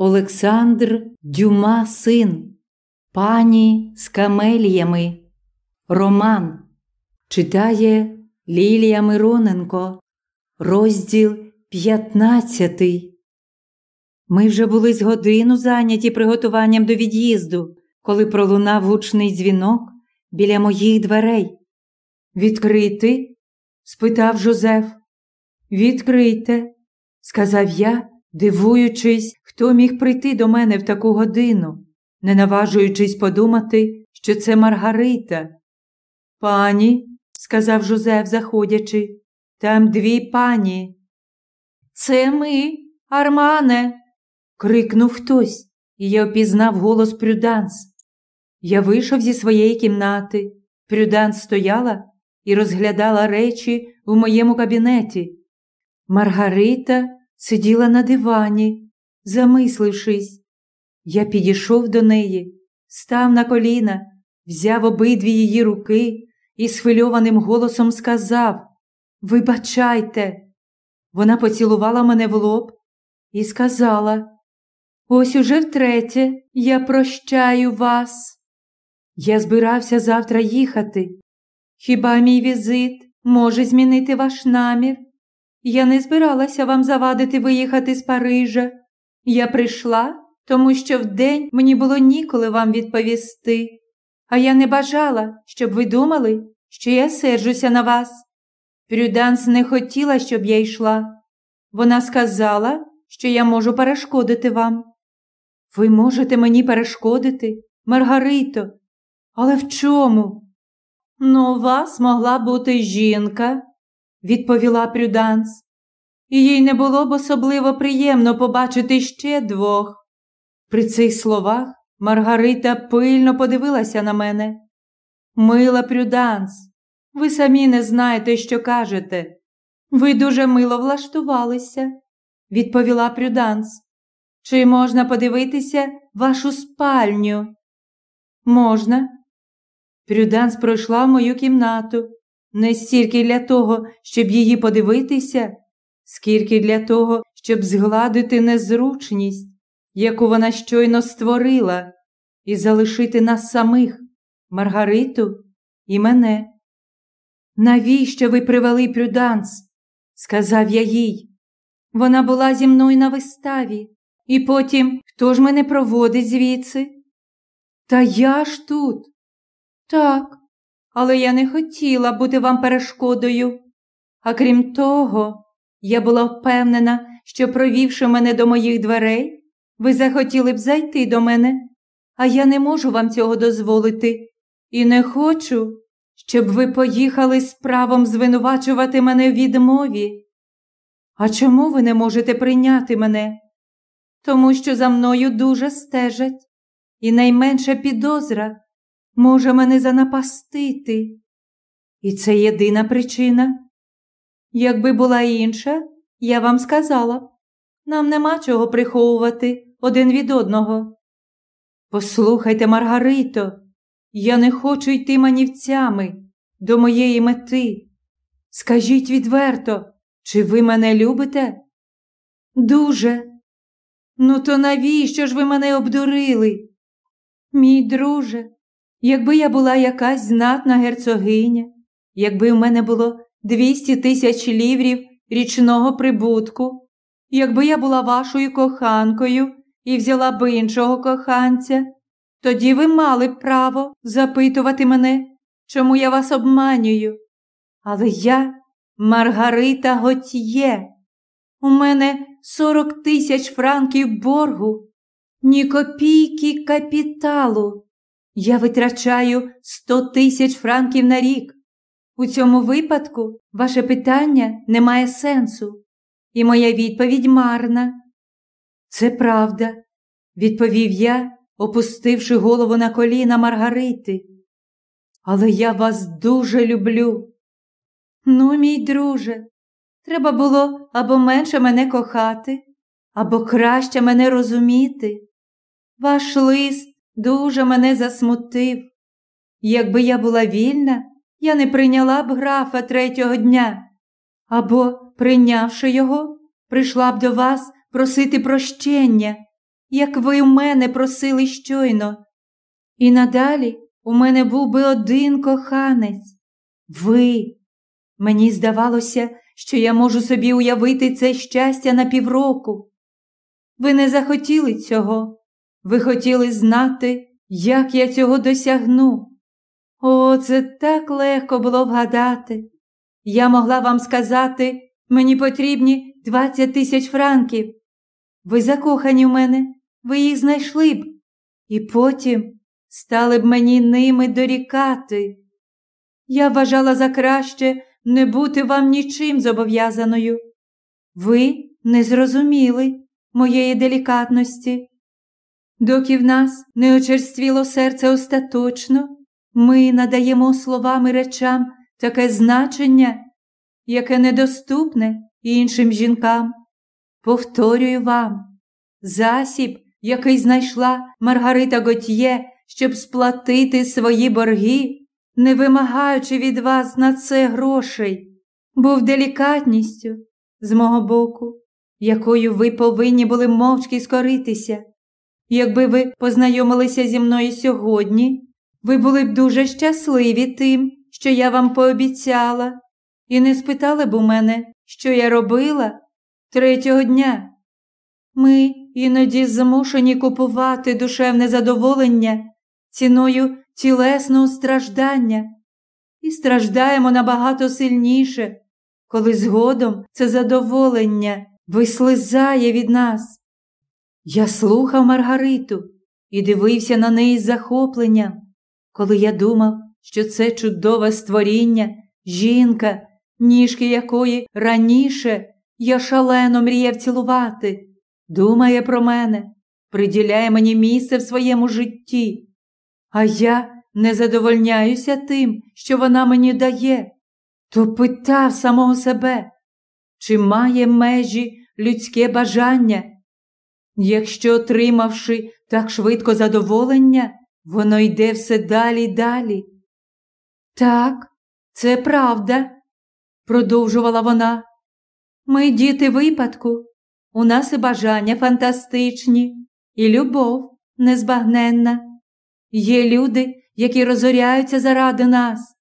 Олександр Дюма син, Пані з камеліями. Роман читає Лілія Мироненко, розділ 15. Ми вже були з годину зайняті приготуванням до від'їзду, коли пролунав гучний дзвінок біля моїх дверей. Відкрити? спитав Жозеф. Відкрийте, сказав я, дивуючись, хто міг прийти до мене в таку годину, не наважуючись подумати, що це Маргарита. Пані, сказав Жозеф, заходячи, там дві пані. Це ми, Армане. крикнув хтось, і я опізнав голос Прюданс. Я вийшов зі своєї кімнати. Прюданс стояла і розглядала речі у моєму кабінеті. Маргарита сиділа на дивані, замислившись. Я підійшов до неї, став на коліна, взяв обидві її руки і схвильованим голосом сказав Вибачайте. Вона поцілувала мене в лоб і сказала Ось уже втретє я прощаю вас. Я збирався завтра їхати. Хіба мій візит може змінити ваш намір? Я не збиралася вам завадити виїхати з Парижа. Я прийшла, тому що вдень мені було ніколи вам відповісти, а я не бажала, щоб ви думали, що я сержуся на вас. Прюданс не хотіла, щоб я йшла. Вона сказала, що я можу перешкодити вам. Ви можете мені перешкодити, Маргарито, але в чому? Ну, у вас могла бути жінка, відповіла Прюданс, і їй не було б особливо приємно побачити ще двох. При цих словах Маргарита пильно подивилася на мене. Мила Прюданс, ви самі не знаєте, що кажете. Ви дуже мило влаштувалися, відповіла Прюданс. Чи можна подивитися вашу спальню? Можна. Прюданс пройшла в мою кімнату не стільки для того, щоб її подивитися, скільки для того, щоб згладити незручність, яку вона щойно створила, і залишити нас самих, Маргариту і мене. Навіщо ви привели Прюданс? сказав я їй. Вона була зі мною на виставі, і потім хто ж мене проводить звідси? Та я ж тут. Так, але я не хотіла бути вам перешкодою. А крім того, я була впевнена, що, провівши мене до моїх дверей, ви захотіли б зайти до мене, а я не можу вам цього дозволити і не хочу, щоб ви поїхали з правом звинувачувати мене в відмові. А чому ви не можете прийняти мене? Тому що за мною дуже стежать, і найменша підозра може мене занапастити. І це єдина причина. Якби була інша, я вам сказала нам нема чого приховувати один від одного. Послухайте, Маргарито, я не хочу йти манівцями до моєї мети. Скажіть відверто, чи ви мене любите? Дуже. Ну, то навіщо ж ви мене обдурили? Мій друже, якби я була якась знатна герцогиня, якби в мене було 200 тисяч ліврів річного прибутку, якби я була вашою коханкою і взяла б іншого коханця, тоді ви мали б право запитувати мене, чому я вас обманюю. Але я Маргарита Готьє. У мене сорок тисяч франків боргу, ні копійки капіталу. Я витрачаю сто тисяч франків на рік. У цьому випадку ваше питання не має сенсу, і моя відповідь марна. Це правда, відповів я, опустивши голову на коліна Маргарити. Але я вас дуже люблю. Ну, мій друже, треба було або менше мене кохати, або краще мене розуміти. Ваш лист дуже мене засмутив. Якби я була вільна, я не прийняла б графа третього дня, або, прийнявши його, прийшла б до вас просити прощення. як ви у мене просили щойно. І надалі у мене був би один коханець. Ви. Мені здавалося, що я можу собі уявити це щастя на півроку. Ви не захотіли цього, ви хотіли знати, як я цього досягну. О, це так легко було вгадати. Я могла вам сказати, мені потрібні 20 тисяч франків. Ви закохані в мене, ви їх знайшли б, і потім стали б мені ними дорікати. Я вважала за краще не бути вам нічим зобов'язаною. Ви не зрозуміли моєї делікатності. Доки в нас не очерствіло серце остаточно, ми надаємо словам і речам таке значення, яке недоступне іншим жінкам. Повторюю вам, засіб, який знайшла Маргарита Готьє, щоб сплатити свої борги, не вимагаючи від вас на це грошей, був делікатністю з мого боку, якою ви повинні були мовчки скоритися. Якби ви познайомилися зі мною сьогодні, ви були б дуже щасливі тим, що я вам пообіцяла, і не спитали б у мене, що я робила третього дня. Ми іноді змушені купувати душевне задоволення ціною тілесного страждання і страждаємо набагато сильніше, коли згодом це задоволення вислизає від нас. Я слухав Маргариту і дивився на неї з захопленням, коли я думав, що це чудове створіння, жінка, ніжки якої раніше я шалено мріяв цілувати, думає про мене, приділяє мені місце в своєму житті. А я не задовольняюся тим, що вона мені дає, то питав самого себе, чи має межі людське бажання. Якщо, отримавши так швидко задоволення, воно йде все далі й далі. Так, це правда, продовжувала вона. Ми діти випадку, у нас і бажання фантастичні, і любов незбагненна. Є люди, які розоряються заради нас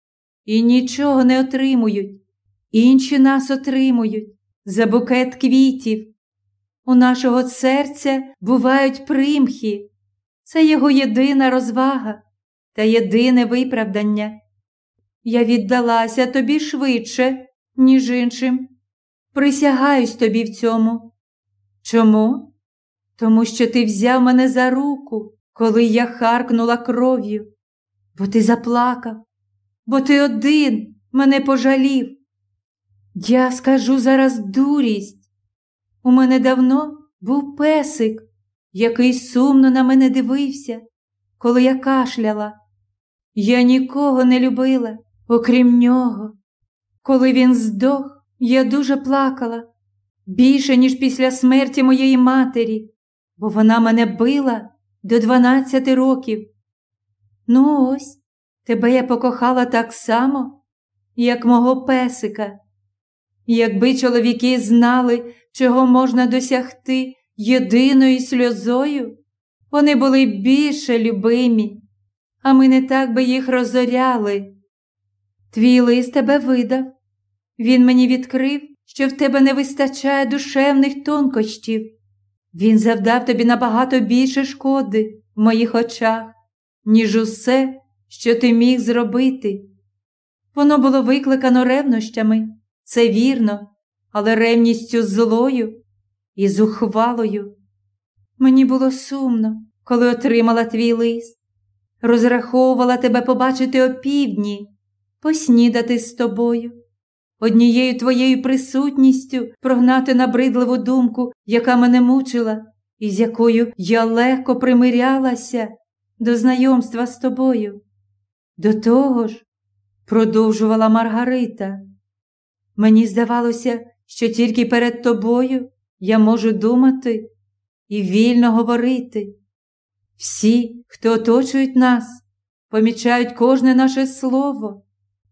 і нічого не отримують. Інші нас отримують за букет квітів. У нашого серця бувають примхи. Це його єдина розвага та єдине виправдання. Я віддалася тобі швидше, ніж іншим. Присягаюсь тобі в цьому. Чому? Тому що ти взяв мене за руку, коли я харкнула кров'ю, бо ти заплакав, бо ти один мене пожалів. Я скажу зараз дурість. У мене давно був песик, який сумно на мене дивився, коли я кашляла. Я нікого не любила, окрім нього. Коли він здох, я дуже плакала більше, ніж після смерті моєї матері, бо вона мене била до дванадцяти років. Ну, ось, тебе я покохала так само, як мого песика. Якби чоловіки знали, чого можна досягти єдиною сльозою, вони були більше любимі, а ми не так би їх розоряли. Твій лист тебе видав. Він мені відкрив, що в тебе не вистачає душевних тонкощів. Він завдав тобі набагато більше шкоди в моїх очах, ніж усе, що ти міг зробити. Воно було викликано ревнощами, це вірно, але ревністю злою і зухвалою. Мені було сумно, коли отримала твій лист, розраховувала тебе побачити опівдні, поснідати з тобою однією твоєю присутністю прогнати набридливу думку, яка мене мучила, і з якою я легко примирялася до знайомства з тобою. До того ж, продовжувала Маргарита, мені здавалося, що тільки перед тобою я можу думати і вільно говорити. Всі, хто оточують нас, помічають кожне наше слово,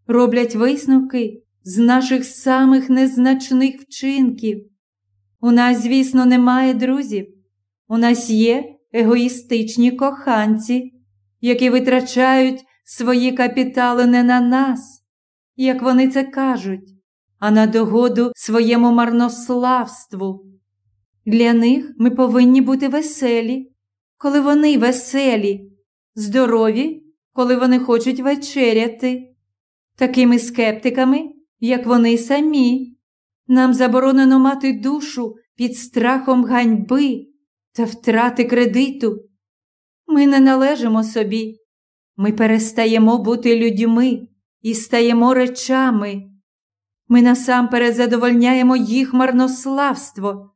роблять висновки з наших самих незначних вчинків. У нас, звісно, немає друзів. У нас є егоїстичні коханці, які витрачають свої капітали не на нас, як вони це кажуть, а на догоду своєму марнославству. Для них ми повинні бути веселі, коли вони веселі, здорові, коли вони хочуть вечеряти, такими скептиками, як вони самі. Нам заборонено мати душу під страхом ганьби та втрати кредиту. Ми не належимо собі, ми перестаємо бути людьми і стаємо речами. Ми насамперед задовольняємо їх марнославство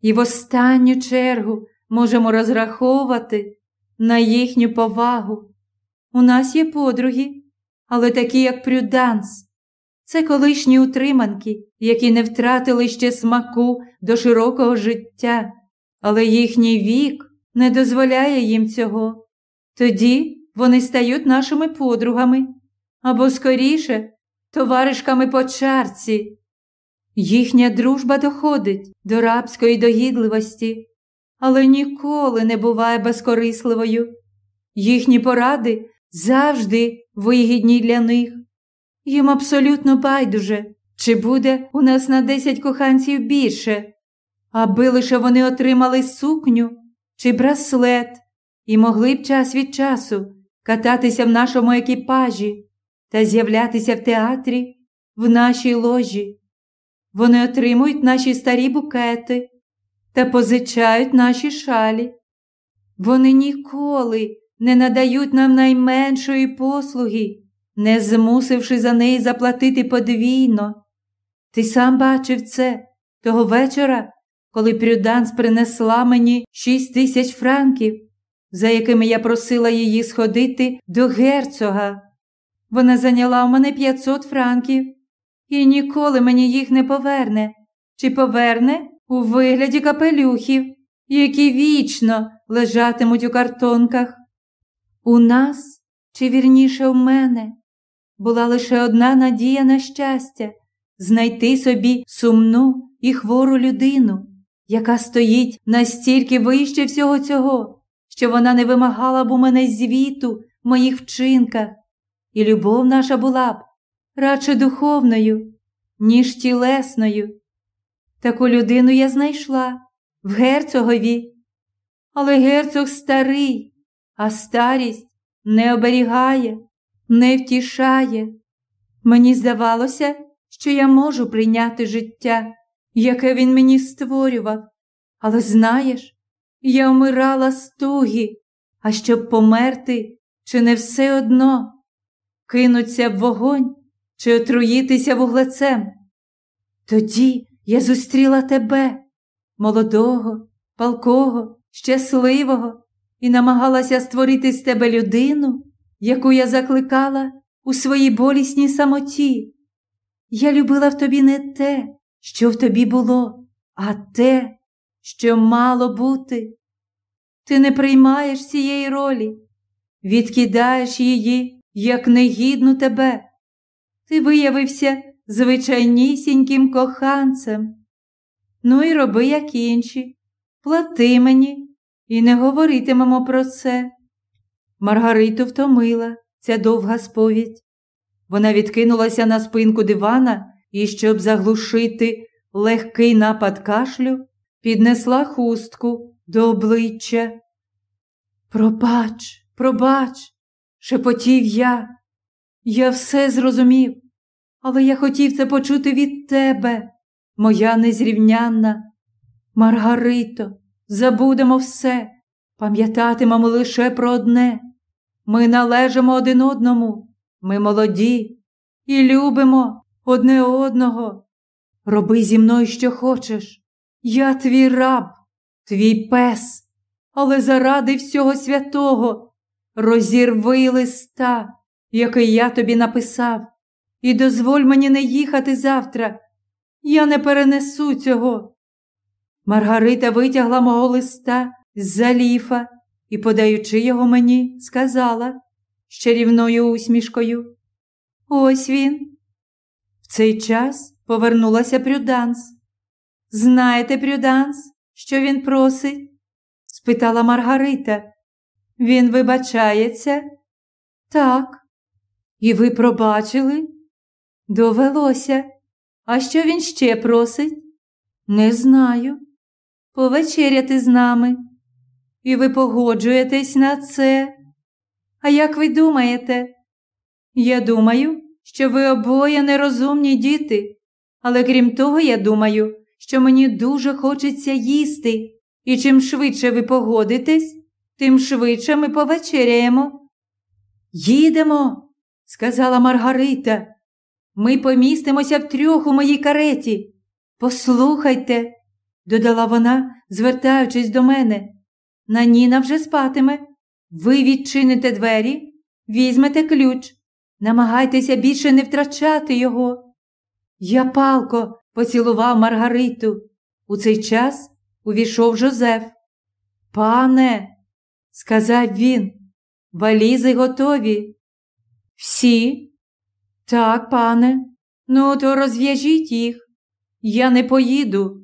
і в останню чергу можемо розраховувати на їхню повагу. У нас є подруги, але такі, як Прюданс. Це колишні утриманки, які не втратили ще смаку до широкого життя, але їхній вік не дозволяє їм цього. Тоді вони стають нашими подругами або, скоріше, товаришками по чарці. Їхня дружба доходить до рабської догідливості, але ніколи не буває безкорисливою. Їхні поради завжди вигідні для них. Їм абсолютно байдуже, чи буде у нас на десять коханців більше, аби лише вони отримали сукню чи браслет і могли б час від часу кататися в нашому екіпажі та з'являтися в театрі в нашій ложі. Вони отримують наші старі букети та позичають наші шалі. Вони ніколи не надають нам найменшої послуги, не змусивши за неї заплатити подвійно. Ти сам бачив це того вечора, коли Прюданс принесла мені шість тисяч франків, за якими я просила її сходити до герцога. Вона зайняла у мене 500 франків. І ніколи мені їх не поверне, чи поверне у вигляді капелюхів, які вічно лежатимуть у картонках. У нас, чи вірніше в мене, була лише одна надія на щастя знайти собі сумну і хвору людину, яка стоїть настільки вище всього цього, що вона не вимагала б у мене звіту в моїх вчинках, і любов наша була б радше духовною, ніж тілесною. Таку людину я знайшла в герцогові, але герцог старий, а старість не оберігає, не втішає. Мені здавалося, що я можу прийняти життя, яке він мені створював, але знаєш, я вмирала з туги, а щоб померти, чи не все одно кинуться в вогонь чи отруїтися вуглецем. Тоді я зустріла тебе, молодого, палкого, щасливого, і намагалася створити з тебе людину, яку я закликала у своїй болісній самоті. Я любила в тобі не те, що в тобі було, а те, що мало бути. Ти не приймаєш цієї ролі, відкидаєш її, як негідну тебе. Ти виявився звичайнісіньким коханцем. Ну і роби, як інші, плати мені і не говоритимемо про це. Маргариту втомила ця довга сповідь. Вона відкинулася на спинку дивана і, щоб заглушити легкий напад кашлю, піднесла хустку до обличчя. Пробач, пробач, шепотів я. Я все зрозумів, але я хотів це почути від тебе, моя незрівнянна. Маргарито, забудемо все, пам'ятатимемо лише про одне. Ми належимо один одному, ми молоді і любимо одне одного. Роби зі мною, що хочеш. Я твій раб, твій пес, але заради всього святого розірви листа, який я тобі написав, і дозволь мені не їхати завтра. Я не перенесу цього. Маргарита витягла мого листа з заліфа і, подаючи його мені, сказала з чарівною усмішкою. Ось він. В цей час повернулася Прюданс. Знаєте, Прюданс, що він просить? спитала Маргарита. Він вибачається? Так. І ви пробачили? Довелося. А що він ще просить? Не знаю. Повечеряти з нами. І ви погоджуєтесь на це. А як ви думаєте? Я думаю, що ви обоє нерозумні діти, але крім того, я думаю, що мені дуже хочеться їсти, і чим швидше ви погодитесь, тим швидше ми повечеряємо. Їдемо, сказала Маргарита. Ми помістимося втрьох у моїй кареті. Послухайте, додала вона, звертаючись до мене. На Ніна вже спатиме. Ви відчините двері, візьмете ключ, намагайтеся більше не втрачати його. Я палко поцілував Маргариту. У цей час увійшов Жозеф. Пане, сказав він, валізи готові. Всі? Так, пане, ну то розв'яжіть їх. Я не поїду.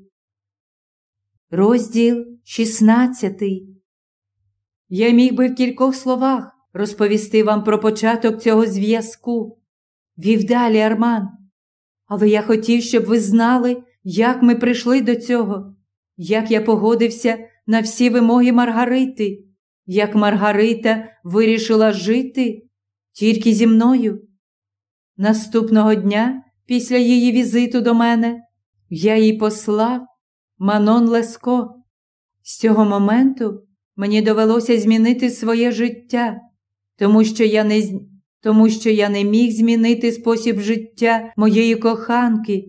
Розділ шістнадцятий. Я міг би в кількох словах розповісти вам про початок цього зв'язку. Вів далі Арман. Але я хотів, щоб ви знали, як ми прийшли до цього, як я погодився на всі вимоги Маргарити, як Маргарита вирішила жити тільки зі мною. Наступного дня, після її візиту до мене, я їй послав Манон Леско. З цього моменту мені довелося змінити своє життя, тому що я не тому що я не міг змінити спосіб життя моєї коханки.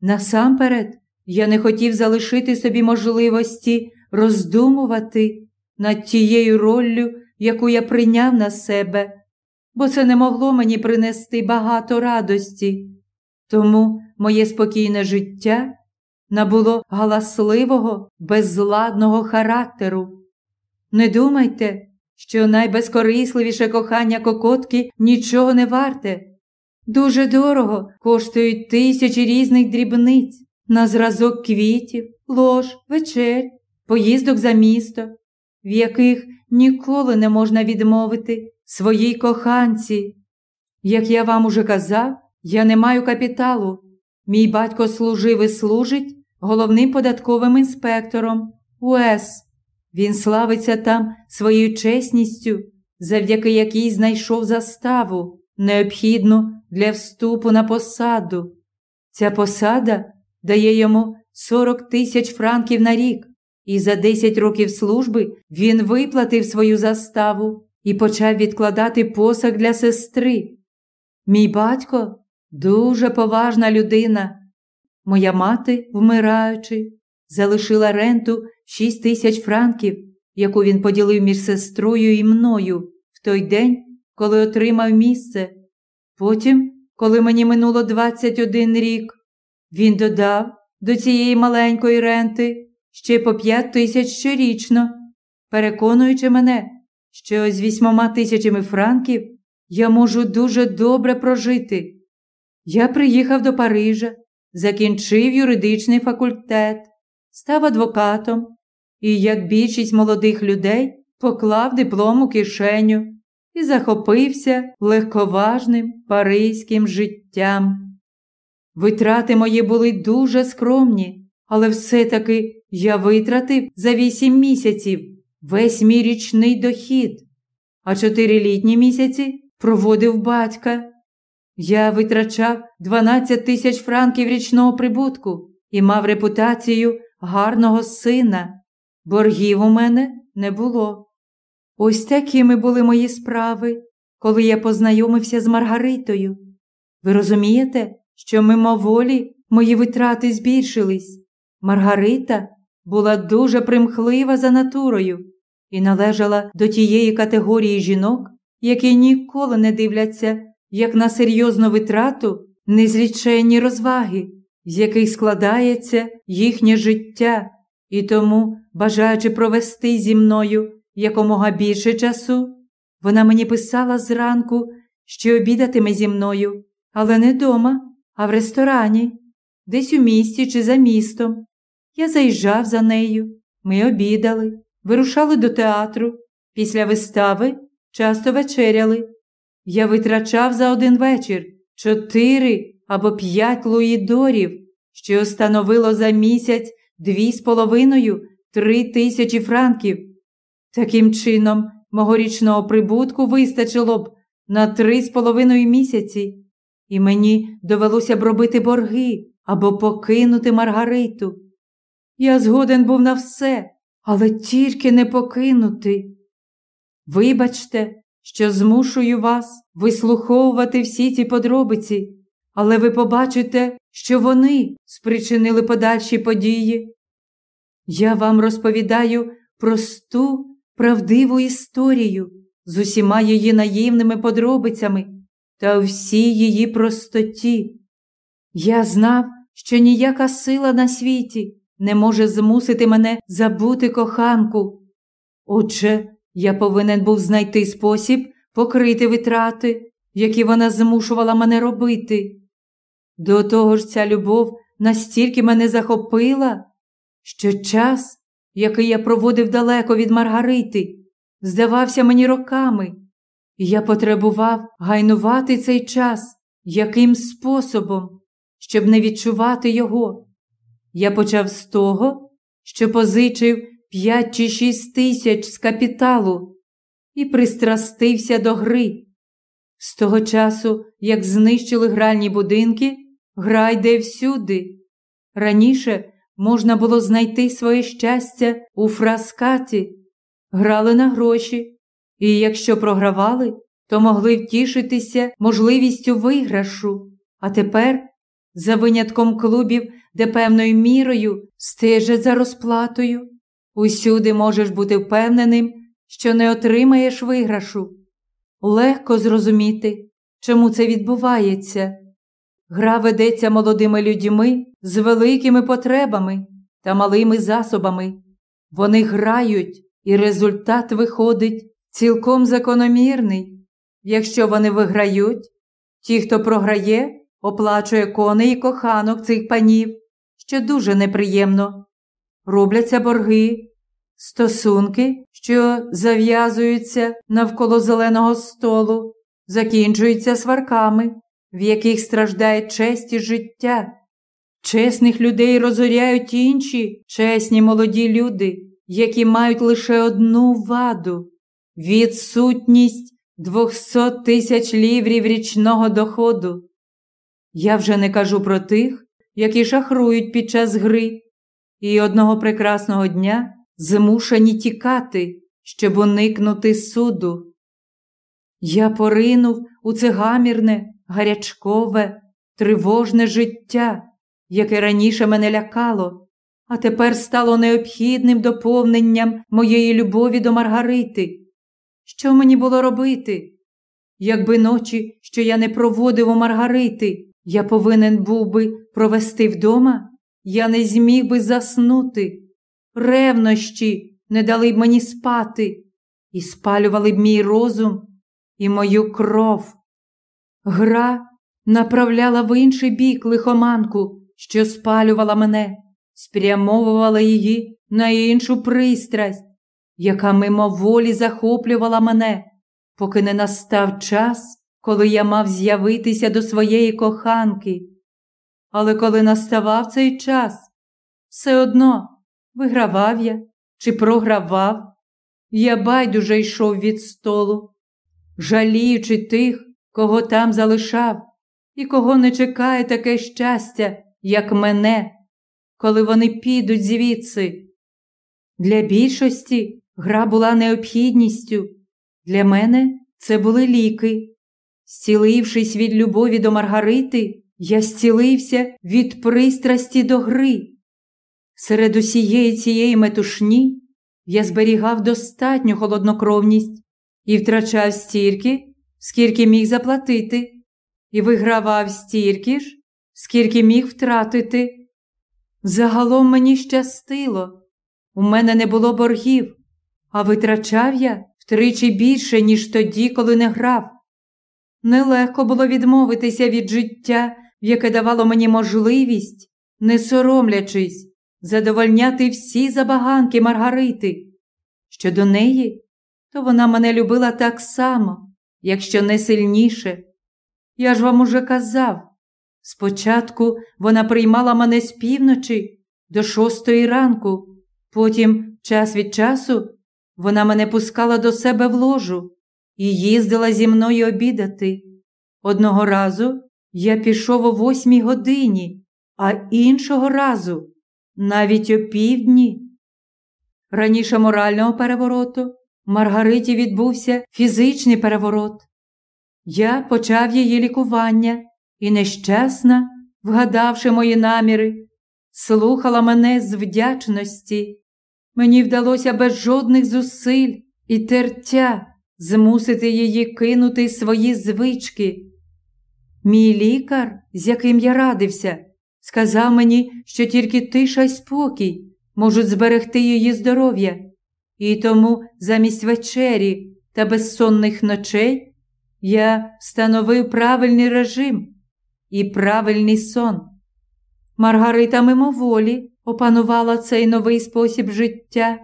Насамперед, я не хотів залишити собі можливості роздумувати над тією роллю, яку я прийняв на себе, бо це не могло мені принести багато радості. Тому моє спокійне життя набуло галасливого, безладного характеру. Не думайте, що найбезкорисливіше кохання кокотки нічого не варте. Дуже дорого коштують тисячі різних дрібниць на зразок квітів, лож, вечер, поїздок за місто, в яких ніколи не можна відмовити своїй коханці. Як я вам уже казав, я не маю капіталу. Мій батько служив і служить головним податковим інспектором УЕС. Він славиться там своєю чесністю, завдяки якій знайшов заставу, необхідну для вступу на посаду. Ця посада дає йому 40 тисяч франків на рік, і за 10 років служби він виплатив свою заставу і почав відкладати посаг для сестри. Мій батько дуже поважна людина. Моя мати, вмираючи, залишила ренту шість тисяч франків, яку він поділив між сестрою і мною в той день, коли отримав місце. Потім, коли мені минуло 21 рік, він додав до цієї маленької ренти ще по п'ять тисяч щорічно, переконуючи мене, що з вісьмома тисячами франків я можу дуже добре прожити. Я приїхав до Парижа, закінчив юридичний факультет, став адвокатом і, як більшість молодих людей, поклав диплом у кишеню і захопився легковажним паризьким життям. Витрати мої були дуже скромні, але все-таки я витратив за вісім місяців весь мій річний дохід, а чотири літні місяці проводив батька. Я витрачав 12 тисяч франків річного прибутку і мав репутацію гарного сина. Боргів у мене не було. Ось такими були мої справи, коли я познайомився з Маргаритою. Ви розумієте, що мимоволі мої витрати збільшились. Маргарита була дуже примхлива за натурою і належала до тієї категорії жінок, які ніколи не дивляться як на серйозну витрату незліченні розваги, з яких складається їхнє життя, і тому, бажаючи провести зі мною якомога більше часу, вона мені писала зранку, що обідатиме зі мною, але не дома, а в ресторані, десь у місті чи за містом. Я заїжджав за нею, ми обідали, вирушали до театру. Після вистави часто вечеряли. Я витрачав за один вечір чотири або п'ять луїдорів, що становило за місяць дві з половиною три тисячі франків. Таким чином, мого річного прибутку вистачило б на три з половиною місяці, і мені довелося б робити борги або покинути Маргариту. Я згоден був на все, але тільки не покинути. Вибачте, що змушую вас вислуховувати всі ці подробиці, але ви побачите, що вони спричинили подальші події. Я вам розповідаю просту, правдиву історію з усіма її наївними подробицями та всій її простоті. Я знав, що ніяка сила на світі не може змусити мене забути коханку. Отже, я повинен був знайти спосіб покрити витрати, які вона змушувала мене робити. До того ж, ця любов настільки мене захопила, що час, який я проводив далеко від Маргарити, здавався мені роками, і я потребував гайнувати цей час яким способом, щоб не відчувати його. Я почав з того, що позичив п'ять чи шість тисяч з капіталу і пристрастився до гри. З того часу, як знищили гральні будинки, гра йде всюди. Раніше можна було знайти своє щастя у фраскаті, грали на гроші, і якщо програвали, то могли втішитися можливістю виграшу. А тепер, за винятком клубів, де певною мірою стежать за розплатою, усюди можеш бути впевненим, що не отримаєш виграшу. Легко зрозуміти, чому це відбувається. Гра ведеться молодими людьми з великими потребами та малими засобами. Вони грають, і результат виходить цілком закономірний. Якщо вони виграють, ті, хто програє, оплачує коней і коханок цих панів, що дуже неприємно. Робляться борги, стосунки, що зав'язуються навколо зеленого столу, закінчуються сварками, в яких страждає честь і життя. Чесних людей розоряють інші чесні молоді люди, які мають лише одну ваду відсутність 200 тисяч ліврів річного доходу. Я вже не кажу про тих, які шахрують під час гри, і одного прекрасного дня змушені тікати, щоб уникнути суду. Я поринув у це гамірне, гарячкове, тривожне життя, яке раніше мене лякало, а тепер стало необхідним доповненням моєї любові до Маргарити. Що мені було робити? Якби ночі, що я не проводив у Маргарити, я повинен був би провести вдома, я не зміг би заснути. Ревнощі не дали б мені спати і спалювали б мій розум і мою кров. Гра направляла в інший бік лихоманку, що спалювала мене, спрямовувала її на іншу пристрасть, яка мимоволі захоплювала мене, поки не настав час, коли я мав з'явитися до своєї коханки. Але коли наставав цей час, все одно вигравав я чи програвав, я байдуже йшов від столу, жаліючи тих, кого там залишав, і кого не чекає таке щастя, як мене, коли вони підуть звідси. Для більшості гра була необхідністю, для мене це були ліки. Зцілившись від любові до Маргарити, я зцілився від пристрасті до гри. Серед усієї цієї метушні я зберігав достатню холоднокровність і втрачав стільки, скільки міг заплатити, і вигравав стільки ж, скільки міг втратити. Загалом мені щастило, у мене не було боргів, а витрачав я втричі більше, ніж тоді, коли не грав. Нелегко було відмовитися від життя, яке давало мені можливість, не соромлячись, задовольняти всі забаганки Маргарити. щодо неї, то вона мене любила так само, якщо не сильніше. Я ж вам уже казав. Спочатку вона приймала мене з півночі до шостої ранку, потім, час від часу, вона мене пускала до себе в ложу і їздила зі мною обідати. Одного разу я пішов о восьмій годині, а іншого разу навіть о півдні. Раніше морального перевороту Маргариті відбувся фізичний переворот. Я почав її лікування і нещасна, вгадавши мої наміри, слухала мене з вдячності. Мені вдалося без жодних зусиль і тертя змусити її кинути свої звички. Мій лікар, з яким я радився, сказав мені, що тільки тиша й спокій можуть зберегти її здоров'я, і тому замість вечері та безсонних ночей я встановив правильний режим і правильний сон. Маргарита мимоволі опанувала цей новий спосіб життя,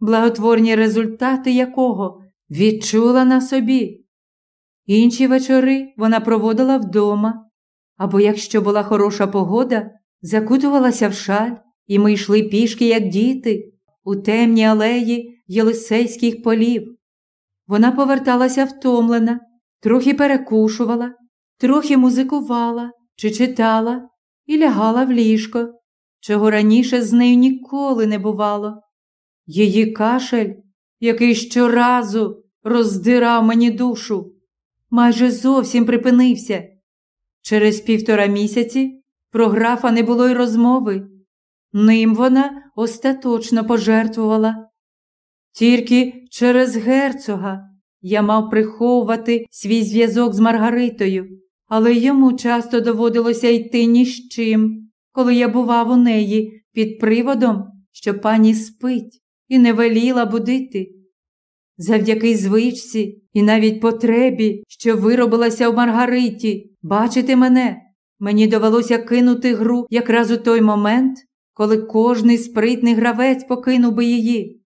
благотворні результати якого відчула на собі. Інші вечори вона проводила вдома, або, якщо була хороша погода, закутувалася в шаль, і ми йшли пішки, як діти, у темні алеї Єлисейських полів. Вона поверталася втомлена, трохи перекушувала, трохи музикувала чи читала і лягала в ліжко, чого раніше з нею ніколи не бувало. Її кашель, який щоразу роздирав мені душу, майже зовсім припинився. Через півтора місяці про графа не було й розмови. Ним вона остаточно пожертвувала. Тільки через герцога я мав приховувати свій зв'язок з Маргаритою, але йому часто доводилося йти ні з чим, коли я бував у неї під приводом, що пані спить і не веліла будити. Завдяки звичці і навіть потребі, що виробилася в Маргариті, бачити мене, мені довелося кинути гру якраз у той момент, коли кожний спритний гравець покинув би її.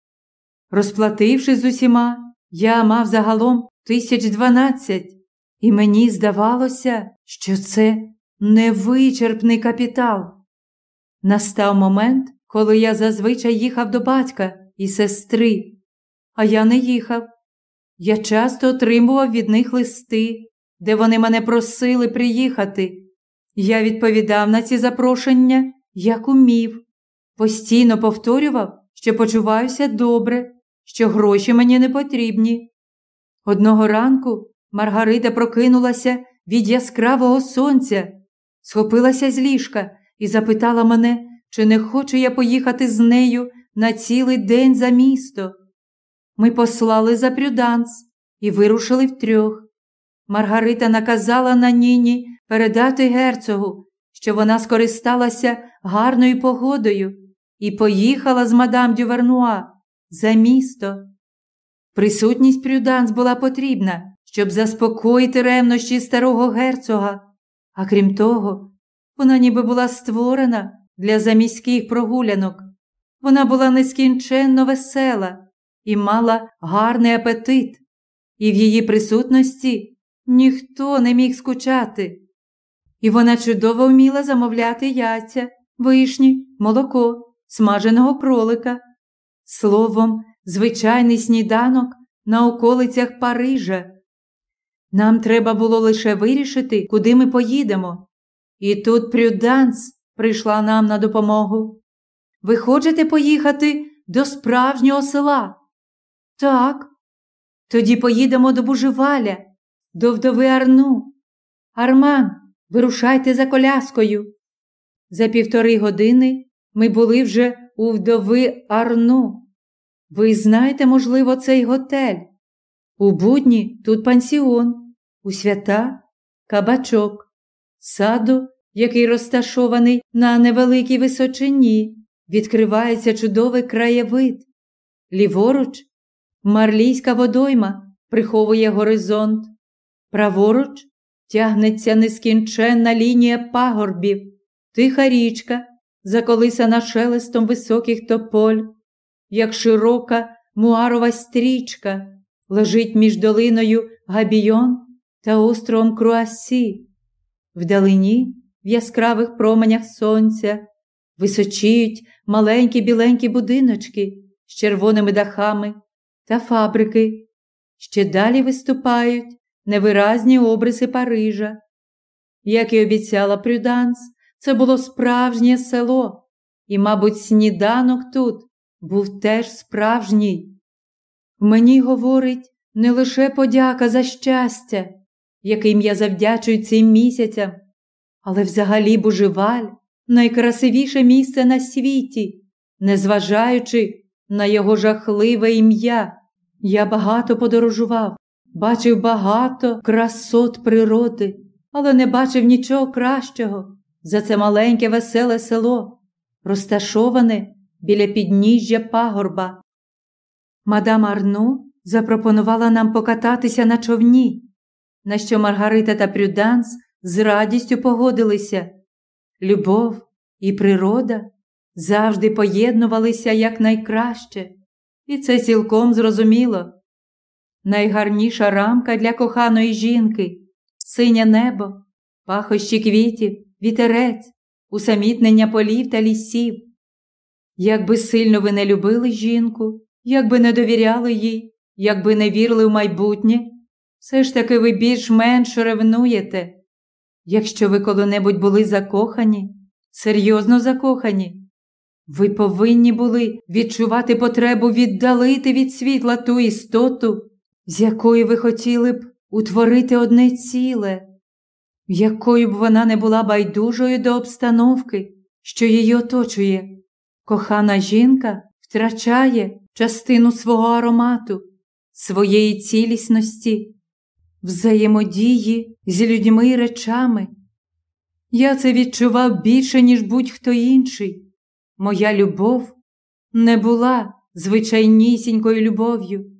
Розплатившись з усіма, я мав загалом тисяч дванадцять, і мені здавалося, що це невичерпний капітал. Настав момент, коли я зазвичай їхав до батька і сестри, а я не їхав. Я часто отримував від них листи, де вони мене просили приїхати. Я відповідав на ці запрошення, як умів, постійно повторював, що почуваюся добре, що гроші мені не потрібні. Одного ранку Маргарита прокинулася від яскравого сонця, схопилася з ліжка і запитала мене, чи не хочу я поїхати з нею на цілий день за місто. Ми послали за прюданс і вирушили втрьох. Маргарита наказала на ніні передати герцогу, що вона скористалася гарною погодою і поїхала з мадам Дювернуа за місто. Присутність Прюданс була потрібна, щоб заспокоїти ревнощі старого герцога, а крім того, вона ніби була створена для заміських прогулянок. Вона була нескінченно весела і мала гарний апетит, і в її присутності ніхто не міг скучати. І вона чудово вміла замовляти яйця, вишні, молоко, смаженого кролика. Словом, звичайний сніданок на околицях Парижа. Нам треба було лише вирішити, куди ми поїдемо. І тут Прюданс прийшла нам на допомогу. Ви хочете поїхати до справжнього села? Так. Тоді поїдемо до Бужеваля, до вдови Арну. Арман, вирушайте за коляскою. За півтори години ми були вже у вдови Арну. Ви знаєте, можливо, цей готель. У будні тут пансіон, у свята кабачок, саду, який розташований на невеликій височині, відкривається чудовий краєвид. Ліворуч марлійська водойма приховує горизонт, праворуч тягнеться нескінченна лінія пагорбів, тиха річка, заколисана шелестом високих тополь, як широка муарова стрічка, лежить між долиною Габійон та островом Круасі. Вдалині, в яскравих променях сонця, височіють маленькі біленькі будиночки з червоними дахами та фабрики. Ще далі виступають невиразні обриси Парижа. Як і обіцяла Прюданс, це було справжнє село, і, мабуть, сніданок тут був теж справжній. Мені говорить не лише подяка за щастя, яким я завдячую цим місяцям, але взагалі Бужеваль найкрасивіше місце на світі, незважаючи на його жахливе ім'я. Я багато подорожував, бачив багато красот природи, але не бачив нічого кращого за це маленьке веселе село, розташоване біля підніжжя пагорба. Мадам Арну запропонувала нам покататися на човні, на що Маргарита та Прюданс з радістю погодилися. Любов і природа завжди поєднувалися якнайкраще, і це цілком зрозуміло. Найгарніша рамка для коханої жінки, синє небо, пахощі квітів, вітерець, усамітнення полів та лісів. Якби сильно ви не любили жінку, якби не довіряли їй, якби не вірили в майбутнє, все ж таки ви більш-менш ревнуєте. Якщо ви коли-небудь були закохані, серйозно закохані, ви повинні були відчувати потребу віддалити від світла ту істоту, з якої ви хотіли б утворити одне ціле, якою б вона не була байдужою до обстановки, що її оточує. Кохана жінка втрачає частину свого аромату, своєї цілісності, взаємодії з людьми і речами. Я це відчував більше, ніж будь-хто інший. Моя любов не була звичайнісінькою любов'ю.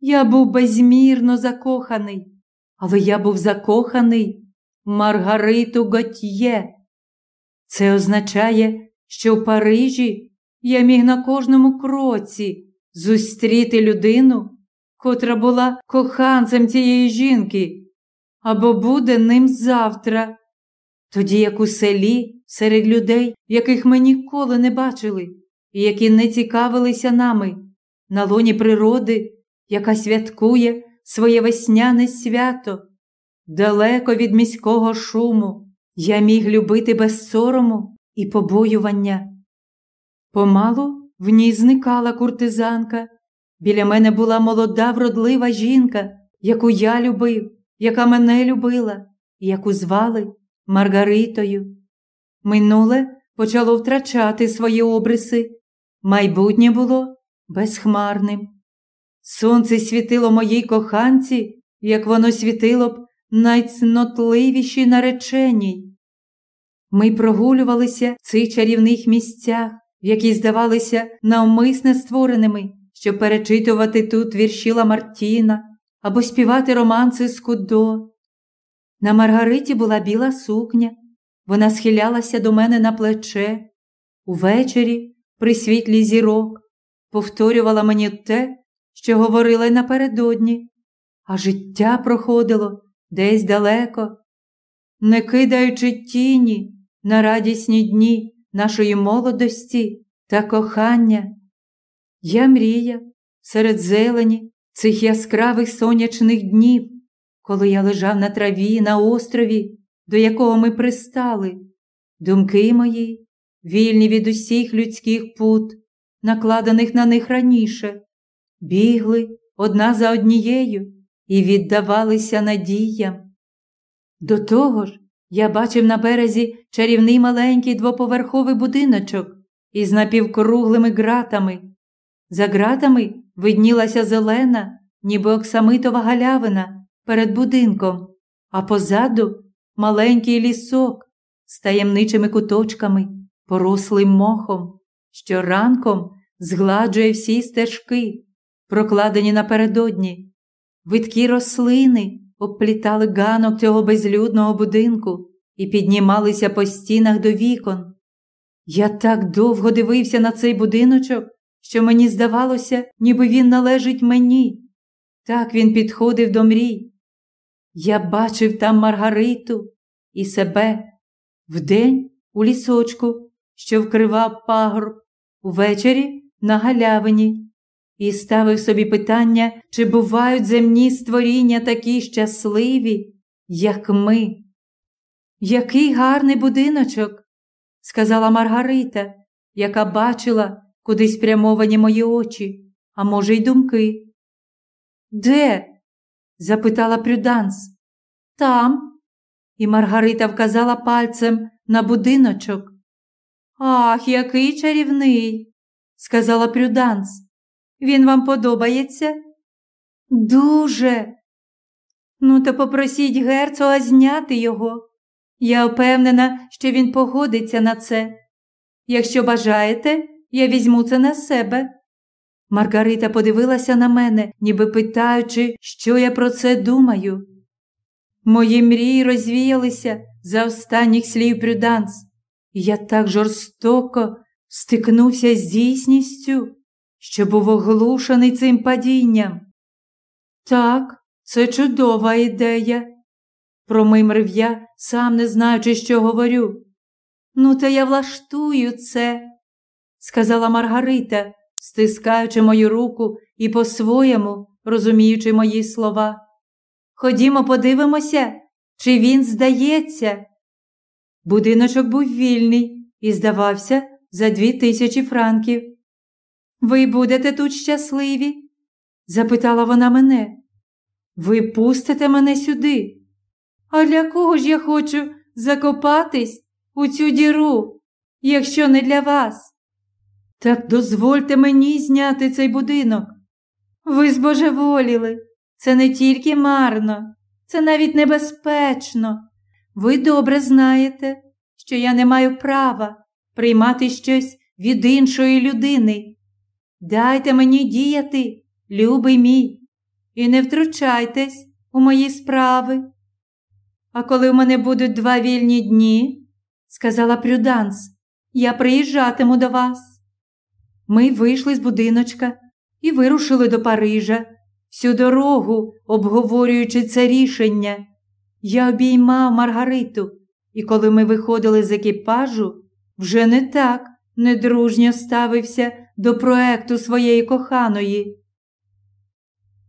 Я був безмірно закоханий, але я був закоханий Маргариту Готьє. Це означає, що в Парижі я міг на кожному кроці зустріти людину, котра була коханцем цієї жінки, або буде ним завтра, тоді як у селі серед людей, яких ми ніколи не бачили, і які не цікавилися нами, на лоні природи, яка святкує своє весняне свято, далеко від міського шуму, я міг любити без сорому і побоювання. Помалу в ній зникала куртизанка. Біля мене була молода, вродлива жінка, яку я любив, яка мене любила, яку звали Маргаритою. Минуле почало втрачати свої обриси, майбутнє було безхмарним. Сонце світило моїй коханці, як воно світило б найцнотливішій нареченій. Ми прогулювалися в цих чарівних місцях, які здавалися навмисне створеними, щоб перечитувати тут вірші Ламартіна або співати романси з Кудо. На Маргариті була біла сукня, вона схилялася до мене на плече. Увечері, при світлі зірок, повторювала мені те, що говорила й напередодні, а життя проходило десь далеко, не кидаючи тіні на радісні дні нашої молодості та кохання. Я мріяв серед зелені цих яскравих сонячних днів, коли я лежав на траві на острові, до якого ми пристали, думки мої, вільні від усіх людських пут, накладених на них раніше, бігли одна за однією і віддавалися надіям. До того ж, я бачив на березі чарівний маленький двоповерховий будиночок із напівкруглими ґратами. За ґратами виднілася зелена, ніби оксамитова галявина перед будинком, а позаду маленький лісок з таємничими куточками, порослим мохом, що ранком згладжує всі стежки, прокладені напередодні. Видкі рослини обплітали ганок цього безлюдного будинку і піднімалися по стінах до вікон. Я так довго дивився на цей будиночок, що мені здавалося, ніби він належить мені. Так він підходив до мрій. Я бачив там Маргариту і себе вдень у лісочку, що вкривав пагорб, увечері на галявині, і ставив собі питання, чи бувають земні створіння такі щасливі, як ми. Який гарний будиночок, сказала Маргарита, яка бачила куди спрямовані мої очі, а може, й думки. Де? запитала Прюданс. Там. І Маргарита вказала пальцем на будиночок. Ах, який чарівний, сказала Прюданс. Він вам подобається? Дуже. Ну, то попросіть герцога зняти його. Я впевнена, що він погодиться на це. Якщо бажаєте, я візьму це на себе. Маргарита подивилася на мене, ніби питаючи, що я про це думаю. Мої мрії розвіялися за останніх слів Прюданс, і я так жорстоко стикнувся з дійсністю, що був оглушений цим падінням. Так, це чудова ідея, промимрив я, сам не знаючи, що говорю. Ну, та я влаштую це, сказала Маргарита, стискаючи мою руку і по-своєму розуміючи мої слова. Ходімо, подивимося, чи він здається. Будиночок був вільний і здавався за дві тисячі франків. Ви будете тут щасливі? запитала вона мене. Ви пустите мене сюди. А для кого ж я хочу закопатись у цю діру, якщо не для вас? Так дозвольте мені зняти цей будинок. Ви збожеволіли. Це не тільки марно, це навіть небезпечно. Ви добре знаєте, що я не маю права приймати щось від іншої людини. Дайте мені діяти, любий мій, і не втручайтесь у мої справи. А коли в мене будуть два вільні дні, сказала Прюданс, я приїжджатиму до вас. Ми вийшли з будиночка і вирушили до Парижа, всю дорогу обговорюючи це рішення. Я обіймав Маргариту, і коли ми виходили з екіпажу, вже не так недружньо ставився до проекту своєї коханої.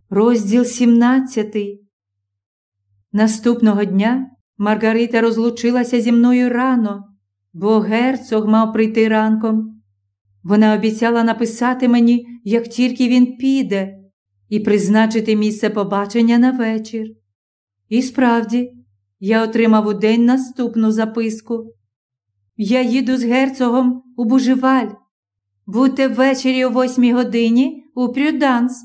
Розділ 17 Наступного дня Маргарита розлучилася зі мною рано, бо герцог мав прийти ранком. Вона обіцяла написати мені, як тільки він піде, і призначити місце побачення на вечір. І справді, я отримав у день наступну записку. Я їду з герцогом у Бужеваль. Будьте ввечері о восьмій годині у Прюданс.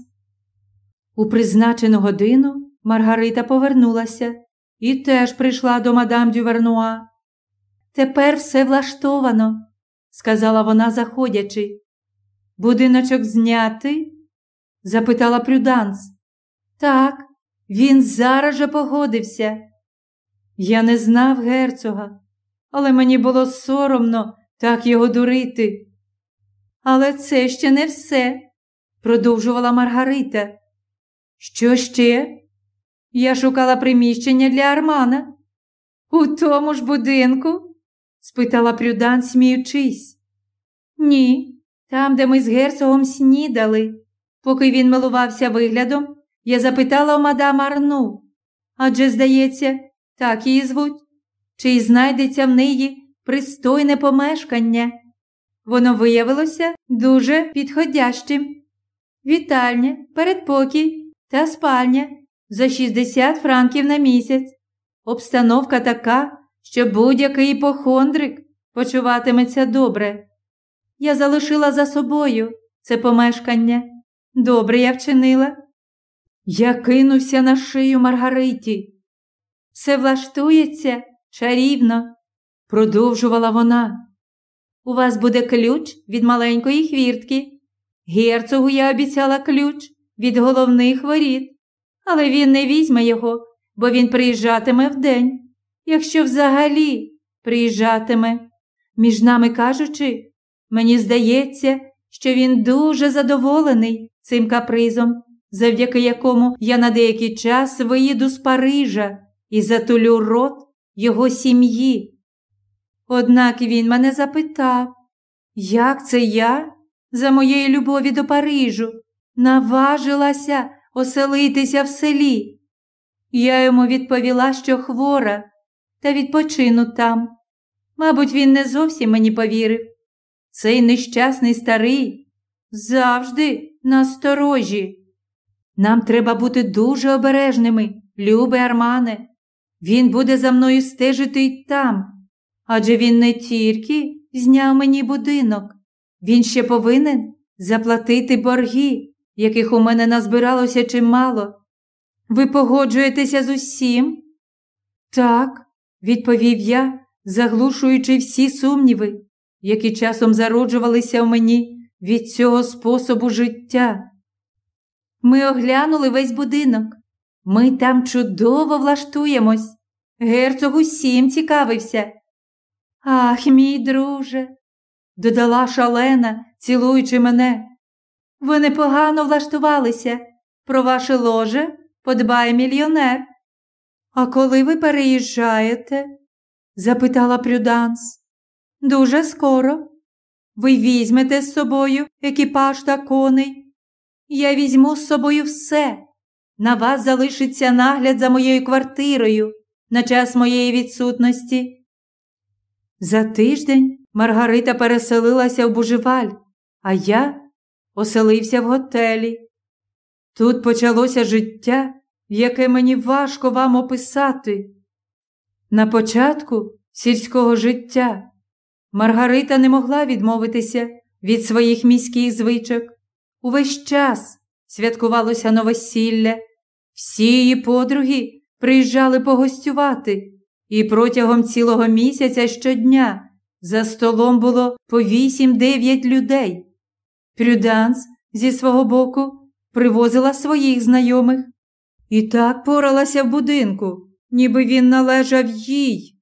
У призначену годину Маргарита повернулася і теж прийшла до мадам Дювернуа. Тепер все влаштовано сказала вона, заходячи. Будиночок знятий? запитала Прюданс. Так, він зараз же погодився. Я не знав герцога, але мені було соромно так його дурити. Але це ще не все, продовжувала Маргарита. Що ще? Я шукала приміщення для Армана. У тому ж будинку? Спитала Прюдан, сміючись. Ні, там, де ми з герцогом снідали. Поки він милувався виглядом, я запитала у мадам Арну. Адже, здається, так її звуть, чи знайдеться в неї пристойне помешкання. Воно виявилося дуже підходящим. Вітальня, передпокій та спальня за 60 франків на місяць. Обстановка така, що будь-який іпохондрик почуватиметься добре. Я залишила за собою це помешкання. Добре я вчинила. Я кинувся на шию Маргариті. Все влаштується чарівно, продовжувала вона. У вас буде ключ від маленької хвіртки. Герцогу я обіцяла ключ від головних воріт, але він не візьме його, бо він приїжджатиме вдень якщо взагалі приїжджатиме. Між нами кажучи, мені здається, що він дуже задоволений цим капризом, завдяки якому я на деякий час виїду з Парижа і затулю рот його сім'ї. Однак він мене запитав, як це я, за моєї любові до Парижу, наважилася оселитися в селі. Я йому відповіла, що хвора, та відпочину там. Мабуть, він не зовсім мені повірив. Цей нещасний старий завжди насторожі. Нам треба бути дуже обережними, любе Армане. Він буде за мною стежити й там. Адже він не тільки зняв мені будинок, він ще повинен заплатити борги, яких у мене назбиралося чимало. Ви погоджуєтеся з усім? Так, відповів я, заглушуючи всі сумніви, які часом зароджувалися в мені від цього способу життя. Ми оглянули весь будинок. Ми там чудово влаштуємось. Герцог усім цікавився. Ах, мій друже, додала шалена, цілуючи мене. Ви непогано влаштувалися. Про ваше ложе подбає мільйонер. А коли ви переїжджаєте? запитала Прюданс. Дуже скоро. Ви візьмете з собою екіпаж та коней. Я візьму з собою все. На вас залишиться нагляд за моєю квартирою на час моєї відсутності. За тиждень Маргарита переселилася в Бужеваль, а я оселився в готелі. Тут почалося життя, яке мені важко вам описати. На початку сільського життя Маргарита не могла відмовитися від своїх міських звичок. Увесь час святкувалося новосілля, всі її подруги приїжджали погостювати, і протягом цілого місяця щодня за столом було по вісім-дев'ять людей. Прюданс зі свого боку привозила своїх знайомих і так поралася в будинку, ніби він належав їй.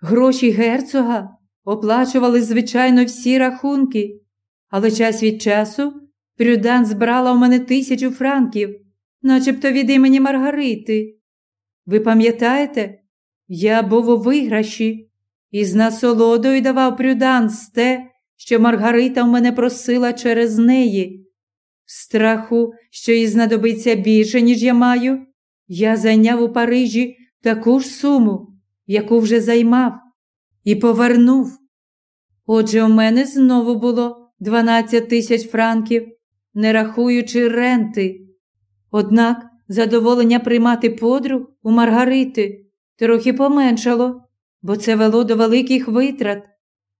Гроші герцога оплачували, звичайно, всі рахунки, але час від часу Прюдан збрала у мене тисячу франків, начебто від імені Маргарити. Ви пам'ятаєте, я був у виграші і з насолодою давав Прюданс те, що Маргарита в мене просила через неї. Страху, що їй знадобиться більше, ніж я маю, я зайняв у Парижі таку ж суму, яку вже займав, і повернув. Отже, у мене знову було 12 тисяч франків, не рахуючи ренти. Однак задоволення приймати подруг у Маргарити трохи поменшало, бо це вело до великих витрат,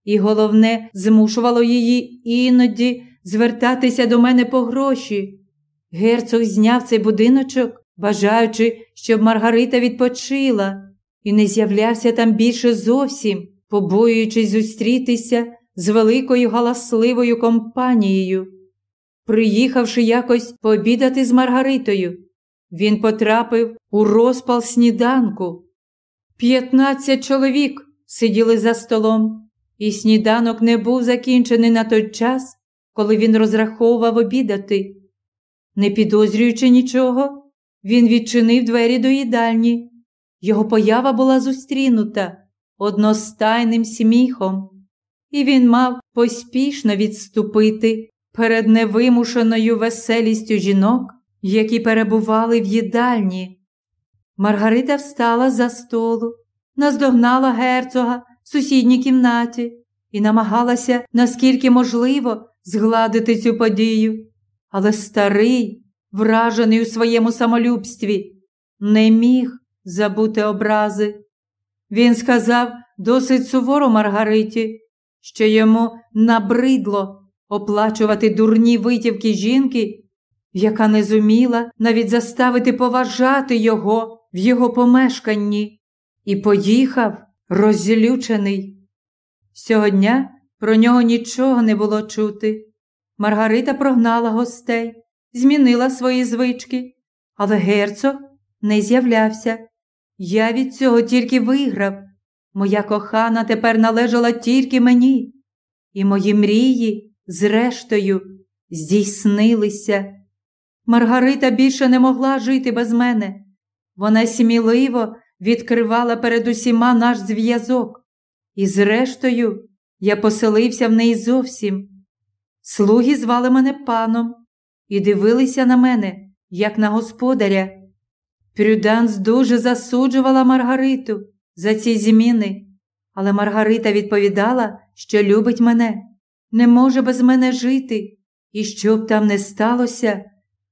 і головне, змушувало її іноді звертатися до мене по гроші. Герцог зняв цей будиночок, бажаючи, щоб Маргарита відпочила, і не з'являвся там більше зовсім, побоюючись зустрітися з великою галасливою компанією. Приїхавши якось пообідати з Маргаритою, він потрапив у розпал сніданку. П'ятнадцять чоловік сиділи за столом, і сніданок не був закінчений на той час, коли він розраховував обідати. Не підозрюючи нічого, він відчинив двері до їдальні. Його поява була зустрінута одностайним сміхом, і він мав поспішно відступити перед невимушеною веселістю жінок, які перебували в їдальні. Маргарита встала за столу, наздогнала герцога в сусідній кімнаті і намагалася, наскільки можливо, згладити цю подію. Але старий, вражений у своєму самолюбстві, не міг забути образи. Він сказав досить суворо Маргариті, що йому набридло оплачувати дурні витівки жінки, яка не зуміла навіть заставити поважати його в його помешканні, і поїхав розлючений. Сьогодні про нього нічого не було чути. Маргарита прогнала гостей, змінила свої звички, але герцог не з'являвся. Я від цього тільки виграв. Моя кохана тепер належала тільки мені, і мої мрії зрештою, здійснилися. Маргарита більше не могла жити без мене. Вона сміливо відкривала перед усіма наш зв'язок, і, зрештою, я поселився в неї зовсім. Слуги звали мене паном і дивилися на мене, як на господаря. Прюданс дуже засуджувала Маргариту за ці зміни, але Маргарита відповідала, що любить мене, не може без мене жити, і що б там не сталося,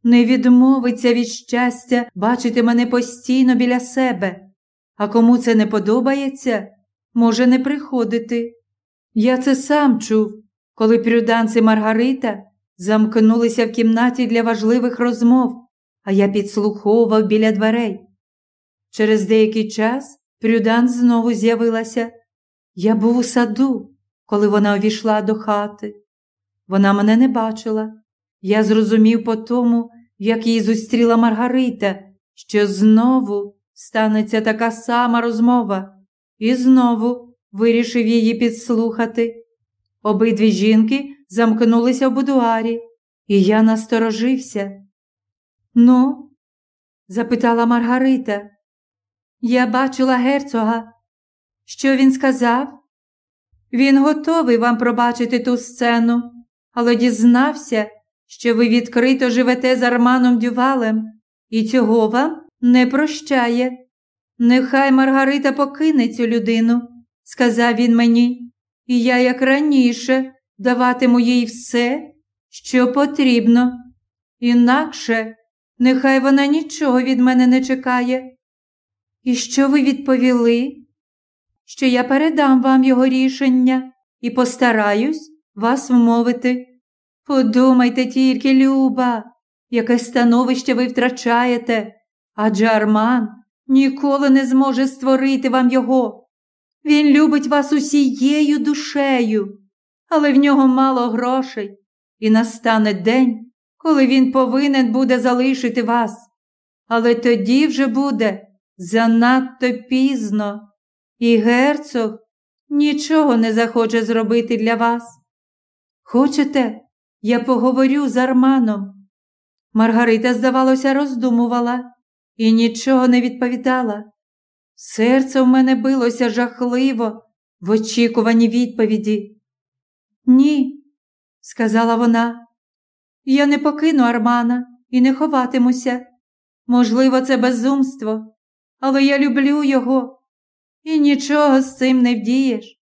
не відмовиться від щастя бачити мене постійно біля себе, а кому це не подобається, може не приходити. Я це сам чув, коли Прюданс і Маргарита замкнулися в кімнаті для важливих розмов, а я підслуховував біля дверей. Через деякий час Прюданс знову з'явилася. Я був у саду, коли вона увійшла до хати. Вона мене не бачила. Я зрозумів по тому, як її зустріла Маргарита, що знову станеться така сама розмова, і знову вирішив її підслухати. Обидві жінки замкнулися в будуарі, і я насторожився. Ну, запитала Маргарита. Я бачила герцога. Що він сказав? Він готовий вам пробачити ту сцену, але дізнався, що ви відкрито живете з Арманом Дювалем, і цього вам не прощає. Нехай Маргарита покине цю людину, сказав він мені, і я, як раніше, даватиму їй все, що потрібно. Інакше нехай вона нічого від мене не чекає. І що ви відповіли? Що я передам вам його рішення і постараюсь вас вмовити. Подумайте тільки, Люба, яке становище ви втрачаєте, адже Арман ніколи не зможе створити вам його. Він любить вас усією душею, але в нього мало грошей, і настане день, коли він повинен буде залишити вас. Але тоді вже буде занадто пізно, і герцог нічого не захоче зробити для вас. Хочете, я поговорю з Арманом? Маргарита, здавалося, роздумувала і нічого не відповідала. Серце в мене билося жахливо в очікуванні відповіді. Ні, сказала вона, я не покину Армана і не ховатимуся. Можливо, це безумство, але я люблю його і нічого з цим не вдієш.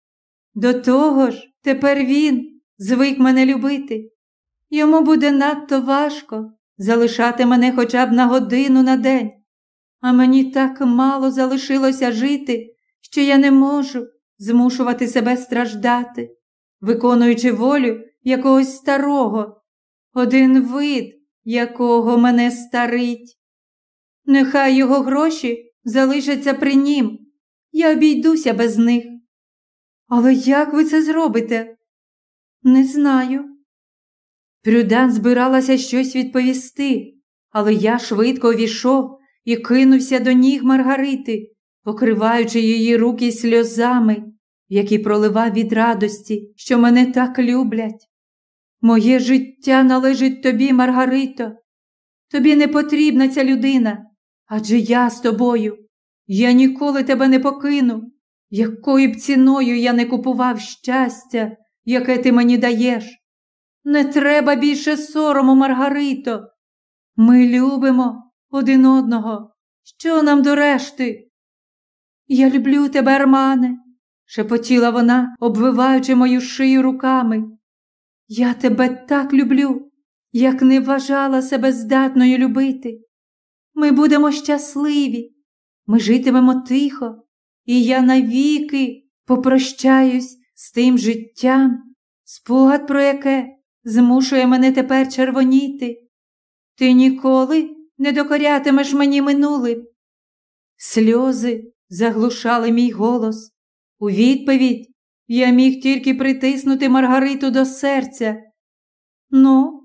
До того ж, тепер він звик мене любити. Йому буде надто важко залишати мене хоча б на годину на день, а мені так мало залишилося жити, що я не можу змушувати себе страждати, виконуючи волю якогось старого, один вид, якого мене старить. Нехай його гроші залишаться при нім, я обійдуся без них. Але як ви це зробите? Не знаю. Прюдан збиралася щось відповісти, але я швидко увійшов і кинувся до ніг Маргарити, покриваючи її руки сльозами, які проливав від радості, що мене так люблять. Моє життя належить тобі, Маргарито. Тобі не потрібна ця людина, адже я з тобою. Я ніколи тебе не покину, якою б ціною я не купував щастя, яке ти мені даєш. Не треба більше сорому, Маргарито. Ми любимо один одного. Що нам до решти? Я люблю тебе, Армане, шепотіла вона, обвиваючи мою шию руками. Я тебе так люблю, як не вважала себе здатною любити. Ми будемо щасливі, ми житимемо тихо, і я навіки попрощаюсь з тим життям, спогад про яке змушує мене тепер червоніти. Ти ніколи не докорятимеш мені минулим. Сльози заглушали мій голос. У відповідь я міг тільки притиснути Маргариту до серця. Ну,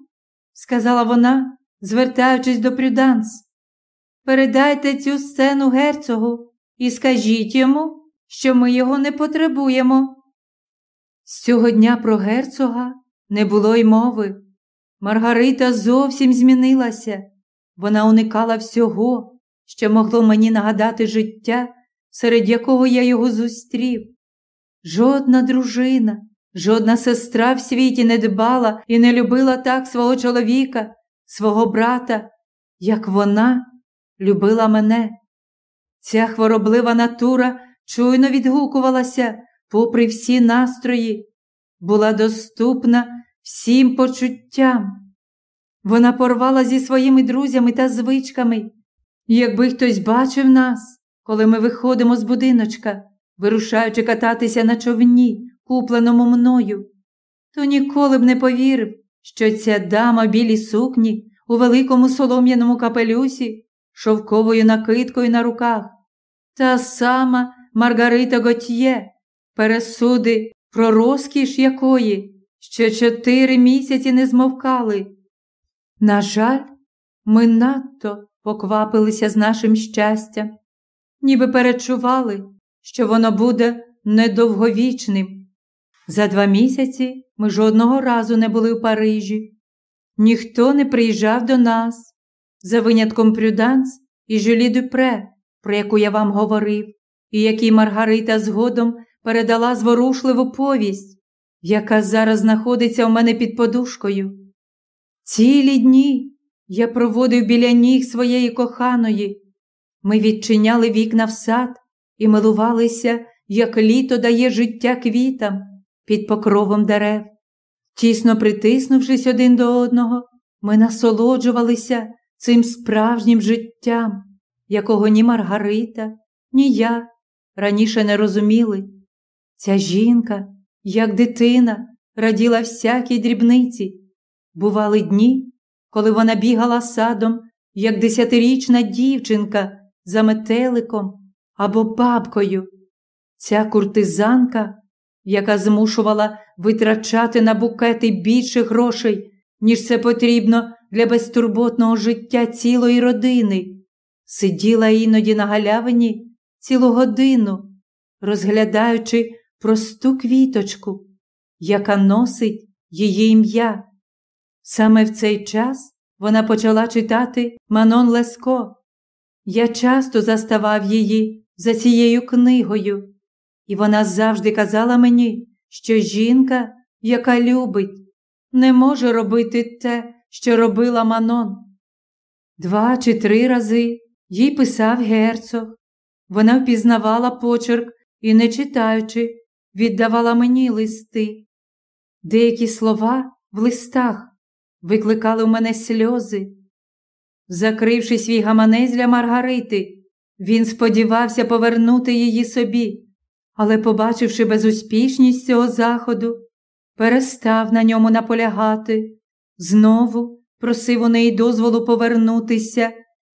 сказала вона, звертаючись до Прюданс, передайте цю сцену герцогу і скажіть йому, що ми його не потребуємо. З цього дня про герцога не було й мови. Маргарита зовсім змінилася. Вона уникала всього, що могло мені нагадати життя, серед якого я його зустрів. Жодна дружина, жодна сестра в світі не дбала і не любила так свого чоловіка, свого брата, як вона любила мене. Ця хвороблива натура чуйно відгукувалася, попри всі настрої, була доступна всім почуттям. Вона порвала зі своїми друзями та звичками. Якби хтось бачив нас, коли ми виходимо з будиночка, вирушаючи кататися на човні, купленому мною, то ніколи б не повірив, що ця дама в білій сукні у великому солом'яному капелюсі, шовковою накидкою на руках, та сама Маргарита Готьє, пересуди про розкіш якої ще чотири місяці не змовкали. На жаль, ми надто поквапилися з нашим щастям, ніби перечували, що воно буде недовговічним. За два місяці ми жодного разу не були в Парижі. Ніхто не приїжджав до нас, за винятком Прюданс і Жюлі Дюпре, про яку я вам говорив, і якій Маргарита згодом передала зворушливу повість, яка зараз знаходиться у мене під подушкою. Цілі дні я проводив біля ніг своєї коханої. Ми відчиняли вікна в сад і милувалися, як літо дає життя квітам під покровом дерев. Тісно притиснувшись один до одного, ми насолоджувалися цим справжнім життям, якого ні Маргарита, ні я раніше не розуміли. Ця жінка, як дитина, раділа всякій дрібниці. Бували дні, коли вона бігала садом, як десятирічна дівчинка за метеликом або бабкою. Ця куртизанка, яка змушувала витрачати на букети більше грошей, ніж це потрібно для безтурботного життя цілої родини, сиділа іноді на галявині цілу годину, розглядаючи просту квіточку, яка носить її ім'я. Саме в цей час вона почала читати Манон Леско. Я часто заставав її за цією книгою, і вона завжди казала мені, що жінка, яка любить, не може робити те, що робила Манон. Два чи три рази їй писав герцог. Вона впізнавала почерк і, не читаючи, віддавала мені листи. Деякі слова в листах викликали в мене сльози. Закривши свій гаманець для Маргарити, він сподівався повернути її собі, але, побачивши безуспішність цього заходу, перестав на ньому наполягати, знову просив у неї дозволу повернутися,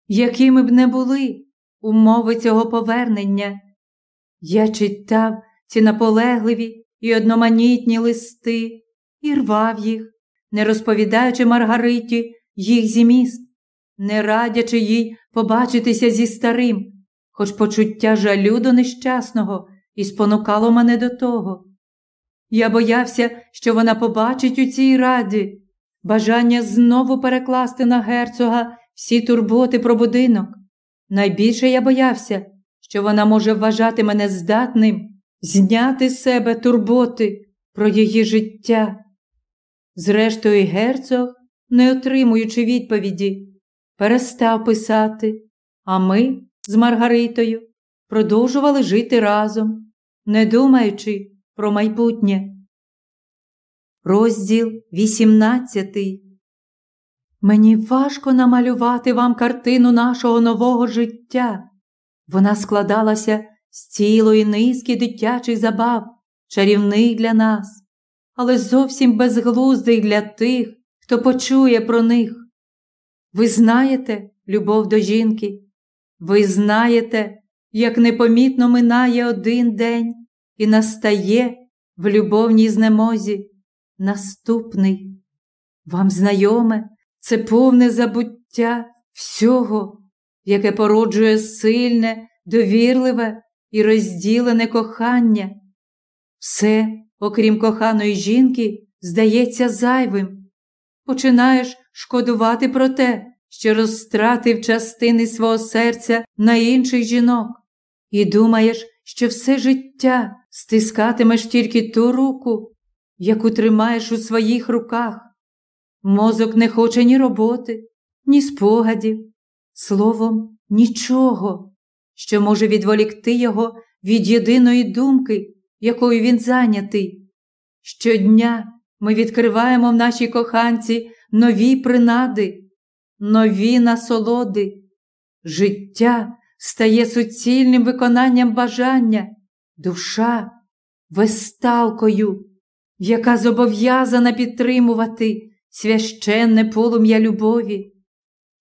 якими б не були умови цього повернення. Я читав ці наполегливі і одноманітні листи і рвав їх, не розповідаючи Маргариті їх зіміст, не радячи їй побачитися зі старим, хоч почуття жалю до нещасного і спонукало мене до того. Я боявся, що вона побачить у цій раді бажання знову перекласти на герцога всі турботи про будинок. Найбільше я боявся, що вона може вважати мене здатним зняти з себе турботи про її життя. Зрештою, герцог, не отримуючи відповіді, перестав писати, а ми з Маргаритою продовжували жити разом, не думаючи про майбутнє. Розділ 18 Мені важко намалювати вам картину нашого нового життя. Вона складалася з цілої низки дитячих забав, чарівних для нас, але зовсім безглуздих для тих, хто почує про них. Ви знаєте любов до жінки, ви знаєте, як непомітно минає один день і настає в любовній знемозі наступний. Вам знайоме це повне забуття всього, яке породжує сильне, довірливе і розділене кохання. Все, окрім коханої жінки, здається зайвим. Починаєш шкодувати про те, що розтратив частини свого серця на інших жінок, і думаєш, що все життя стискатимеш тільки ту руку, яку тримаєш у своїх руках. Мозок не хоче ні роботи, ні спогадів, словом, нічого, що може відволікти його від єдиної думки, якою він зайнятий. Щодня ми відкриваємо в нашій коханці нові принади, нові насолоди. Життя стає суцільним виконанням бажання, душа весталкою, яка зобов'язана підтримувати священне полум'я любові.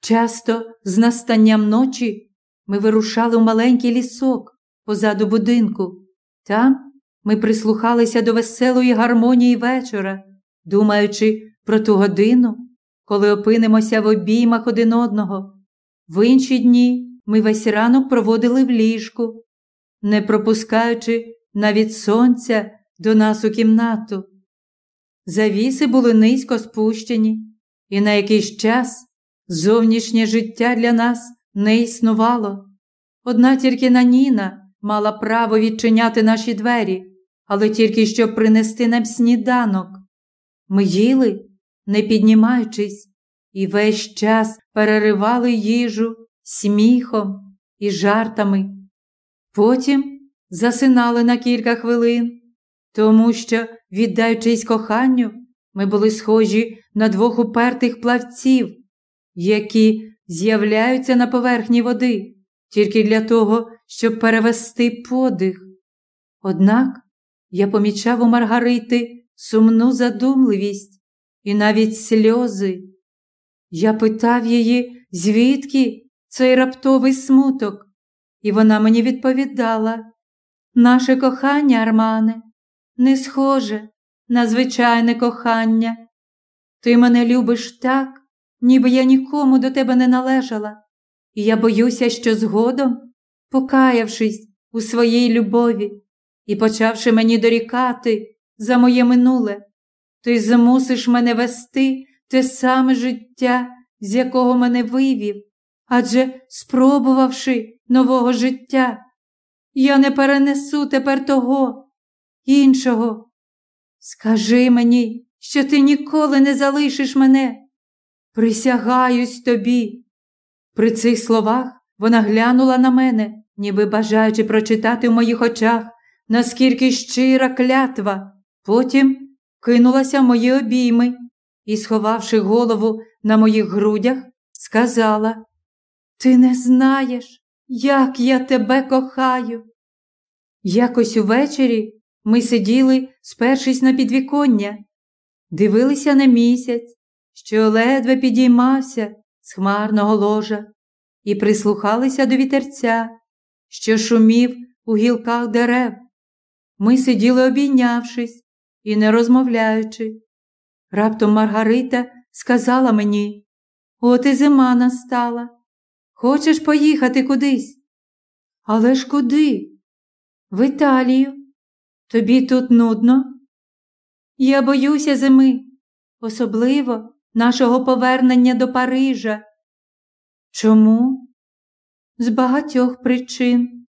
Часто з настанням ночі ми вирушали в маленький лісок позаду будинку. Там ми прислухалися до веселої гармонії вечора, думаючи про ту годину, коли опинимося в обіймах один одного. В інші дні ми весь ранок проводили в ліжку, не пропускаючи навіть сонця до нас у кімнату. Завіси були низько спущені, і на якийсь час зовнішнє життя для нас не існувало. Одна тільки Наніна мала право відчиняти наші двері, але тільки щоб принести нам сніданок. Ми їли, не піднімаючись, і весь час переривали їжу сміхом і жартами. Потім засинали на кілька хвилин, тому що, віддаючись коханню, ми були схожі на двох упертих плавців, які з'являються на поверхні води тільки для того, щоб перевести подих. Однак я помічав у Маргарити сумну задумливість і навіть сльози. Я питав її, звідки цей раптовий смуток, і вона мені відповідала наше кохання, Армане, не схоже на звичайне кохання. Ти мене любиш так, ніби я нікому до тебе не належала, і я боюся, що згодом, покаявшись у своїй любові і почавши мені дорікати за моє минуле, ти змусиш мене вести те саме життя, з якого мене вивів, адже спробувавши нового життя, я не перенесу тепер того, іншого. Скажи мені, що ти ніколи не залишиш мене. Присягаюсь тобі. При цих словах вона глянула на мене, ніби бажаючи прочитати в моїх очах, наскільки щира клятва. Потім кинулася в мої обійми і, сховавши голову на моїх грудях, сказала: Ти не знаєш, як я тебе кохаю. Якось увечері ми сиділи, спершись на підвіконня, дивилися на місяць, що ледве підіймався з хмарного ложа, і прислухалися до вітерця, що шумів у гілках дерев. Ми сиділи, обійнявшись і не розмовляючи. Раптом Маргарита сказала мені От і зима настала. Хочеш поїхати кудись? Але ж куди? В Італію. Тобі тут нудно? Я боюся зими, особливо нашого повернення до Парижа. Чому? З багатьох причин.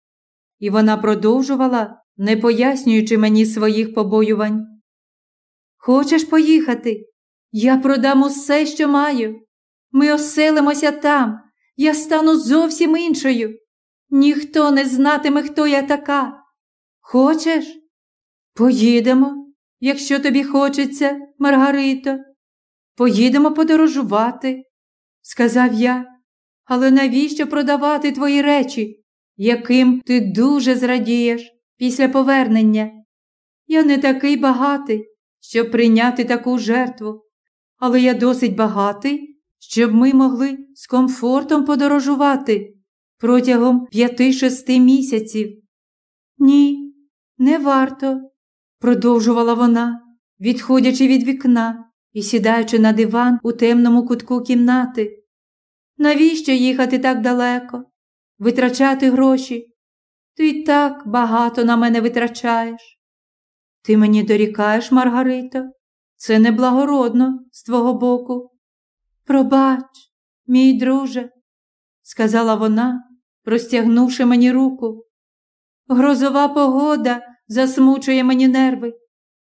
І вона продовжувала, не пояснюючи мені своїх побоювань. Хочеш поїхати? Я продам усе, що маю. Ми оселимося там. Я стану зовсім іншою. Ніхто не знатиме, хто я така. Хочеш? Поїдемо, якщо тобі хочеться, Маргарито. Поїдемо подорожувати, сказав я. Але навіщо продавати твої речі, яким ти дуже зрадієш після повернення? Я не такий багатий, щоб прийняти таку жертву, але я досить багатий, щоб ми могли з комфортом подорожувати протягом п'яти-шести місяців. Ні, не варто, продовжувала вона, відходячи від вікна і сідаючи на диван у темному кутку кімнати. Навіщо їхати так далеко, витрачати гроші? Ти й так багато на мене витрачаєш. Ти мені дорікаєш, Маргарито? Це неблагородно з твого боку. Пробач, мій друже, сказала вона, простягнувши мені руку. Грозова погода засмучує мені нерви.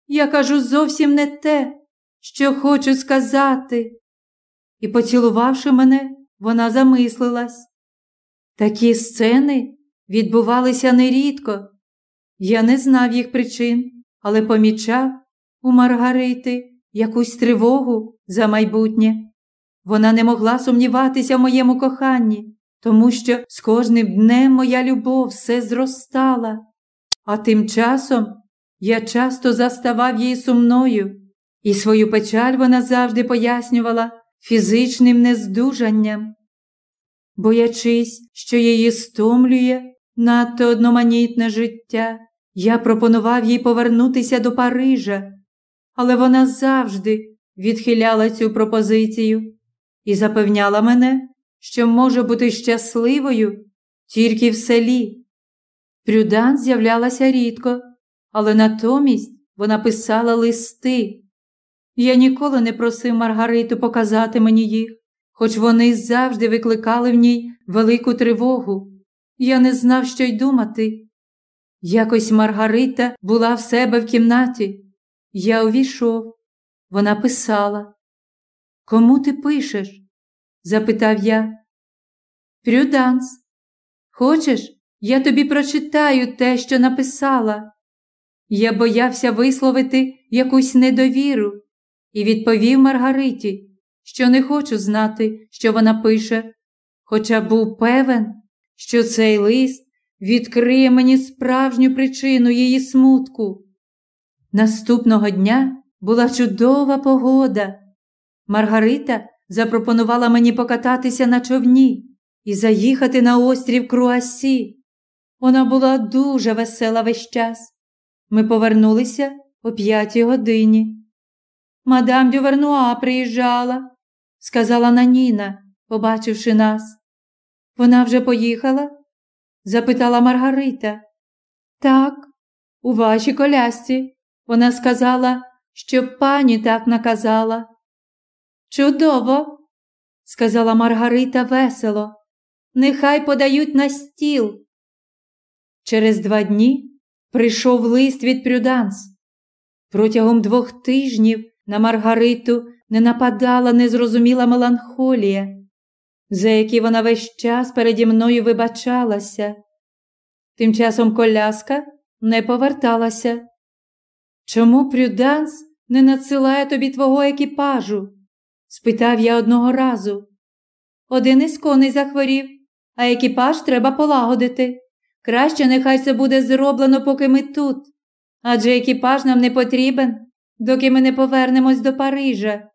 Я кажу зовсім не те, що хочу сказати. І, поцілувавши мене, вона замислилась. Такі сцени відбувалися нерідко. Я не знав їх причин, але помічав у Маргарити якусь тривогу за майбутнє. Вона не могла сумніватися в моєму коханні, тому що з кожним днем моя любов все зростала, а тим часом я часто заставав її сумною, і свою печаль вона завжди пояснювала фізичним нездужанням. Боячись, що її стомлює надто одноманітне життя, я пропонував їй повернутися до Парижа, але вона завжди відхиляла цю пропозицію і запевняла мене, що може бути щасливою тільки в селі. Прюдан з'являлася рідко, але натомість вона писала листи. Я ніколи не просив Маргариту показати мені їх, хоч вони завжди викликали в ній велику тривогу. Я не знав, що й думати. Якось Маргарита була в себе в кімнаті. Я увійшов. Вона писала. Кому ти пишеш? запитав я. Прюданс, хочеш, я тобі прочитаю те, що написала. Я боявся висловити якусь недовіру і відповів Маргариті, що не хочу знати, що вона пише, хоча був певен, що цей лист відкриє мені справжню причину її смутку. Наступного дня була чудова погода. Маргарита запропонувала мені покататися на човні і заїхати на острів Круасі. Вона була дуже весела весь час. Ми повернулися о п'ятій годині. Мадам Дювернуа приїжджала, сказала Наніна, побачивши нас. Вона вже поїхала? запитала Маргарита. Так, у вашій колясці. Вона сказала, що пані так наказала. Чудово, сказала Маргарита весело. Нехай подають на стіл. Через два дні прийшов лист від Прюданс. Протягом двох тижнів на Маргариту не нападала незрозуміла меланхолія, за які вона весь час переді мною вибачалася. Тим часом коляска не поверталася. Чому Прюданс не надсилає тобі твого екіпажу? спитав я одного разу. Один із коней захворів, а екіпаж треба полагодити. Краще нехай це буде зроблено, поки ми тут, адже екіпаж нам не потрібен, доки ми не повернемось до Парижа.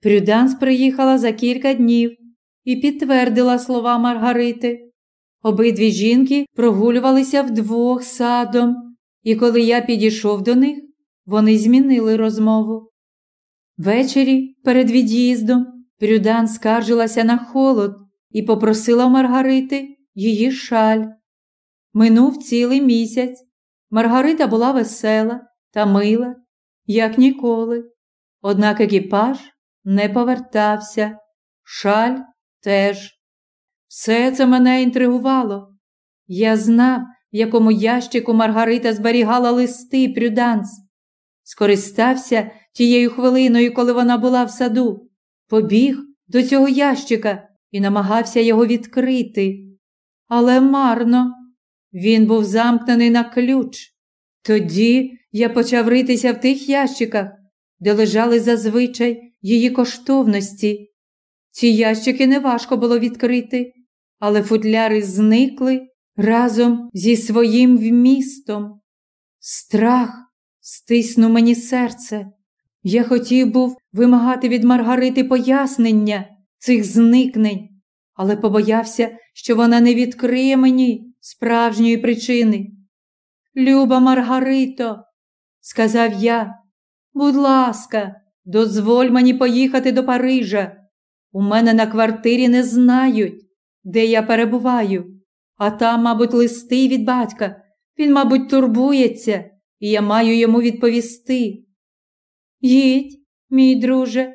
Прюданс приїхала за кілька днів і підтвердила слова Маргарити. Обидві жінки прогулювалися вдвох садом, і коли я підійшов до них, вони змінили розмову. Ввечері, перед від'їздом, Прюдан скаржилася на холод і попросила Маргарити її шаль. Минув цілий місяць. Маргарита була весела та мила, як ніколи. Однак екіпаж не повертався, шаль теж. Все це мене інтригувало. Я знав, в якому ящику Маргарита зберігала листи Прюданс. Скористався тією хвилиною, коли вона була в саду, побіг до цього ящика і намагався його відкрити. Але марно, він був замкнений на ключ. Тоді я почав ритися в тих ящиках, де лежали зазвичай її коштовності. Ці ящики неважко було відкрити, але футляри зникли разом зі своїм вмістом. Страх стиснув мені серце. Я хотів був вимагати від Маргарити пояснення цих зникнень, але побоявся, що вона не відкриє мені справжньої причини. Люба Маргарито, сказав я, будь ласка, дозволь мені поїхати до Парижа. У мене на квартирі не знають, де я перебуваю, а там, мабуть, листи від батька. Він, мабуть, турбується, і я маю йому відповісти. Їдь, мій друже,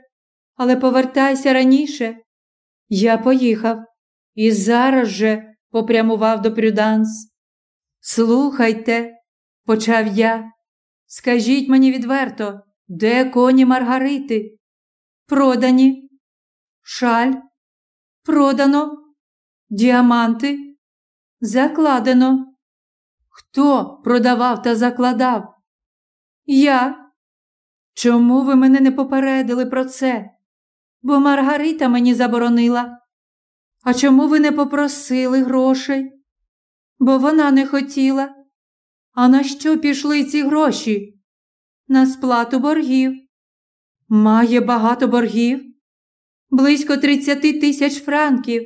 але повертайся раніше. Я поїхав і зараз же попрямував до Прюданс. Слухайте, почав я, скажіть мені відверто, де коні Маргарити? Продані. Шаль. Продано. Діаманти. Закладено. Хто продавав та закладав? Я. Чому ви мене не попередили про це? Бо Маргарита мені заборонила. А чому ви не попросили грошей? Бо вона не хотіла. А на що пішли ці гроші? На сплату боргів. Має багато боргів, близько тридцяти тисяч франків.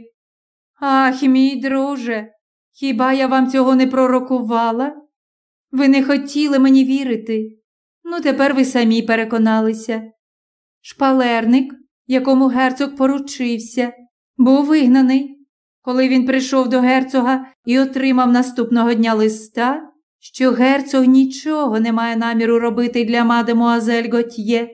Ах, мій друже, хіба я вам цього не пророкувала? Ви не хотіли мені вірити. Ну, тепер ви самі переконалися. Шпалерник, якому герцог поручився, був вигнаний. Коли він прийшов до герцога і отримав наступного дня листа, що герцог нічого не має наміру робити для мадемуазель Готьє.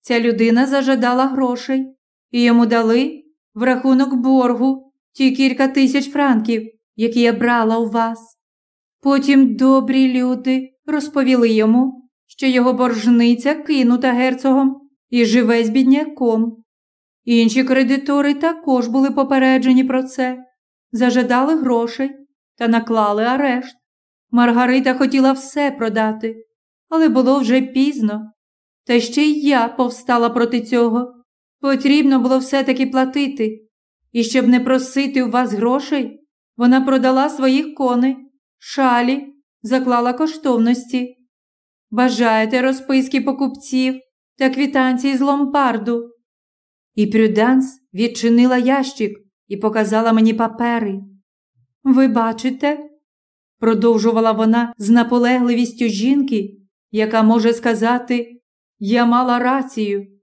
Ця людина зажадала грошей, і йому дали в рахунок боргу ті кілька тисяч франків, які я брала у вас. Потім добрі люди розповіли йому, що його боржниця кинута герцогом і живе з бідняком. Інші кредитори також були попереджені про це, зажадали грошей та наклали арешт. Маргарита хотіла все продати, але було вже пізно. Та ще й я повстала проти цього. Потрібно було все-таки платити. І щоб не просити у вас грошей, вона продала своїх коней, шалі, заклала коштовності. Бажаєте розписки покупців та квітанції з ломбарду. І Прюданс відчинила ящик і показала мені папери. Ви бачите, продовжувала вона з наполегливістю жінки, яка може сказати я мала рацію.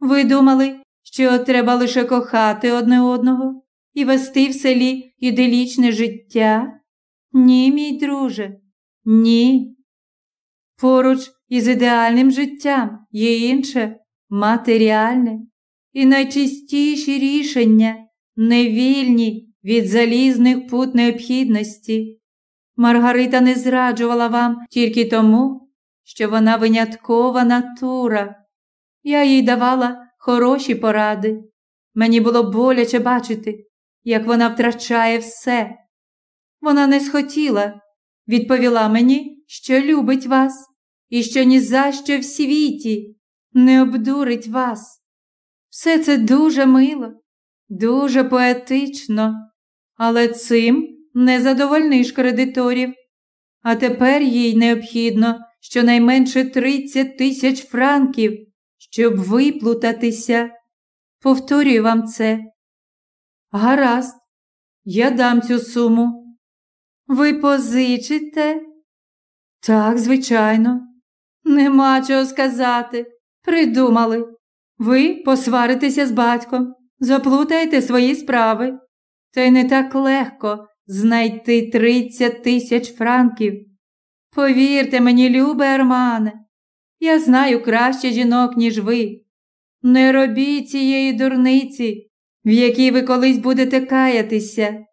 Ви думали, що треба лише кохати одне одного і вести в селі іделічне життя? Ні, мій друже, ні. Поруч із ідеальним життям є інше матеріальне і найчистіші рішення, невільні від залізних пут необхідності. Маргарита не зраджувала вам тільки тому, що вона виняткова натура. Я їй давала хороші поради. Мені було боляче бачити, як вона втрачає все. Вона не схотіла, відповіла мені, що любить вас і що ні за що в світі не обдурить вас. Все це дуже мило, дуже поетично, але цим не задовольниш кредиторів. А тепер їй необхідно щонайменше 30 тисяч франків, щоб виплутатися. Повторюю вам це. Гаразд, я дам цю суму. Ви позичите? Так, звичайно. Нема чого сказати. Придумали. Ви посваритеся з батьком, заплутаєте свої справи. Та й не так легко знайти 30 тисяч франків. Повірте мені, любе Армане, я знаю краще жінок, ніж ви. Не робіть цієї дурниці, в якій ви колись будете каятися.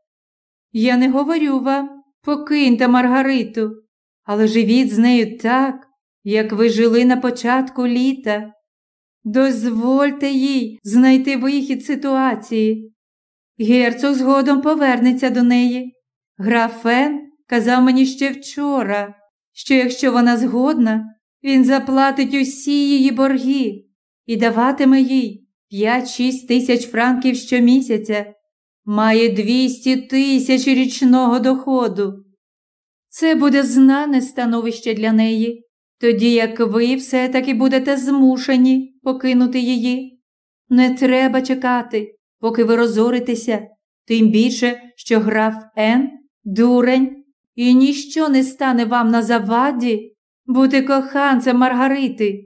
Я не говорю вам, покиньте Маргариту, але живіть з нею так, як ви жили на початку літа. Дозвольте їй знайти вихід ситуації. Герцог згодом повернеться до неї. Графен казав мені ще вчора що якщо вона згодна, він заплатить усі її борги і даватиме їй 5-6 тисяч франків щомісяця, має 200 тисяч річного доходу. Це буде знане становище для неї, тоді як ви все-таки будете змушені покинути її. Не треба чекати, поки ви розоритеся, тим більше, що граф Н дурень і ніщо не стане вам на заваді бути коханцем Маргарити.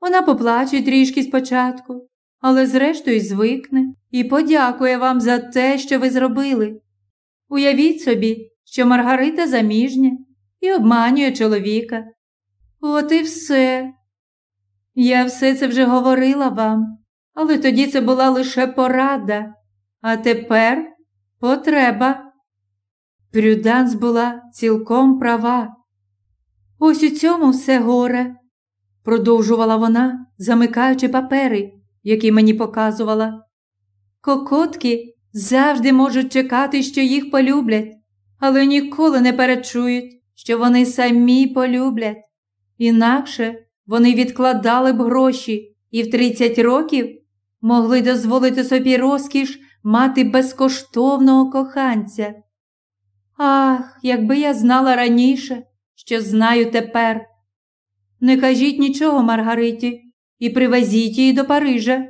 Вона поплаче трішки спочатку, але зрештою звикне і подякує вам за те, що ви зробили. Уявіть собі, що Маргарита заміжня і обманює чоловіка. От і все. Я все це вже говорила вам, але тоді це була лише порада, а тепер потреба. Прюданс була цілком права. Ось у цьому все горе, продовжувала вона, замикаючи папери, які мені показувала. Кокотки завжди можуть чекати, що їх полюблять, але ніколи не перечують, що вони самі полюблять. Інакше вони відкладали б гроші і в 30 років могли дозволити собі розкіш мати безкоштовного коханця. Ах, якби я знала раніше, що знаю тепер. Не кажіть нічого, Маргариті, і привезіть її до Парижа.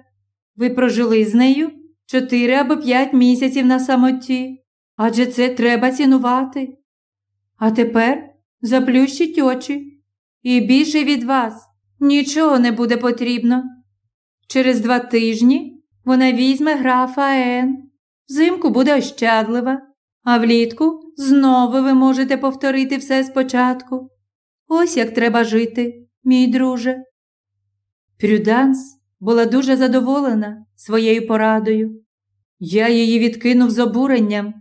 Ви прожили з нею чотири або п'ять місяців на самоті, адже це треба цінувати. А тепер заплющіть очі, і більше від вас нічого не буде потрібно. Через два тижні вона візьме графа Ен. Взимку буде ощадлива, а влітку знову ви можете повторити все спочатку. Ось як треба жити, мій друже. Прюданс була дуже задоволена своєю порадою. Я її відкинув з обуренням.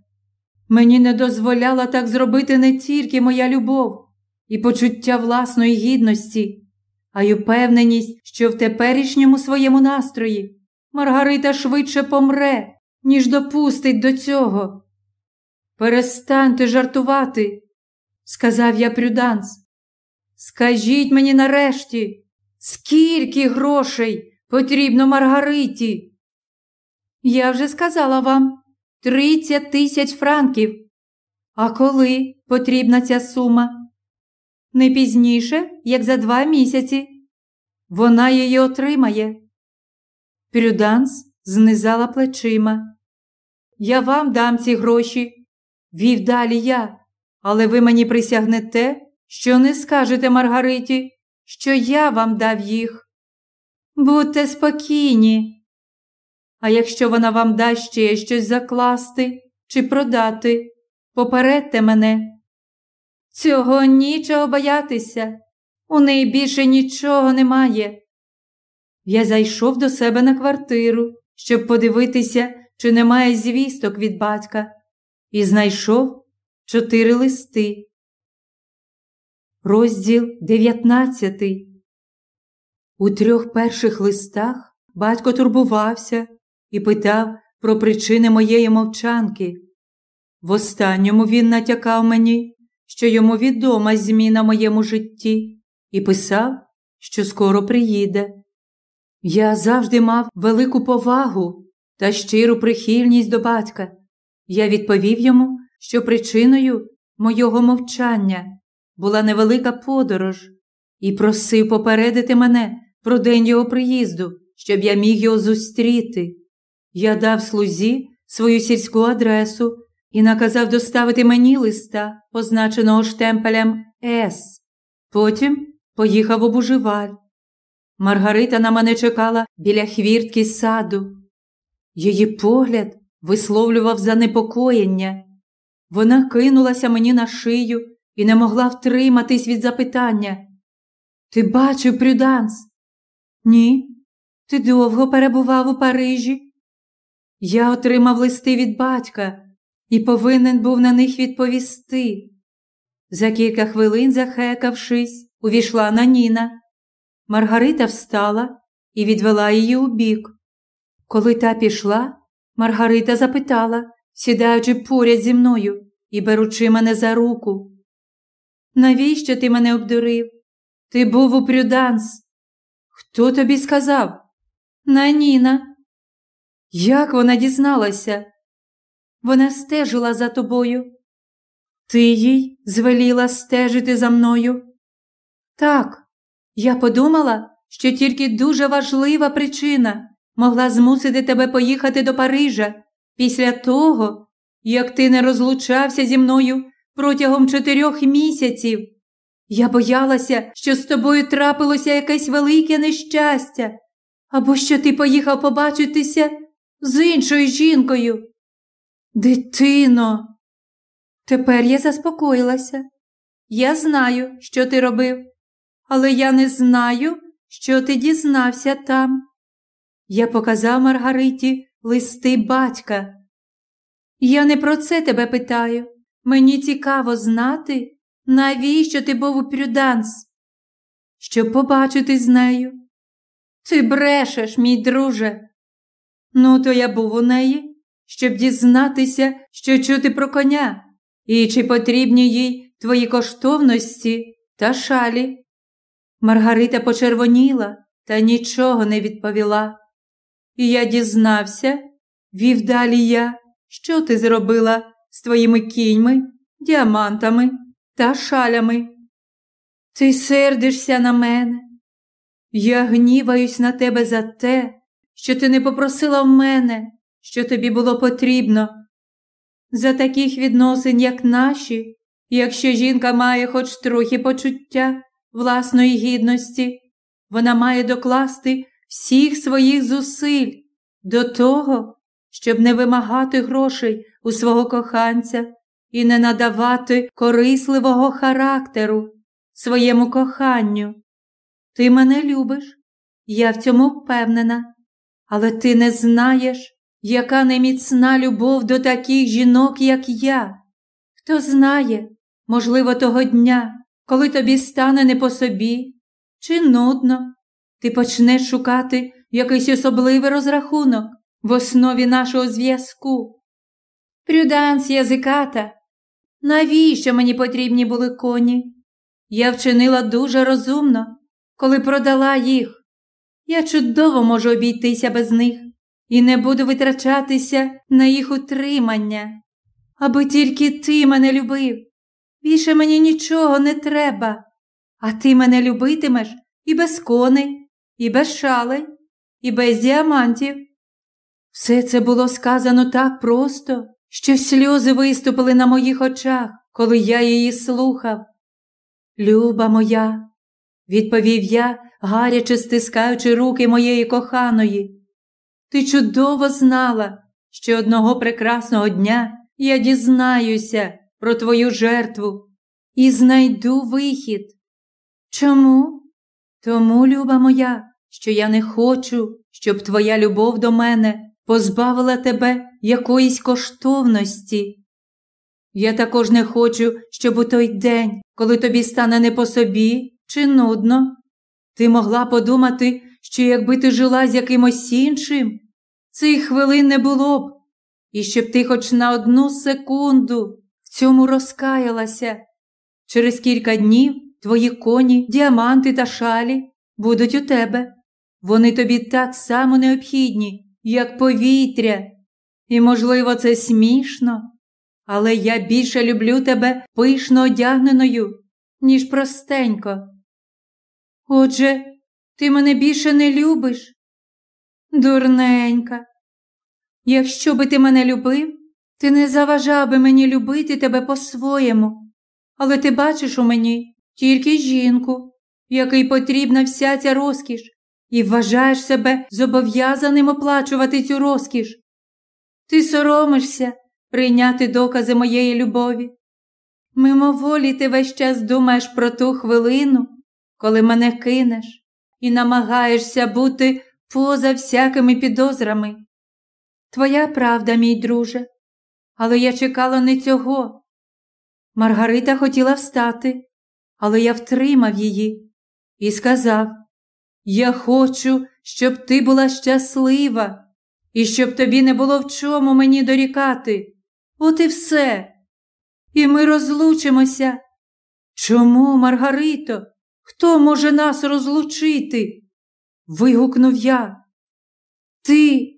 Мені не дозволяла так зробити не тільки моя любов і почуття власної гідності, а й упевненість, що в теперішньому своєму настрої Маргарита швидше помре, ніж допустить до цього. Перестаньте жартувати, сказав я Прюданс. Скажіть мені нарешті, скільки грошей потрібно Маргариті? Я вже сказала вам тридцять тисяч франків. А коли потрібна ця сума? Не пізніше, як за два місяці. Вона її отримає. Прюданс знизала плечима. Я вам дам ці гроші. Вів далі я, але ви мені присягнете, що не скажете Маргариті, що я вам дав їх. Будьте спокійні. А якщо вона вам дасть ще щось закласти чи продати, попередьте мене. Цього нічого боятися, у неї більше нічого немає. Я зайшов до себе на квартиру, щоб подивитися, чи немає звісток від батька, і знайшов чотири листи. Розділ 19 У трьох перших листах батько турбувався і питав про причини моєї мовчанки. В останньому він натякав мені, що йому відома зміна моєму житті, і писав, що скоро приїде. Я завжди мав велику повагу та щиру прихильність до батька. Я відповів йому, що причиною мого мовчання була невелика подорож, і просив попередити мене про день його приїзду, щоб я міг його зустріти. Я дав слузі свою сільську адресу і наказав доставити мені листа, позначеного штемпелем С. Потім поїхав у. Маргарита на мене чекала біля хвіртки саду. Її погляд висловлював занепокоєння. Вона кинулася мені на шию і не могла втриматись від запитання. Ти бачив Прюданс? Ні. Ти довго перебував у Парижі? Я отримав листи від батька і повинен був на них відповісти. За кілька хвилин, захекавшись, увійшла на Ніна. Маргарита встала і відвела її у бік. Коли та пішла, Маргарита запитала, сідаючи поряд зі мною і беручи мене за руку. Навіщо ти мене обдурив? Ти був у Прюданс. Хто тобі сказав? Наніна. Як вона дізналася? Вона стежила за тобою. Ти їй звеліла стежити за мною? Так, я подумала, що тільки дуже важлива причина могла змусити тебе поїхати до Парижа після того, як ти не розлучався зі мною протягом чотирьох місяців. Я боялася, що з тобою трапилося якесь велике нещастя, або що ти поїхав побачитися з іншою жінкою. Дитино, тепер я заспокоїлася. Я знаю, що ти робив, але я не знаю, що ти дізнався там. Я показав Маргариті листи батька. Я не про це тебе питаю. Мені цікаво знати, навіщо ти був у Прюданс, щоб побачити з нею. Ти брешеш, мій друже. Ну, то я був у неї, щоб дізнатися, що чути про коня, і чи потрібні їй твої коштовності та шалі. Маргарита почервоніла та нічого не відповіла. І я дізнався, вів далі я, що ти зробила з твоїми кіньми, діамантами та шалями. Ти сердишся на мене. Я гніваюсь на тебе за те, що ти не попросила в мене, що тобі було потрібно. За таких відносин, як наші, якщо жінка має хоч трохи почуття власної гідності, вона має докласти всіх своїх зусиль до того, щоб не вимагати грошей у свого коханця і не надавати корисливого характеру своєму коханню. Ти мене любиш, я в цьому впевнена, але ти не знаєш, яка неміцна любов до таких жінок, як я. Хто знає, можливо, того дня, коли тобі стане не по собі, чи нудно, ти почнеш шукати якийсь особливий розрахунок в основі нашого зв'язку. Прюданс язиката, навіщо мені потрібні були коні? Я вчинила дуже розумно, коли продала їх. Я чудово можу обійтися без них і не буду витрачатися на їх утримання, аби тільки ти мене любив. Більше мені нічого не треба, а ти мене любитимеш і без коней, і без шалей, і без діамантів. Все це було сказано так просто, що сльози виступили на моїх очах, коли я її слухав. Люба моя, відповів я, гаряче стискаючи руки моєї коханої. Ти чудово знала, що одного прекрасного дня я дізнаюся про твою жертву і знайду вихід. Чому? Тому, люба моя, що я не хочу, щоб твоя любов до мене позбавила тебе якоїсь коштовності. Я також не хочу, щоб у той день, коли тобі стане не по собі чи нудно, ти могла подумати, що якби ти жила з якимось іншим, цих хвилин не було б, і щоб ти хоч на одну секунду в цьому розкаялася. Через кілька днів твої коні, діаманти та шалі будуть у тебе. Вони тобі так само необхідні, як повітря. І, можливо, це смішно, але я більше люблю тебе пишно одягненою, ніж простенько. Отже, ти мене більше не любиш? Дурненька. Якщо би ти мене любив, ти не заважав би мені любити тебе по-своєму, але ти бачиш у мені тільки жінку, якій потрібна вся ця розкіш, і вважаєш себе зобов'язаним оплачувати цю розкіш. Ти соромишся прийняти докази моєї любові. Мимоволі ти весь час думаєш про ту хвилину, коли мене кинеш, і намагаєшся бути поза всякими підозрами. Твоя правда, мій друже, але я чекала не цього. Маргарита хотіла встати, але я втримав її і сказав: Я хочу, щоб ти була щаслива і щоб тобі не було в чому мені дорікати. От і все. І ми розлучимося. Чому, Маргарито? Хто може нас розлучити? вигукнув я. Ти,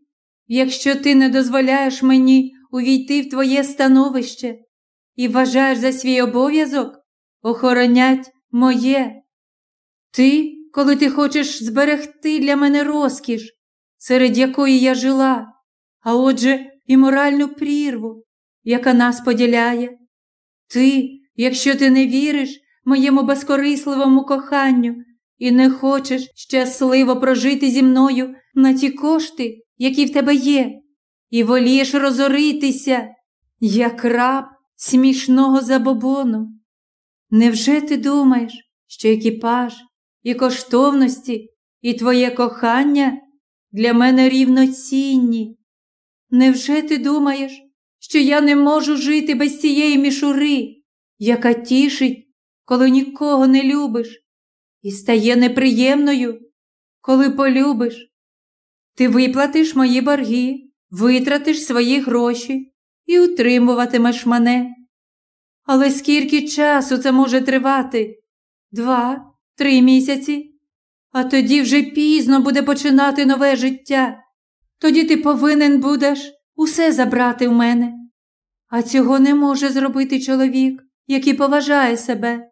якщо ти не дозволяєш мені увійти в твоє становище і вважаєш за свій обов'язок охоронять моє. Ти, коли ти хочеш зберегти для мене розкіш, серед якої я жила, а отже, і моральну прірву, яка нас поділяє. Ти, якщо ти не віриш моєму безкорисливому коханню і не хочеш щасливо прожити зі мною на ті кошти, які в тебе є, і волієш розоритися, як раб смішного забобону. Невже ти думаєш, що екіпаж і коштовності і твоє кохання для мене рівноцінні. Невже ти думаєш, що я не можу жити без цієї мішури, яка тішить, коли нікого не любиш, і стає неприємною, коли полюбиш? Ти виплатиш мої борги, витратиш свої гроші і утримуватимеш мене. Але скільки часу це може тривати? Два, три місяці? А тоді вже пізно буде починати нове життя. Тоді ти повинен будеш усе забрати в мене. А цього не може зробити чоловік, який поважає себе.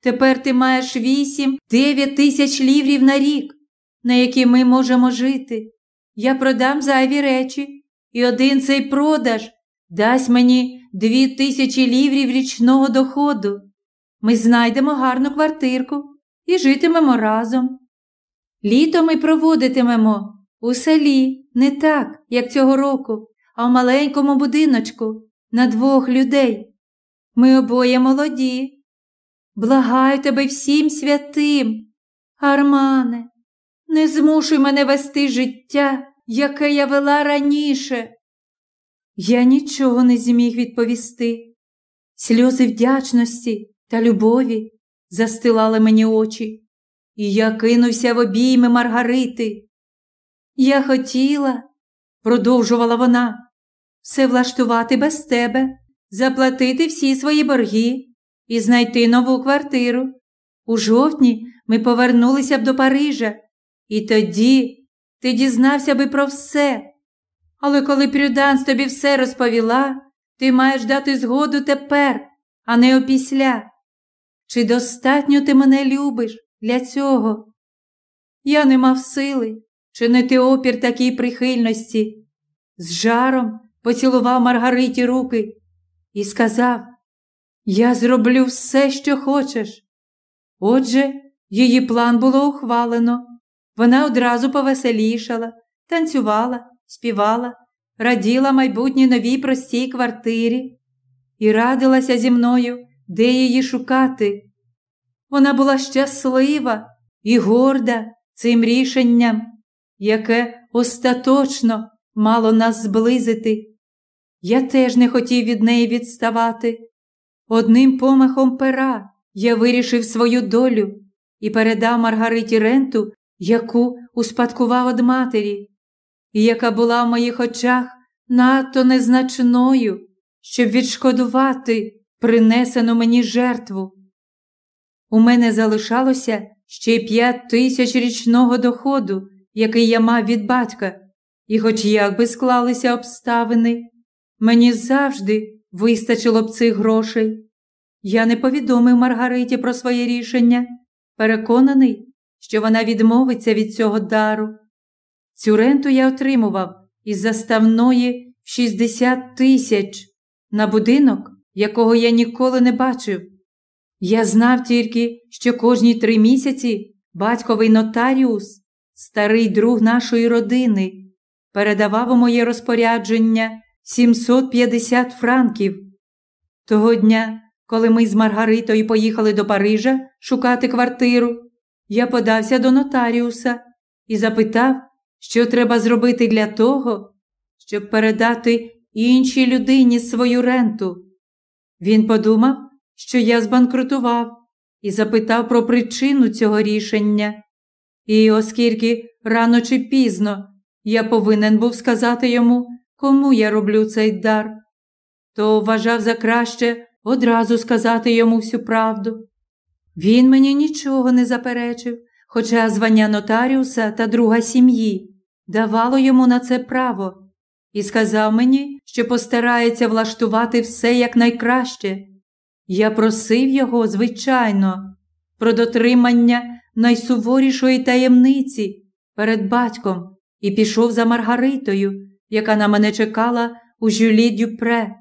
Тепер ти маєш вісім, дев'ять тисяч ліврів на рік, на які ми можемо жити. Я продам зайві речі, і один цей продаж дасть мені дві тисячі ліврів річного доходу. Ми знайдемо гарну квартирку і житимемо разом. Літо ми проводитимемо у селі не так, як цього року, а в маленькому будиночку на двох людей. Ми обоє молоді. Благаю тебе всім святим, Армане, не змушуй мене вести життя, яке я вела раніше. Я нічого не зміг відповісти. Сльози вдячності та любові застилали мені очі, і я кинувся в обійми Маргарити. Я хотіла, продовжувала вона, все влаштувати без тебе, заплатити всі свої борги і знайти нову квартиру. У жовтні ми повернулися б до Парижа, і тоді ти дізнався би про все. Але коли Прюданс тобі все розповіла, ти маєш дати згоду тепер, а не опісля. Чи достатньо ти мене любиш для цього? Я не мав сили чинити опір такій прихильності. З жаром поцілував Маргариті руки і сказав: Я зроблю все, що хочеш. Отже, її план було ухвалено. Вона одразу повеселішала, танцювала, співала, раділа майбутній новій простій квартирі і радилася зі мною, де її шукати. Вона була щаслива і горда цим рішенням, яке остаточно мало нас зблизити. Я теж не хотів від неї відставати. Одним помахом пера я вирішив свою долю і передав Маргариті ренту, яку успадкував від матері, і яка була в моїх очах надто незначною, щоб відшкодувати принесену мені жертву. У мене залишалося ще п'ять тисяч річного доходу, який я мав від батька, і, хоч як би склалися обставини, мені завжди вистачило б цих грошей. Я не повідомив Маргариті про своє рішення, переконаний, що вона відмовиться від цього дару. Цю ренту я отримував із заставної 60 тисяч на будинок, якого я ніколи не бачив. Я знав тільки, що кожні три місяці батьковий нотаріус, старий друг нашої родини, передавав у моє розпорядження 750 франків. Того дня, коли ми з Маргаритою поїхали до Парижа шукати квартиру, я подався до нотаріуса і запитав, що треба зробити для того, щоб передати іншій людині свою ренту. Він подумав, що я збанкрутував, і запитав про причину цього рішення. І оскільки рано чи пізно я повинен був сказати йому, кому я роблю цей дар, то вважав за краще одразу сказати йому всю правду. Він мені нічого не заперечив, хоча звання нотаріуса та друга сім'ї давало йому на це право, і сказав мені, що постарається влаштувати все якнайкраще. Я просив його, звичайно, про дотримання найсуворішої таємниці перед батьком і пішов за Маргаритою, яка на мене чекала у Жюлі Дюпре.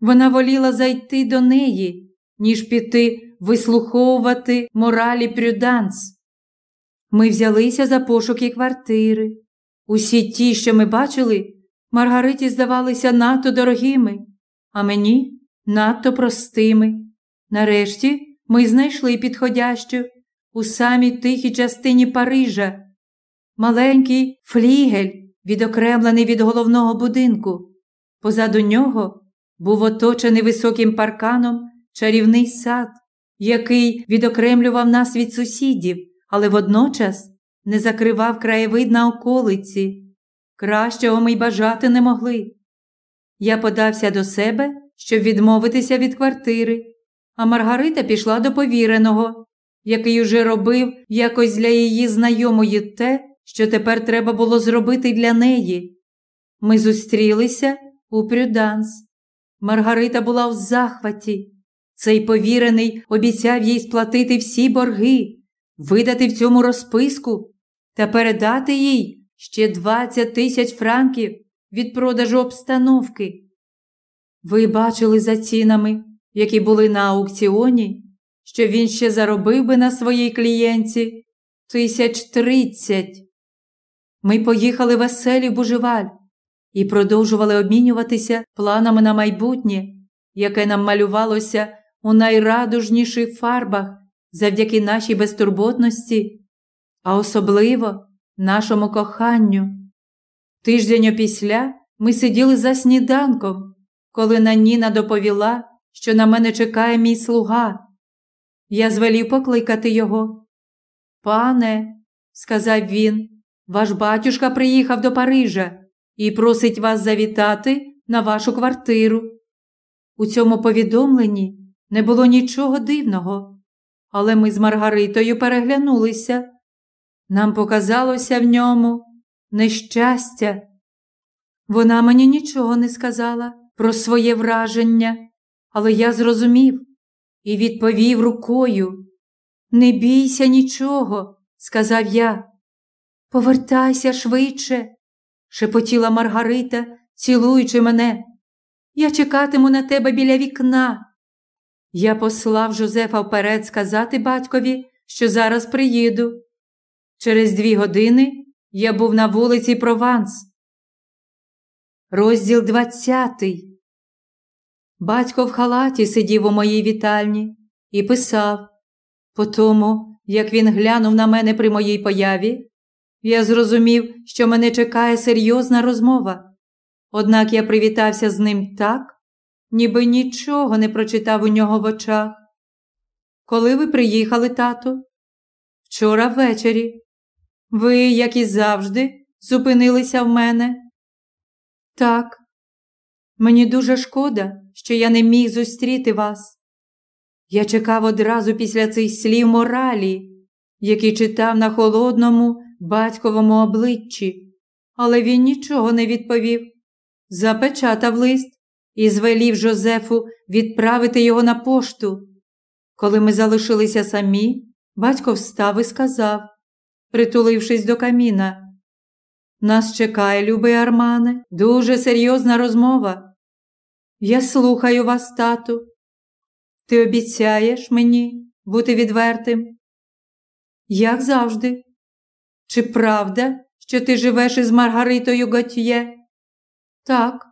Вона воліла зайти до неї, ніж піти вислуховувати моралі Прюданс. Ми взялися за пошуки квартири. Усі ті, що ми бачили, Маргариті здавалися надто дорогими, а мені надто простими. Нарешті ми знайшли підходящу. у самій тихій частині Парижа, маленький флігель, відокремлений від головного будинку. Позаду нього був оточений високим парканом чарівний сад, який відокремлював нас від сусідів, але водночас не закривав краєвид на околиці. Кращого ми й бажати не могли. Я подався до себе, щоб відмовитися від квартири, а Маргарита пішла до повіреного, який уже робив якось для її знайомої те, що тепер треба було зробити для неї. Ми зустрілися у Прюданс. Маргарита була в захваті. Цей повірений обіцяв їй сплатити всі борги, видати в цьому розписку та передати їй ще 20 тисяч франків від продажу обстановки. Ви бачили за цінами, які були на аукціоні, що він ще заробив би на своїй клієнті тисяч тридцять. Ми поїхали веселі в Бужеваль і продовжували обмінюватися планами на майбутнє, яке нам малювалося у найрадужніших фарбах завдяки нашій безтурботності, а особливо нашому коханню. Тиждень опісля ми сиділи за сніданком, коли Наніна доповіла, що на мене чекає мій слуга. Я звелів покликати його. Пане, сказав він, ваш батюшка приїхав до Парижа і просить вас завітати на вашу квартиру. У цьому повідомленні не було нічого дивного, але ми з Маргаритою переглянулися. Нам показалося в ньому нещастя. Вона мені нічого не сказала про своє враження, але я зрозумів і відповів рукою. Не бійся нічого, сказав я. Повертайся швидше, шепотіла Маргарита, цілуючи мене. Я чекатиму на тебе біля вікна. Я послав Жозефа вперед сказати батькові, що зараз приїду. Через дві години я був на вулиці Прованс. Розділ двадцятий. Батько в халаті сидів у моїй вітальні і писав. По тому, як він глянув на мене при моїй появі, я зрозумів, що мене чекає серйозна розмова. Однак я привітався з ним так, ніби нічого не прочитав у нього в очах. Коли ви приїхали, тату? Вчора ввечері. Ви, як і завжди, зупинилися в мене? Так. Мені дуже шкода, що я не міг зустріти вас. Я чекав одразу після цих слів моралі, які читав на холодному батьковому обличчі, але він нічого не відповів. Запечатав лист і звелів Жозефу відправити його на пошту. Коли ми залишилися самі, батько встав і сказав, притулившись до каміна. Нас чекає, любий Армане, дуже серйозна розмова. Я слухаю вас, тату. Ти обіцяєш мені бути відвертим? Як завжди. Чи правда, що ти живеш із Маргаритою Готьє? Так.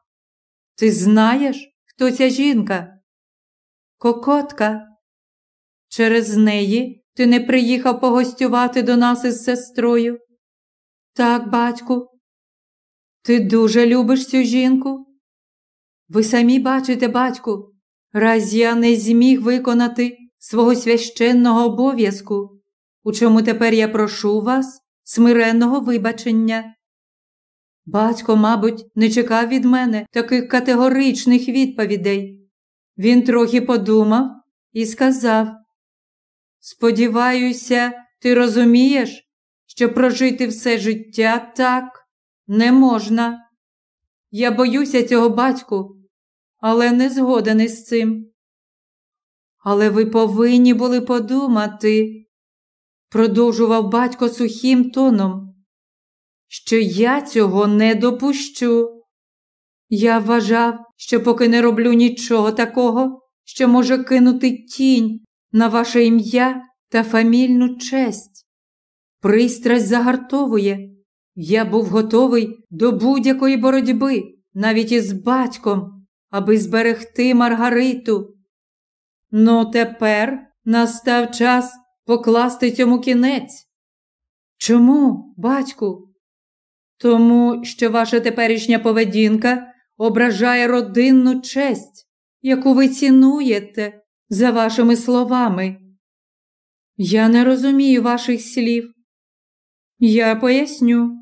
Ти знаєш, хто ця жінка? Кокотка. Через неї ти не приїхав погостювати до нас із сестрою. Так, батьку. Ти дуже любиш цю жінку? Ви самі бачите, батьку, раз я не зміг виконати свого священного обов'язку, у чому тепер я прошу вас смиренного вибачення. Батько, мабуть, не чекав від мене таких категоричних відповідей. Він трохи подумав і сказав: Сподіваюся, ти розумієш, що прожити все життя так не можна. Я боюся цього батьку, але не згоден із цим. Але ви повинні були подумати, продовжував батько сухим тоном, що я цього не допущу. Я вважав, що поки не роблю нічого такого, що може кинути тінь на ваше ім'я та фамільну честь. Пристрасть загартовує. Я був готовий до будь-якої боротьби, навіть із батьком, аби зберегти Маргариту. Ну, тепер настав час покласти цьому кінець. Чому, батьку? Тому що ваша теперішня поведінка ображає родинну честь, яку ви цінуєте за вашими словами. Я не розумію ваших слів. Я поясню.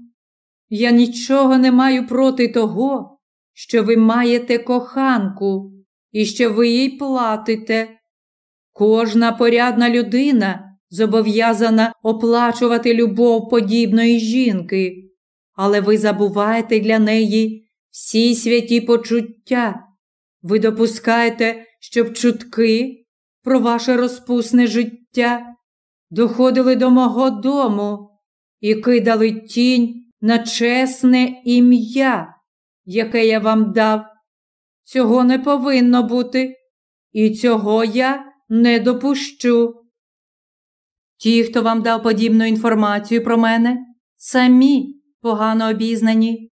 Я нічого не маю проти того, що ви маєте коханку і що ви їй платите. Кожна порядна людина зобов'язана оплачувати любов подібної жінки, але ви забуваєте для неї всі святі почуття. Ви допускаєте, щоб чутки про ваше розпусне життя доходили до мого дому і кидали тінь на чесне ім'я, яке я вам дав. Цього не повинно бути, і цього я не допущу. Ті, хто вам дав подібну інформацію про мене, самі погано обізнані.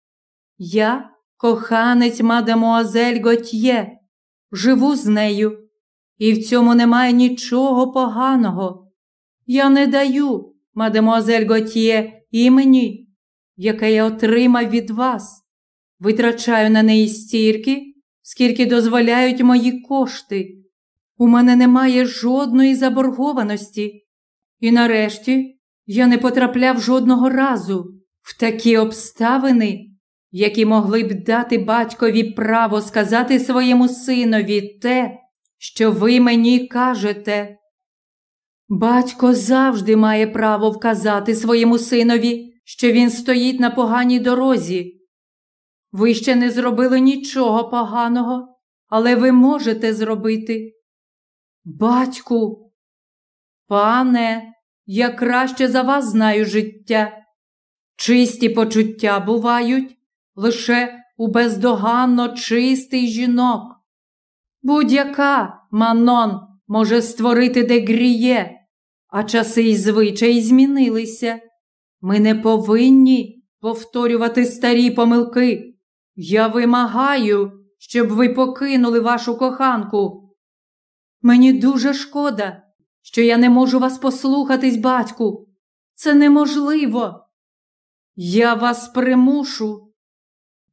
Я коханець мадемуазель Готьє, живу з нею, і в цьому немає нічого поганого. Я не даю мадемуазель Готьє імені, яке я отримав від вас. Витрачаю на неї стільки, скільки дозволяють мої кошти. У мене немає жодної заборгованості. І нарешті я не потрапляв жодного разу в такі обставини, які могли б дати батькові право сказати своєму синові те, що ви мені кажете. Батько завжди має право вказати своєму синові, що він стоїть на поганій дорозі. Ви ще не зробили нічого поганого, але ви можете зробити. Батьку, пане, я краще за вас знаю життя. Чисті почуття бувають лише у бездоганно чистий жінок. Будь-яка манон може створити дегріє, а часи й звичаї змінилися. Ми не повинні повторювати старі помилки. Я вимагаю, щоб ви покинули вашу коханку. Мені дуже шкода, що я не можу вас послухатись, батьку. Це неможливо. Я вас примушу.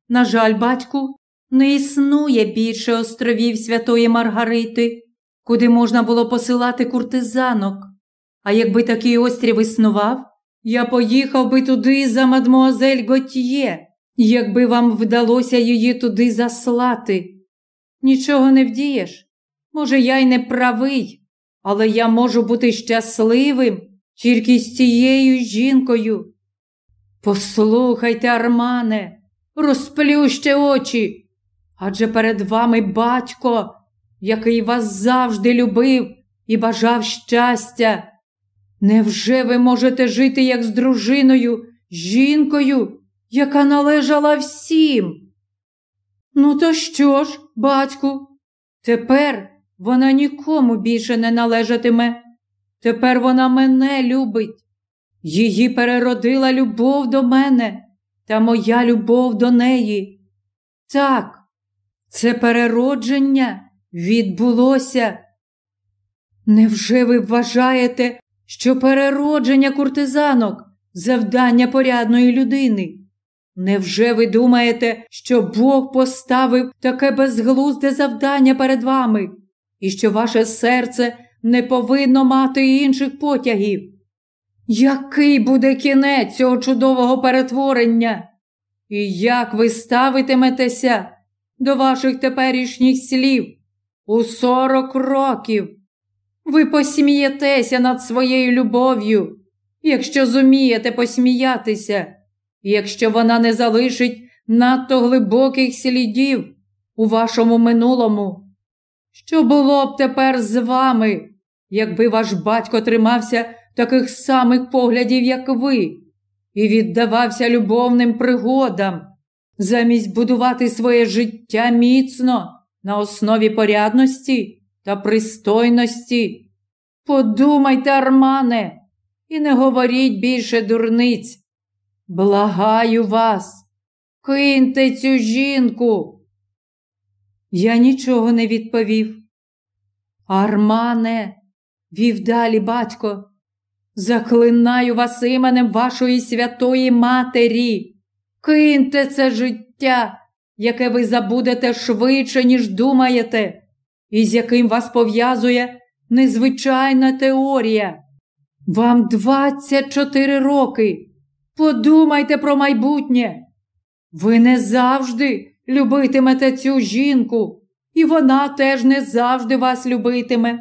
На жаль, батьку, не існує більше островів Святої Маргарити, куди можна було посилати куртизанок. А якби такий острів існував, я поїхав би туди за мадмуазель Готьє, якби вам вдалося її туди заслати. Нічого не вдієш. Може, я й не правий, але я можу бути щасливим тільки з цією жінкою. Послухайте, Армане, розплющте очі, адже перед вами батько, який вас завжди любив і бажав щастя. Невже ви можете жити як з дружиною, жінкою, яка належала всім? Ну, то що ж, батьку, тепер вона нікому більше не належатиме. Тепер вона мене любить. Її переродила любов до мене та моя любов до неї. Так, це переродження відбулося. Невже ви вважаєте, що переродження куртизанок завдання порядної людини? Невже ви думаєте, що Бог поставив таке безглузде завдання перед вами, і що ваше серце не повинно мати інших потягів? Який буде кінець цього чудового перетворення? І як ви ставитиметеся до ваших теперішніх слів у сорок років? Ви посмієтеся над своєю любов'ю, якщо зумієте посміятися, якщо вона не залишить надто глибоких слідів у вашому минулому. Що було б тепер з вами, якби ваш батько тримався таких самих поглядів, як ви, і віддавався любовним пригодам, замість будувати своє життя міцно на основі порядності та пристойності? Подумайте, Армане, і не говоріть більше дурниць. Благаю вас, киньте цю жінку. Я нічого не відповів. Армане, вів далі батько, Заклинаю вас іменем вашої святої Матері. Киньте це життя, яке ви забудете швидше, ніж думаєте, і з яким вас пов'язує незвичайна теорія. Вам 24 роки. Подумайте про майбутнє. Ви не завжди любитимете цю жінку, і вона теж не завжди вас любитиме.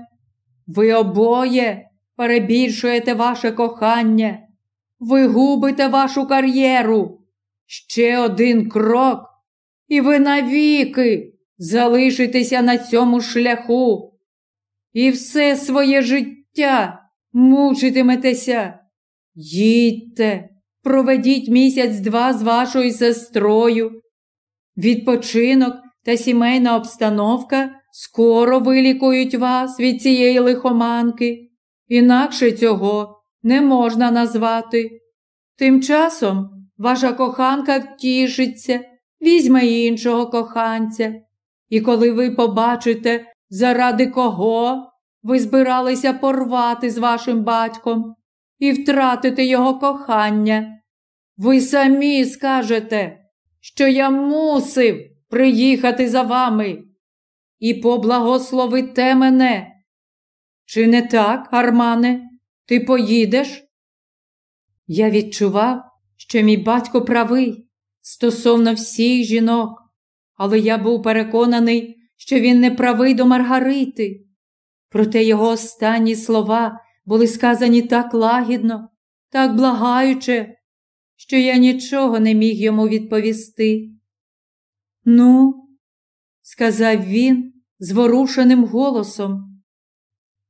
Ви обоє перебільшуєте ваше кохання, ви губите вашу кар'єру. Ще один крок, і ви навіки залишитеся на цьому шляху. І все своє життя мучитиметеся. Їдьте, проведіть місяць-два з вашою сестрою. Відпочинок та сімейна обстановка скоро вилікують вас від цієї лихоманки. Інакше цього не можна назвати. Тим часом ваша коханка втішиться, візьме іншого коханця. І коли ви побачите, заради кого ви збиралися порвати з вашим батьком і втратити його кохання, ви самі скажете, що я мусив приїхати за вами і поблагословите мене. Чи не так, Армане, ти поїдеш? Я відчував, що мій батько правий стосовно всіх жінок, але я був переконаний, що він не правий до Маргарити. Проте його останні слова були сказані так лагідно, так благаюче, що я нічого не міг йому відповісти. Ну, сказав він зворушеним голосом.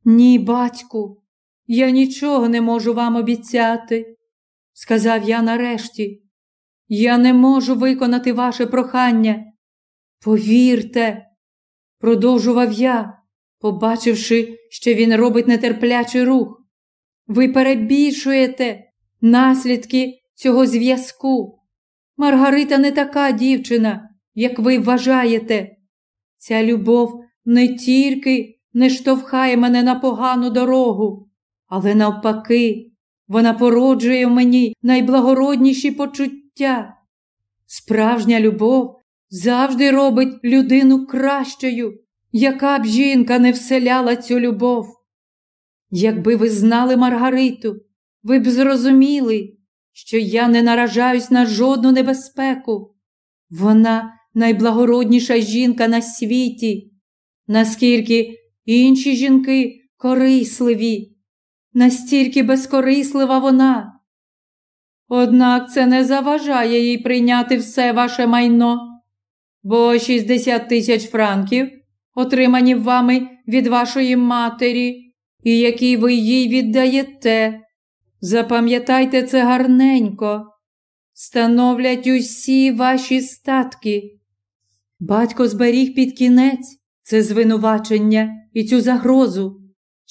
Ні, батьку, я нічого не можу вам обіцяти, сказав я нарешті. Я не можу виконати ваше прохання. Повірте, продовжував я, побачивши, що він робить нетерплячий рух. Ви перебільшуєте наслідки цього зв'язку. Маргарита не така дівчина, як ви вважаєте. Ця любов не тільки не штовхає мене на погану дорогу, але навпаки, вона породжує в мені найблагородніші почуття. Справжня любов завжди робить людину кращою, яка б жінка не вселяла цю любов. Якби ви знали Маргариту, ви б зрозуміли, що я не наражаюсь на жодну небезпеку. Вона найблагородніша жінка на світі, наскільки інші жінки корисливі, настільки безкорислива вона. Однак це не заважає їй прийняти все ваше майно, бо 60 тисяч франків, отримані вами від вашої матері, і які ви їй віддаєте. Запам'ятайте це гарненько, становлять усі ваші статки. Батько зберіг під кінець це звинувачення і цю загрозу,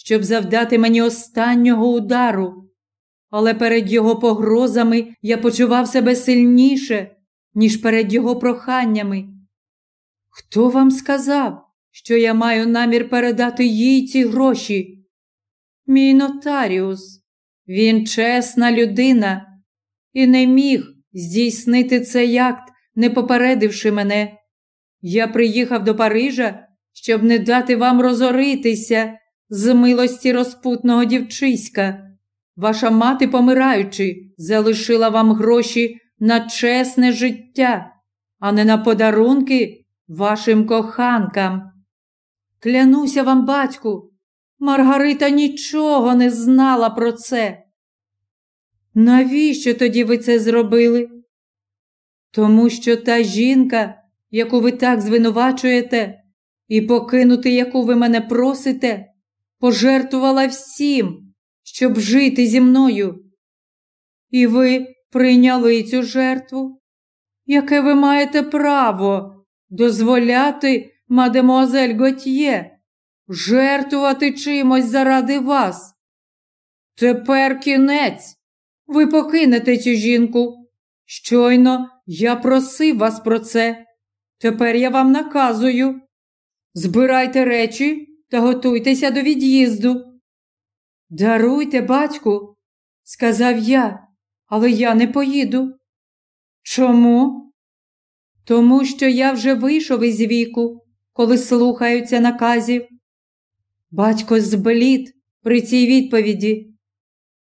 щоб завдати мені останнього удару. Але перед його погрозами я почував себе сильніше, ніж перед його проханнями. Хто вам сказав, що я маю намір передати їй ці гроші? Мій нотаріус, він чесна людина і не міг здійснити цей акт, не попередивши мене. Я приїхав до Парижа, щоб не дати вам розоритися з милості розпутного дівчиська. Ваша мати, помираючи, залишила вам гроші на чесне життя, а не на подарунки вашим коханкам. Клянуся вам, батьку, Маргарита нічого не знала про це. Навіщо тоді ви це зробили? Тому що та жінка, яку ви так звинувачуєте, і покинути, яку ви мене просите, пожертвувала всім, щоб жити зі мною. І ви прийняли цю жертву, яке ви маєте право дозволяти, мадемуазель Готьє, жертвувати чимось заради вас. Тепер кінець. Ви покинете цю жінку. Щойно я просив вас про це. Тепер я вам наказую. Збирайте речі та готуйтеся до від'їзду. Даруйте, батьку, сказав я, але я не поїду. Чому? Тому що я вже вийшов із віку, коли слухаються наказів. Батько зблід при цій відповіді.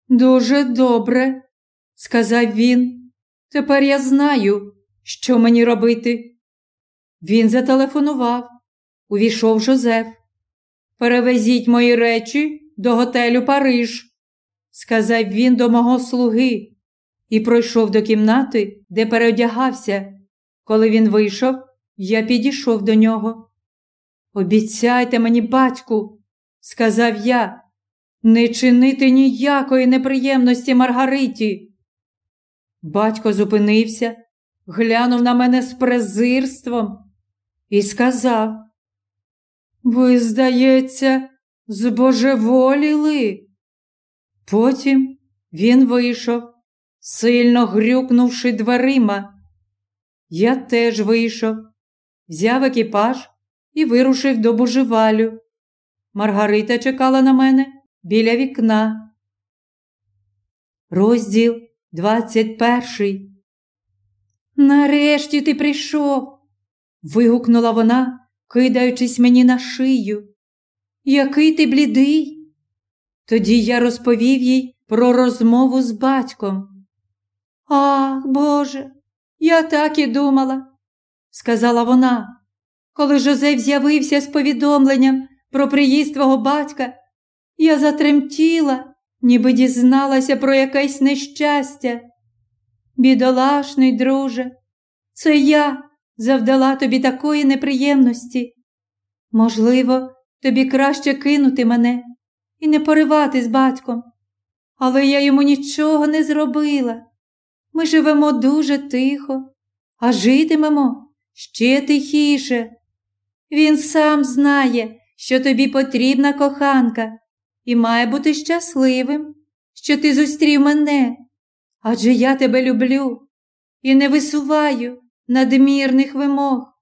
Дуже добре, сказав він. Тепер я знаю, що мені робити. Він зателефонував, увійшов Жозеф. Перевезіть мої речі до готелю Париж, сказав він до мого слуги і пройшов до кімнати, де переодягався. Коли він вийшов, я підійшов до нього. Обіцяйте мені, батьку, сказав я, не чинити ніякої неприємності Маргариті. Батько зупинився, глянув на мене з презирством і сказав: Ви, здається, збожеволіли. Потім він вийшов, сильно грюкнувши дверима. Я теж вийшов, взяв екіпаж і вирушив до божевалю. Маргарита чекала на мене біля вікна. Розділ двадцять перший. Нарешті ти прийшов. вигукнула вона, кидаючись мені на шию. Який ти блідий? Тоді я розповів їй про розмову з батьком. Ах, Боже, я так і думала, сказала вона. Коли Жозеф з'явився з повідомленням про приїзд твого батька, я затремтіла, ніби дізналася про якесь нещастя. Бідолашний, друже, це я завдала тобі такої неприємності. Можливо, тобі краще кинути мене і не поривати з батьком, але я йому нічого не зробила. Ми живемо дуже тихо, а житимемо ще тихіше. Він сам знає, що тобі потрібна коханка, і має бути щасливим, що ти зустрів мене. Адже я тебе люблю і не висуваю надмірних вимог.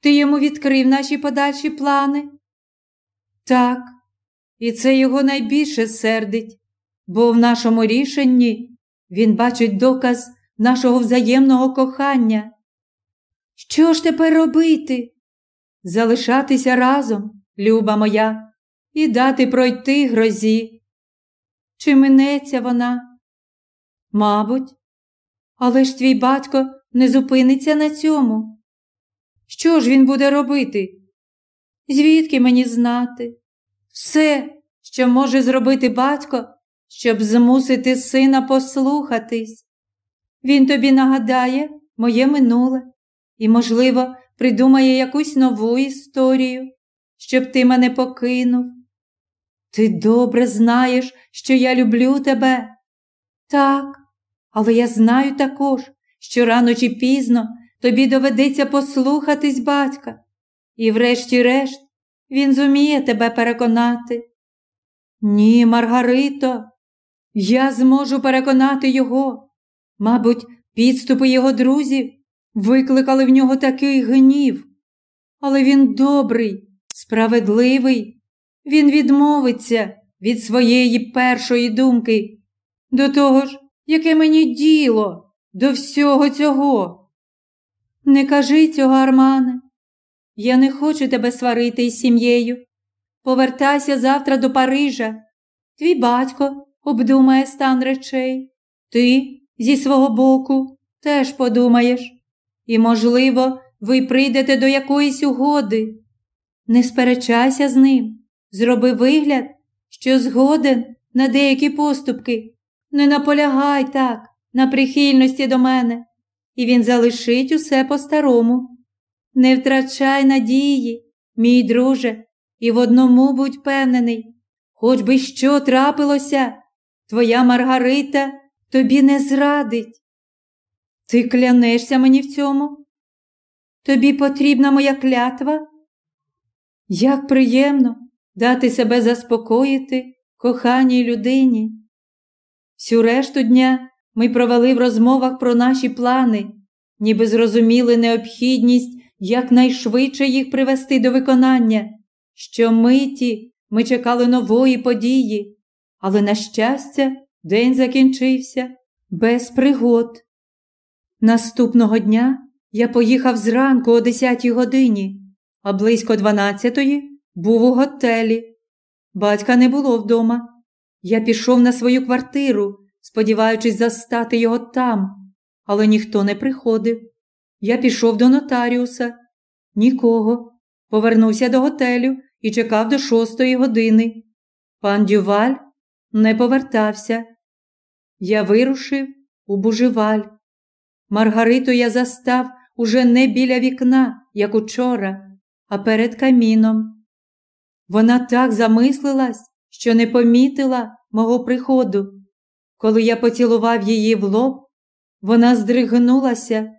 Ти йому відкрив наші подальші плани? Так, і це його найбільше сердить, бо в нашому рішенні він бачить доказ нашого взаємного кохання. Що ж тепер робити? Залишатися разом, люба моя, і дати пройти грозі. Чи минеться вона? Мабуть, але ж твій батько не зупиниться на цьому. Що ж він буде робити? Звідки мені знати? Все, що може зробити батько, щоб змусити сина послухатись. Він тобі нагадає моє минуле і, можливо, придумає якусь нову історію, щоб ти мене покинув. Ти добре знаєш, що я люблю тебе. Так, але я знаю також, що рано чи пізно тобі доведеться послухатись батька, і, врешті-решт, він зуміє тебе переконати. Ні, Маргарито, я зможу переконати його. Мабуть, підступи його друзів викликали в нього такий гнів. Але він добрий, справедливий, він відмовиться від своєї першої думки. До того ж, яке мені діло до всього цього. Не кажи цього, Армане. Я не хочу тебе сварити із сім'єю. Повертайся завтра до Парижа. Твій батько обдумає стан речей. Ти зі свого боку теж подумаєш. І, можливо, ви прийдете до якоїсь угоди. Не сперечайся з ним, зроби вигляд, що згоден на деякі поступки. Не наполягай так на прихильності до мене, і він залишить усе по-старому. Не втрачай надії, мій друже, і в одному будь впевнений, хоч би що трапилося, твоя Маргарита тобі не зрадить. Ти клянешся мені в цьому? Тобі потрібна моя клятва? Як приємно дати себе заспокоїти коханій людині. Всю решту дня ми провели в розмовах про наші плани, ніби зрозуміли необхідність якнайшвидше їх привести до виконання. Щомиті ми чекали нової події, але, на щастя, день закінчився без пригод. Наступного дня я поїхав зранку о 10 годині, а близько 12-ї був у готелі. Батька не було вдома. Я пішов на свою квартиру, сподіваючись застати його там, але ніхто не приходив. Я пішов до нотаріуса. Нікого. Повернувся до готелю і чекав до шостої години. Пан Дюваль не повертався. Я вирушив у бужеваль. Маргариту я застав уже не біля вікна, як учора, а перед каміном. Вона так замислилась, що не помітила мого приходу. Коли я поцілував її в лоб, вона здригнулася,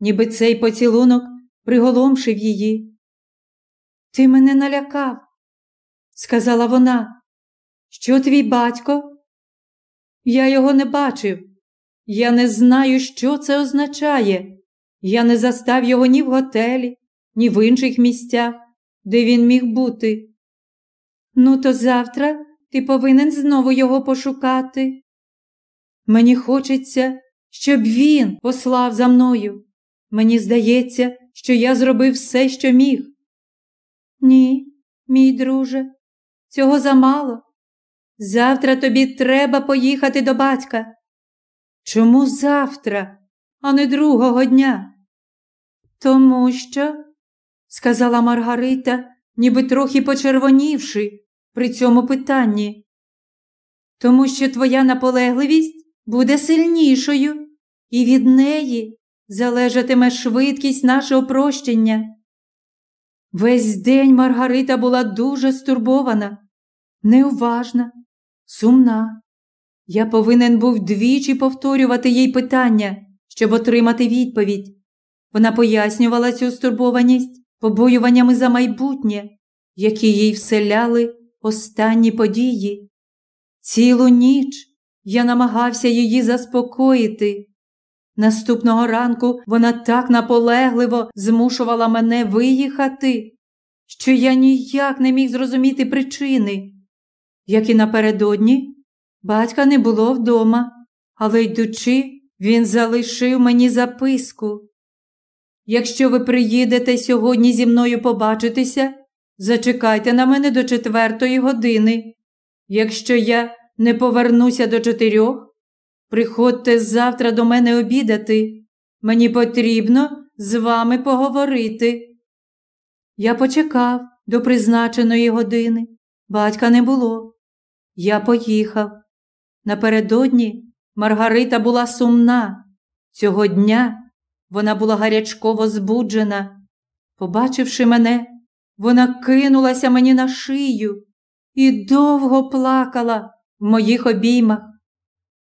ніби цей поцілунок приголомшив її. Ти мене налякав, сказала вона. Що твій батько? Я його не бачив. Я не знаю, що це означає. Я не застав його ні в готелі, ні в інших місцях, де він міг бути. Ну, то завтра ти повинен знову його пошукати. Мені хочеться, щоб він послав за мною. Мені здається, що я зробив все, що міг. Ні, мій друже, цього замало. Завтра тобі треба поїхати до батька. Чому завтра, а не другого дня? Тому що, сказала Маргарита, ніби трохи почервонівши при цьому питанні. Тому що твоя наполегливість буде сильнішою, і від неї залежатиме швидкість нашого прощення. Весь день Маргарита була дуже стурбована, неуважна, сумна. Я повинен був двічі повторювати їй питання, щоб отримати відповідь. Вона пояснювала цю стурбованість побоюваннями за майбутнє, які їй вселяли останні події. Цілу ніч я намагався її заспокоїти. Наступного ранку вона так наполегливо змушувала мене виїхати, що я ніяк не міг зрозуміти причини. Як і напередодні, батька не було вдома, але йдучи, він залишив мені записку. Якщо ви приїдете сьогодні зі мною побачитися, зачекайте на мене до четвертої години. Якщо я не повернуся до чотирьох, приходьте завтра до мене обідати. Мені потрібно з вами поговорити. Я почекав до призначеної години. Батька не було. Я поїхав. Напередодні Маргарита була сумна. Цього дня вона була гарячково збуджена. Побачивши мене, вона кинулася мені на шию і довго плакала в моїх обіймах.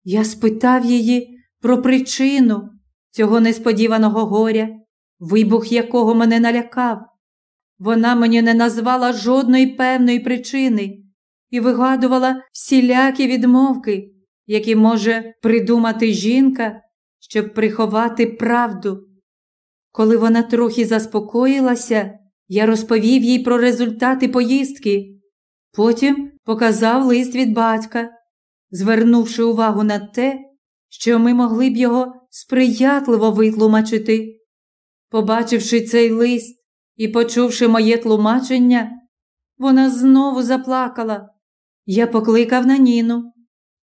Я спитав її про причину цього несподіваного горя, вибух якого мене налякав. Вона мені не назвала жодної певної причини і вигадувала всілякі відмовки, які може придумати жінка, щоб приховати правду. Коли вона трохи заспокоїлася, я розповів їй про результати поїздки. Потім показав лист від батька, звернувши увагу на те, що ми могли б його сприятливо витлумачити. Побачивши цей лист і почувши моє тлумачення, вона знову заплакала. Я покликав на Ніну.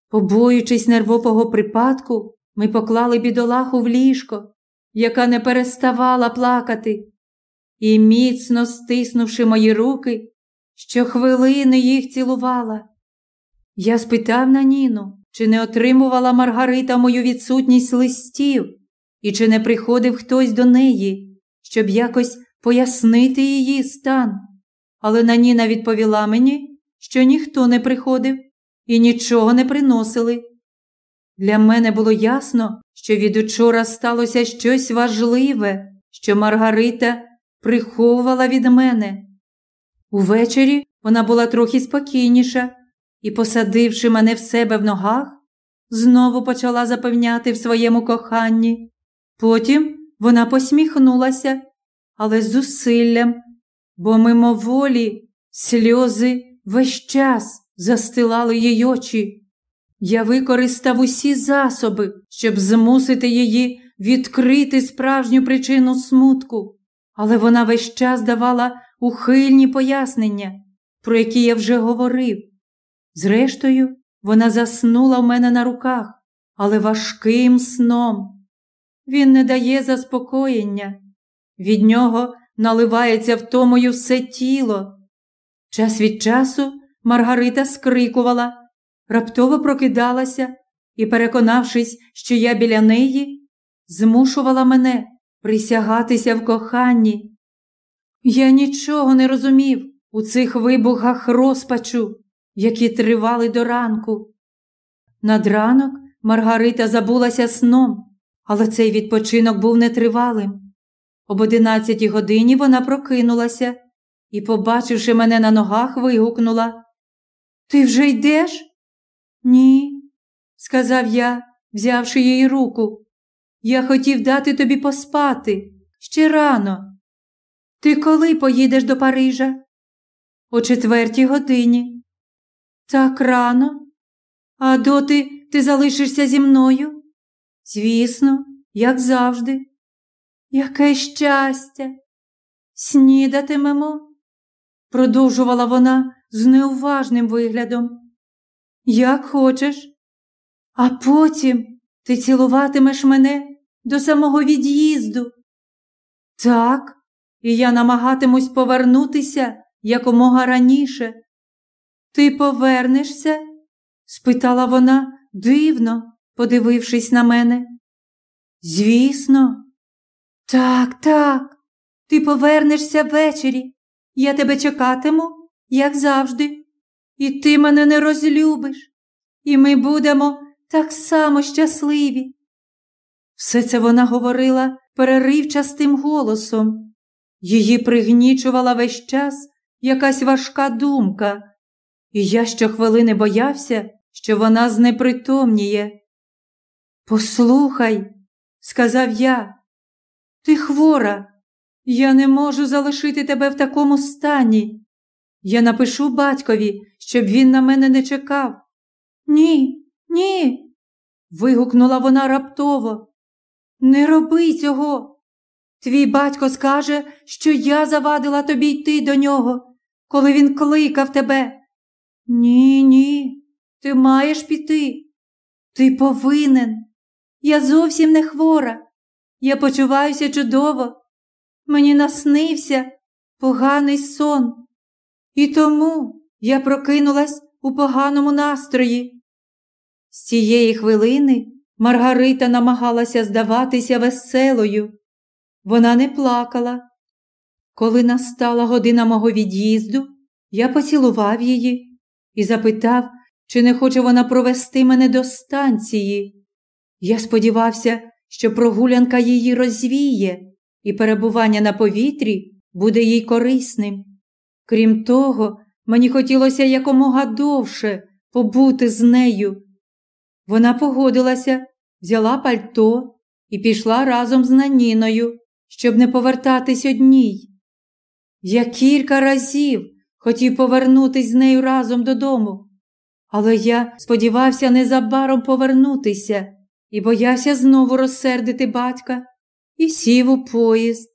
Побоюючись нервового припадку, ми поклали бідолаху в ліжко, яка не переставала плакати, і, міцно стиснувши мої руки, щохвилини їх цілувала. Я спитав на Ніну, чи не отримувала Маргарита мою відсутність листів, і чи не приходив хтось до неї, щоб якось пояснити її стан. Але Наніна відповіла мені, що ніхто не приходив і нічого не приносили. Для мене було ясно, що від учора сталося щось важливе, що Маргарита приховувала від мене. Увечері вона була трохи спокійніша і, посадивши мене в себе в ногах, знову почала запевняти в своєму коханні. Потім вона посміхнулася, але з зусиллям, бо мимоволі сльози весь час застилали її очі. Я використав усі засоби, щоб змусити її відкрити справжню причину смутку, але вона весь час давала ухильні пояснення, про які я вже говорив. Зрештою, вона заснула в мене на руках, але важким сном. Він не дає заспокоєння, від нього наливається втомою все тіло. Час від часу Маргарита скрикувала, раптово прокидалася і, переконавшись, що я біля неї, змушувала мене присягатися в коханні. Я нічого не розумів у цих вибухах розпачу, які тривали до ранку. Над ранок Маргарита забулася сном, але цей відпочинок був нетривалим. Об одинадцятій годині вона прокинулася і, побачивши мене на ногах, вигукнула Ти вже йдеш? Ні, сказав я, взявши її руку. Я хотів дати тобі поспати ще рано. Ти коли поїдеш до Парижа? О четвертій годині. Так рано. А доти ти залишишся зі мною? Звісно, як завжди. Яке щастя! Снідатимемо, продовжувала вона з неуважним виглядом. Як хочеш, а потім ти цілуватимеш мене до самого від'їзду. Так, і я намагатимусь повернутися якомога раніше. Ти повернешся? спитала вона дивно, подивившись на мене. Звісно, так, так, ти повернешся ввечері. Я тебе чекатиму, як завжди, і ти мене не розлюбиш, і ми будемо так само щасливі. Все це вона говорила переривчастим голосом. Її пригнічувала весь час якась важка думка, і я щохвилини боявся, що вона знепритомніє. Послухай, сказав я, ти хвора, я не можу залишити тебе в такому стані. Я напишу батькові, щоб він на мене не чекав. Ні, ні. вигукнула вона раптово. Не роби цього. Твій батько скаже, що я завадила тобі йти до нього, коли він кликав тебе. Ні, ні, ти маєш піти. Ти повинен. Я зовсім не хвора. Я почуваюся чудово. Мені наснився поганий сон. І тому я прокинулась у поганому настрої. З цієї хвилини Маргарита намагалася здаватися веселою. Вона не плакала. Коли настала година мого від'їзду, я поцілував її і запитав, чи не хоче вона провести мене до станції. Я сподівався, що прогулянка її розвіє, і перебування на повітрі буде їй корисним. Крім того, мені хотілося якомога довше побути з нею. Вона погодилася, взяла пальто і пішла разом з Наніною, щоб не повертатись одній. Я кілька разів хотів повернутись з нею разом додому, але я сподівався незабаром повернутися і боявся знову розсердити батька і сів у поїзд.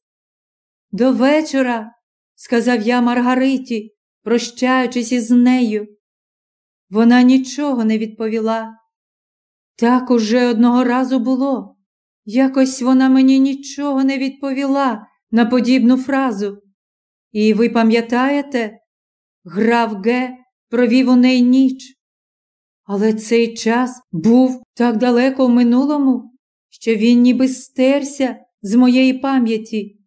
До вечора, сказав я Маргариті, прощаючись із нею. Вона нічого не відповіла. Так уже одного разу було. Якось вона мені нічого не відповіла на подібну фразу. І ви пам'ятаєте, граф Г провів у неї ніч. Але цей час був так далеко в минулому, що він ніби стерся з моєї пам'яті,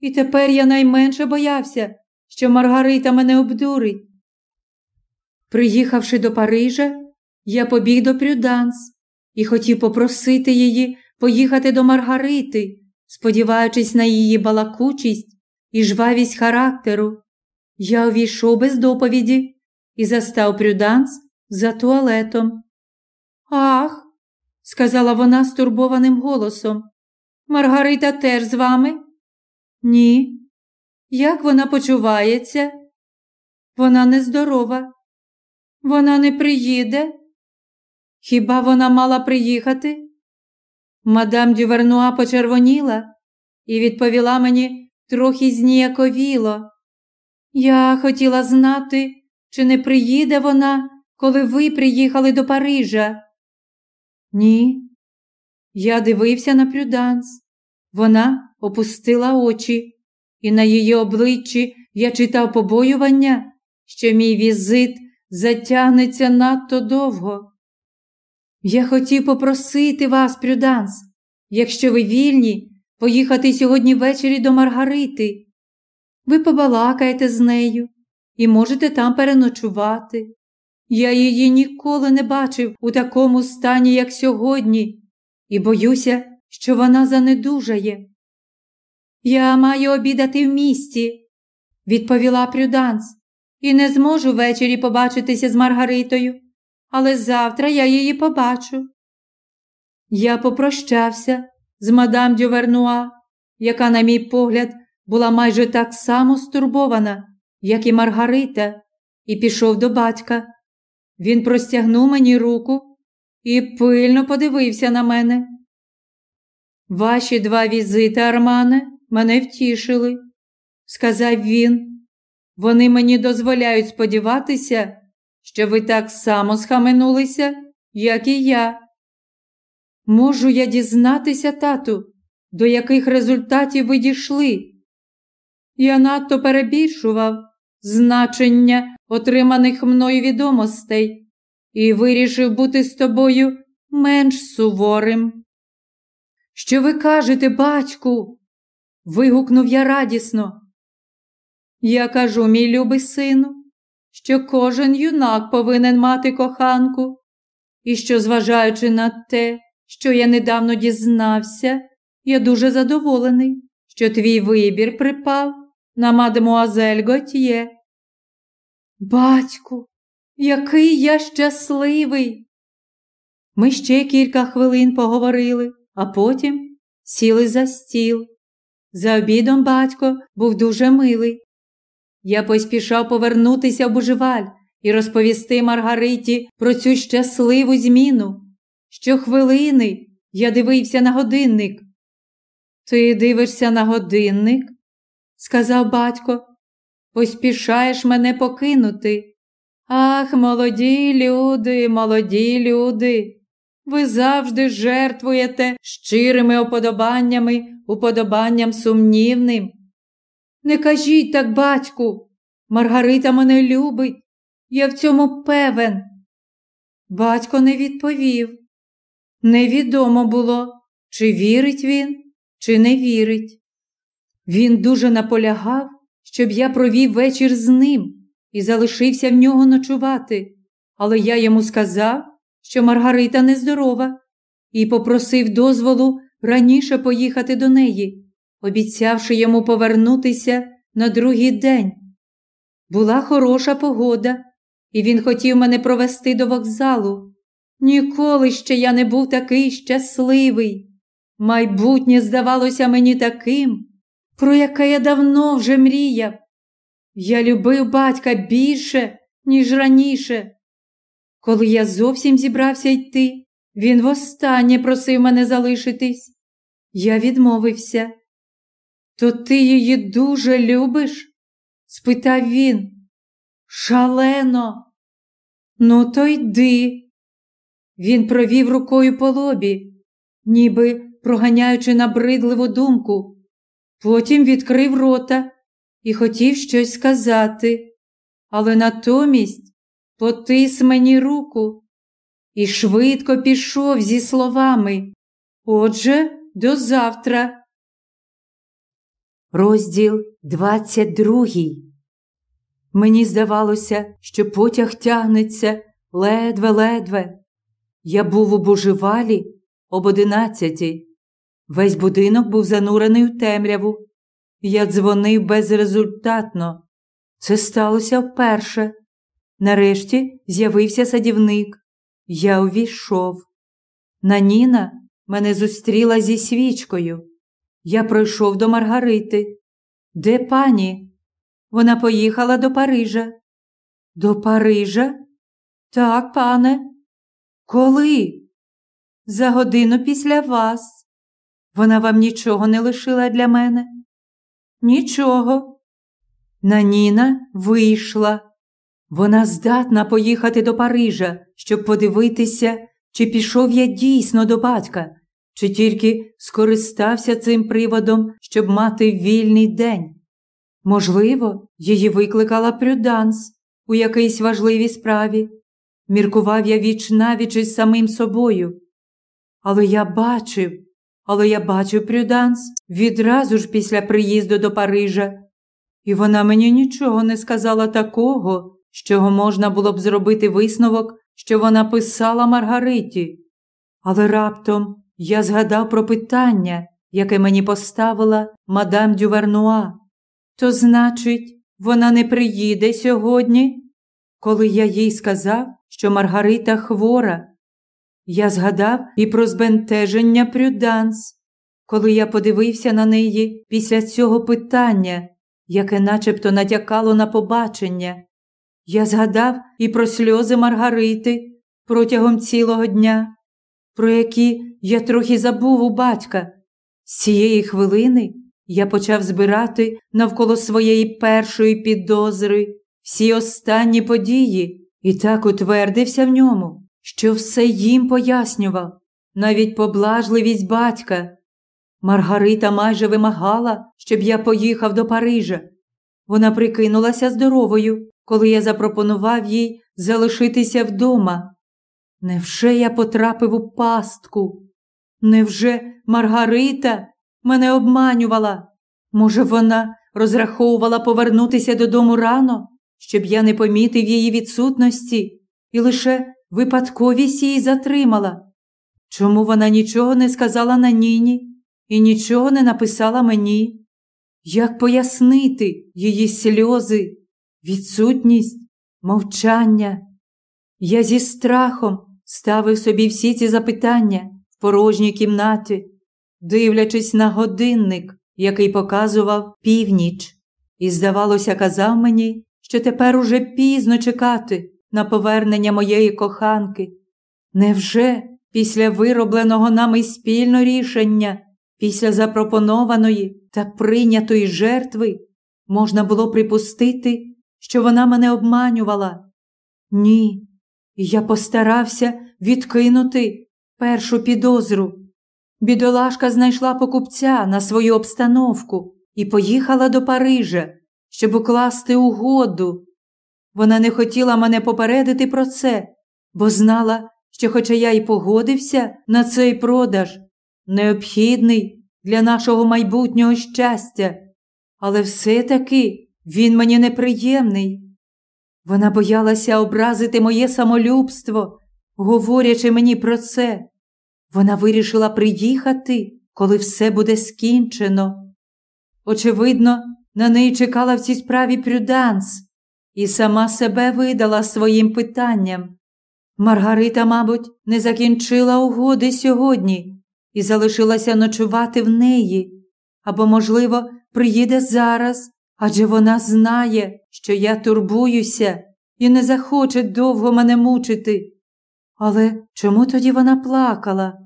і тепер я найменше боявся, що Маргарита мене обдурить. Приїхавши до Парижа, я побіг до Прюданс і хотів попросити її поїхати до Маргарити, сподіваючись на її балакучість і жвавість характеру. Я увійшов без доповіді і застав Прюданс за туалетом. Ах, сказала вона стурбованим голосом. Маргарита теж з вами? Ні. Як вона почувається? Вона нездорова. Вона не приїде? Хіба вона мала приїхати? Мадам Дювернуа почервоніла і відповіла мені трохи зніяковіло. Я хотіла знати, чи не приїде вона, коли ви приїхали до Парижа. Ні. Я дивився на Прюданс. Вона опустила очі, і на її обличчі я читав побоювання, що мій візит затягнеться надто довго. Я хотів попросити вас, Прюданс, якщо ви вільні, поїхати сьогодні ввечері до Маргарити. Ви побалакаєте з нею і можете там переночувати. Я її ніколи не бачив у такому стані, як сьогодні, і боюся, що вона занедужає. Я маю обідати в місті, відповіла Прюданс, і не зможу ввечері побачитися з Маргаритою, але завтра я її побачу. Я попрощався з мадам Дювернуа, яка, на мій погляд, була майже так само стурбована, як і Маргарита, і пішов до батька. Він простягнув мені руку і пильно подивився на мене. Ваші два візити, Армане, мене втішили, сказав він. Вони мені дозволяють сподіватися, що ви так само схаменулися, як і я. Можу я дізнатися, тату, до яких результатів ви дійшли? Я надто перебільшував значення отриманих мною відомостей і вирішив бути з тобою менш суворим. Що ви кажете, батьку? вигукнув я радісно. Я кажу, мій любий сину, що кожен юнак повинен мати коханку, і що, зважаючи на те, що я недавно дізнався, я дуже задоволений, що твій вибір припав на мадемуазель Готьє. Батьку, який я щасливий. Ми ще кілька хвилин поговорили, а потім сіли за стіл. За обідом батько був дуже милий. Я поспішав повернутися в Бужеваль і розповісти Маргариті про цю щасливу зміну. Щохвилини я дивився на годинник. Ти дивишся на годинник? сказав батько. Поспішаєш мене покинути. Ах, молоді люди, молоді люди. Ви завжди жертвуєте щирими уподобаннями, уподобанням сумнівним. Не кажіть так, батьку, Маргарита мене любить, я в цьому певен. Батько не відповів. Невідомо було, чи вірить він, чи не вірить. Він дуже наполягав, щоб я провів вечір з ним і залишився в нього ночувати, але я йому сказав, що Маргарита нездорова, і попросив дозволу раніше поїхати до неї, обіцявши йому повернутися на другий день. Була хороша погода, і він хотів мене провести до вокзалу. Ніколи ще я не був такий щасливий. Майбутнє здавалося мені таким, про яке я давно вже мріяв. Я любив батька більше, ніж раніше. Коли я зовсім зібрався йти, він востаннє просив мене залишитись. Я відмовився. То ти її дуже любиш? спитав він. Шалено. Ну, то йди. Він провів рукою по лобі, ніби проганяючи набридливу думку. Потім відкрив рота і хотів щось сказати, але натомість потис мені руку і швидко пішов зі словами. Отже, до завтра. Розділ 22 Мені здавалося, що потяг тягнеться ледве-ледве. Я був у божевалі об одинадцятій. Весь будинок був занурений у темряву. Я дзвонив безрезультатно. Це сталося вперше. Нарешті з'явився садівник. Я увійшов. Наніна мене зустріла зі свічкою. Я пройшов до Маргарити. Де пані? Вона поїхала до Парижа. До Парижа? Так, пане. Коли? За годину після вас. Вона вам нічого не лишила для мене? Нічого. Наніна вийшла. Вона здатна поїхати до Парижа, щоб подивитися, чи пішов я дійсно до батька, чи тільки скористався цим приводом, щоб мати вільний день. Можливо, її викликала Прюданс у якійсь важливій справі. Міркував я віч навіч із самим собою. Але я бачив, але я бачив Прюданс відразу ж після приїзду до Парижа, і вона мені нічого не сказала такого, з чого можна було б зробити висновок, що вона писала Маргариті. Але раптом я згадав про питання, яке мені поставила мадам Дювернуа. То, значить, вона не приїде сьогодні? Коли я їй сказав, що Маргарита хвора, я згадав і про збентеження Прюданс, коли я подивився на неї після цього питання, яке начебто натякало на побачення. Я згадав і про сльози Маргарити протягом цілого дня, про які я трохи забув у батька. З цієї хвилини я почав збирати навколо своєї першої підозри всі останні події і так утвердився в ньому, що все їм пояснював, навіть поблажливість батька. Маргарита майже вимагала, щоб я поїхав до Парижа. Вона прикинулася здоровою, коли я запропонував їй залишитися вдома. Невже я потрапив у пастку? Невже Маргарита мене обманювала? Може, вона розраховувала повернутися додому рано, щоб я не помітив її відсутності і лише випадковість її затримала? Чому вона нічого не сказала на Ніні і нічого не написала мені? Як пояснити її сльози, відсутність, мовчання? Я зі страхом ставив собі всі ці запитання порожній кімнаті, дивлячись на годинник, який показував північ, і, здавалося, казав мені, що тепер уже пізно чекати на повернення моєї коханки. Невже після виробленого нами спільно рішення, після запропонованої та прийнятої жертви, можна було припустити, що вона мене обманювала? Ні, я постарався відкинути першу підозру. Бідолашка знайшла покупця на свою обстановку і поїхала до Парижа, щоб укласти угоду. Вона не хотіла мене попередити про це, бо знала, що, хоча я й погодився на цей продаж, необхідний для нашого майбутнього щастя, але все-таки він мені неприємний. Вона боялася образити моє самолюбство, говорячи мені про це. Вона вирішила приїхати, коли все буде скінчено. Очевидно, на неї чекала в цій справі Прюданс і сама себе видала своїм питанням. Маргарита, мабуть, не закінчила угоди сьогодні і залишилася ночувати в неї, або, можливо, приїде зараз, адже вона знає, що я турбуюся і не захоче довго мене мучити. Але чому тоді вона плакала?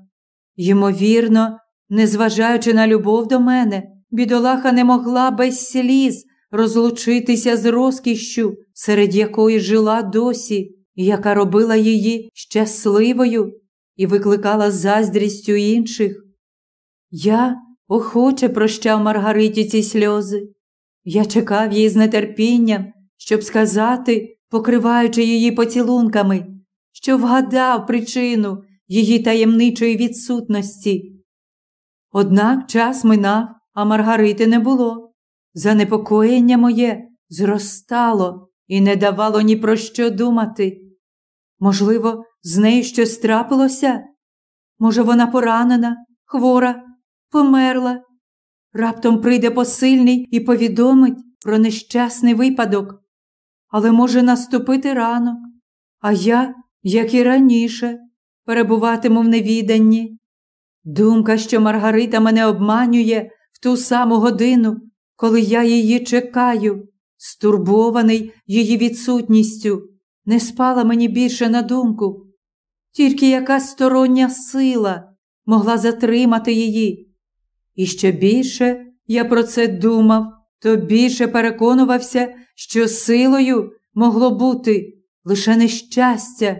Ймовірно, незважаючи на любов до мене, бідолаха не могла без сліз розлучитися з розкішшю, серед якої жила досі, яка робила її щасливою і викликала заздрістю інших. Я охоче прощав Маргариті ці сльози. Я чекав її з нетерпінням, щоб сказати, покриваючи її поцілунками, що вгадав причину її таємничої відсутності. Однак час минав, а Маргарити не було. Занепокоєння моє зростало і не давало ні про що думати. Можливо, з нею щось трапилося? Може, вона поранена, хвора, померла. Раптом прийде посильний і повідомить про нещасний випадок, але може наступити ранок, а я, як і раніше, перебуватиму в невіданні. Думка, що Маргарита мене обманює в ту саму годину, коли я її чекаю, стурбований її відсутністю, не спала мені більше на думку. Тільки якась стороння сила могла затримати її. І що більше я про це думав, то більше переконувався, що силою могло бути лише нещастя.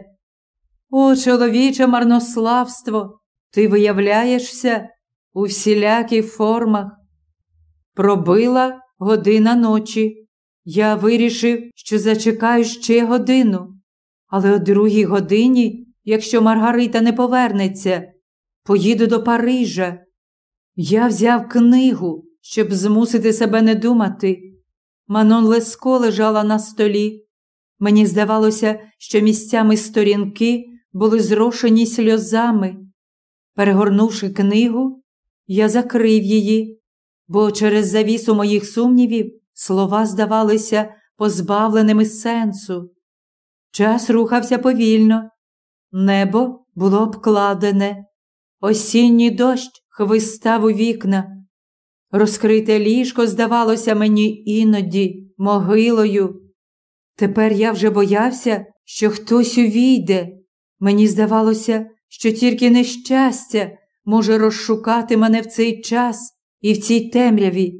О, чоловіче марнославство, ти виявляєшся у всіляких формах. Пробила година ночі. Я вирішив, що зачекаю ще годину, але о другій годині, якщо Маргарита не повернеться, поїду до Парижа. Я взяв книгу, щоб змусити себе не думати. Манон Леско лежала на столі. Мені здавалося, що місцями сторінки були зрошені сльозами. Перегорнувши книгу, я закрив її, бо через завісу моїх сумнівів слова здавалися позбавленими сенсу. Час рухався повільно, небо було обкладене, осінній дощ хвистав у вікна. Розкрите ліжко здавалося мені іноді могилою. Тепер я вже боявся, що хтось увійде. Мені здавалося, що тільки нещастя може розшукати мене в цей час і в цій темряві.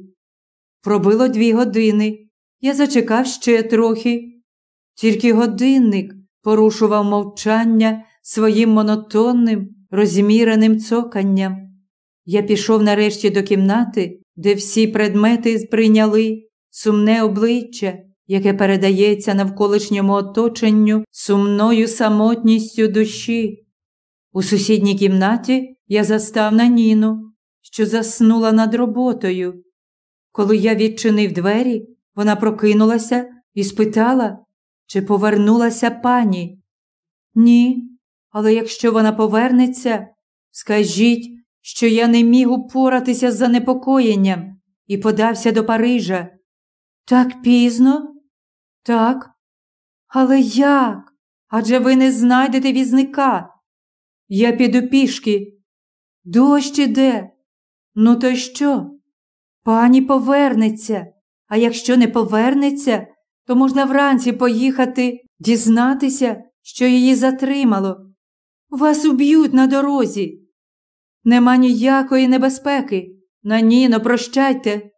Пробило дві години. Я зачекав ще трохи. Тільки годинник порушував мовчання своїм монотонним, розміреним цоканням. Я пішов нарешті до кімнати, де всі предмети сприйняли сумне обличчя, яке передається навколишньому оточенню сумною самотністю душі. У сусідній кімнаті я застав на Ніну, що заснула над роботою. Коли я відчинив двері, вона прокинулася і спитала, чи повернулася пані. Ні, але якщо вона повернеться, скажіть, що я не міг упоратися з занепокоєнням і подався до Парижа. Так пізно? Так. Але як? Адже ви не знайдете візника. Я піду пішки. Дощ іде. Ну, то що? Пані повернеться, а якщо не повернеться, то можна вранці поїхати, дізнатися, що її затримало. Вас уб'ють на дорозі. Нема ніякої небезпеки. На Ніно, прощайте.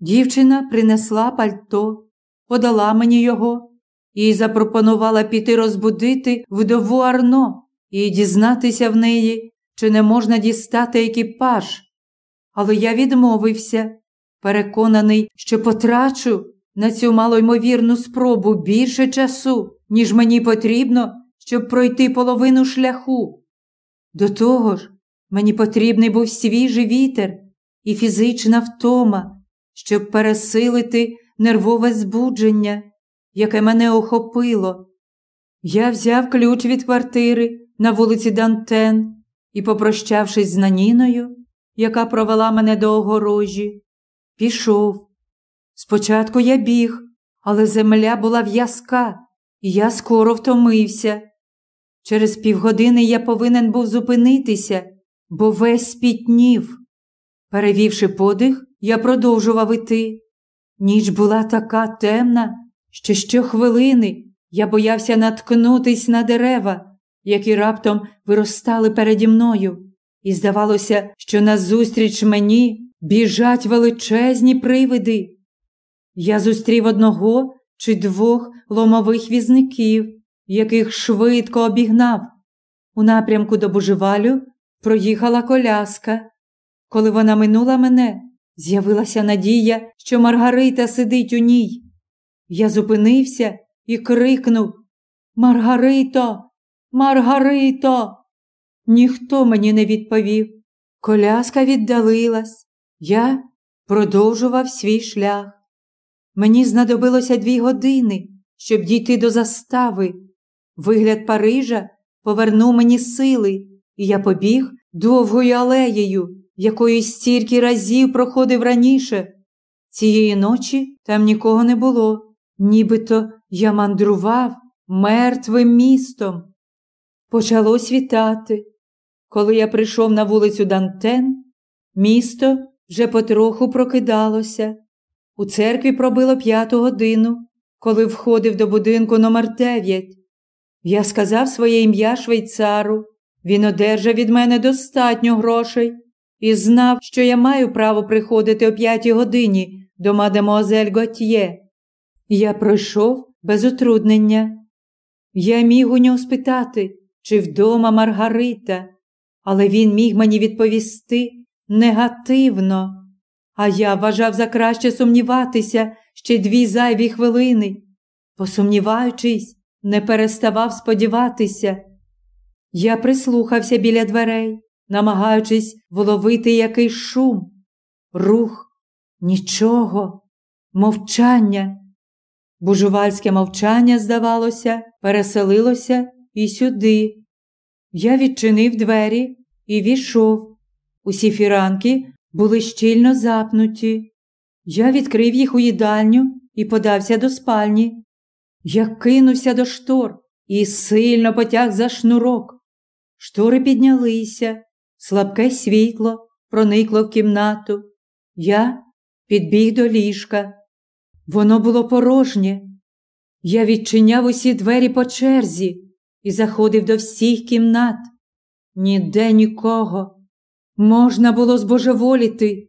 Дівчина принесла пальто, подала мені його і запропонувала піти розбудити вдову Арно і дізнатися в неї, чи не можна дістати екіпаж. Але я відмовився, переконаний, що потрачу на цю малоймовірну спробу більше часу, ніж мені потрібно, щоб пройти половину шляху. До того ж, мені потрібний був свіжий вітер і фізична втома, щоб пересилити нервове збудження, яке мене охопило. Я взяв ключ від квартири на вулиці Дантен і, попрощавшись з Наніною, яка провела мене до огорожі, пішов. Спочатку я біг, але земля була в'язка, і я скоро втомився. Через півгодини я повинен був зупинитися, бо весь спітнів. Перевівши подих, я продовжував іти. Ніч була така темна, що щохвилини я боявся наткнутись на дерева, які раптом виростали переді мною, і здавалося, що назустріч мені біжать величезні привиди. Я зустрів одного чи двох ломових візників, яких швидко обігнав. У напрямку до Божевалю проїхала коляска. Коли вона минула мене, з'явилася надія, що Маргарита сидить у ній. Я зупинився і крикнув Маргарито, Маргарито. Ніхто мені не відповів. Коляска віддалилась. Я продовжував свій шлях. Мені знадобилося дві години, щоб дійти до застави. Вигляд Парижа повернув мені сили, і я побіг довгою алеєю, якою стільки разів проходив раніше. Цієї ночі там нікого не було, нібито я мандрував мертвим містом. Почало світати. Коли я прийшов на вулицю Дантен, місто вже потроху прокидалося. У церкві пробило п'яту годину, коли входив до будинку номер 9 Я сказав своє ім'я швейцару. Він одержав від мене достатньо грошей і знав, що я маю право приходити о п'ятій годині до мадемуазель Готьє. Я пройшов без утруднення. Я міг у нього спитати, чи вдома Маргарита, але він міг мені відповісти негативно, а я вважав за краще сумніватися ще дві зайві хвилини. Посумніваючись, не переставав сподіватися. Я прислухався біля дверей, намагаючись вловити якийсь шум, рух, нічого, мовчання. Бужувальське мовчання, здавалося, переселилося і сюди. Я відчинив двері і війшов. Усі фіранки були щільно запнуті. Я відкрив їх у їдальню і подався до спальні. Я кинувся до штор і сильно потяг за шнурок. Штори піднялися, слабке світло проникло в кімнату. Я підбіг до ліжка. Воно було порожнє. Я відчиняв усі двері по черзі і заходив до всіх кімнат. Ніде нікого. Можна було збожеволіти.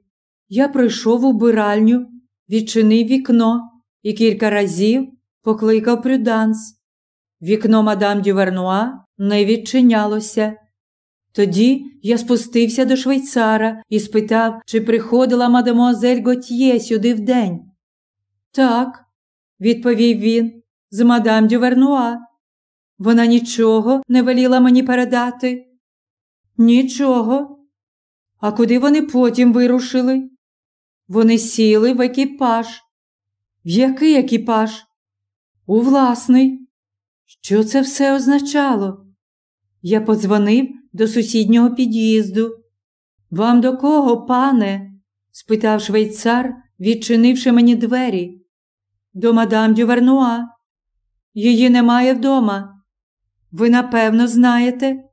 Я прийшов у биральню, відчинив вікно і кілька разів покликав прюданс. Вікно мадам Дювернуа не відчинялося. Тоді я спустився до швейцара і спитав, чи приходила мадемуазель Готьє сюди вдень. Так, відповів він, з мадам Дювернуа. Вона нічого не веліла мені передати. Нічого. А куди вони потім вирушили? Вони сіли в екіпаж. В який екіпаж? У власний. Що це все означало? Я подзвонив до сусіднього під'їзду. Вам до кого, пане? спитав швейцар, відчинивши мені двері. До мадам Дювернуа. Її немає вдома. Ви, напевно, знаєте?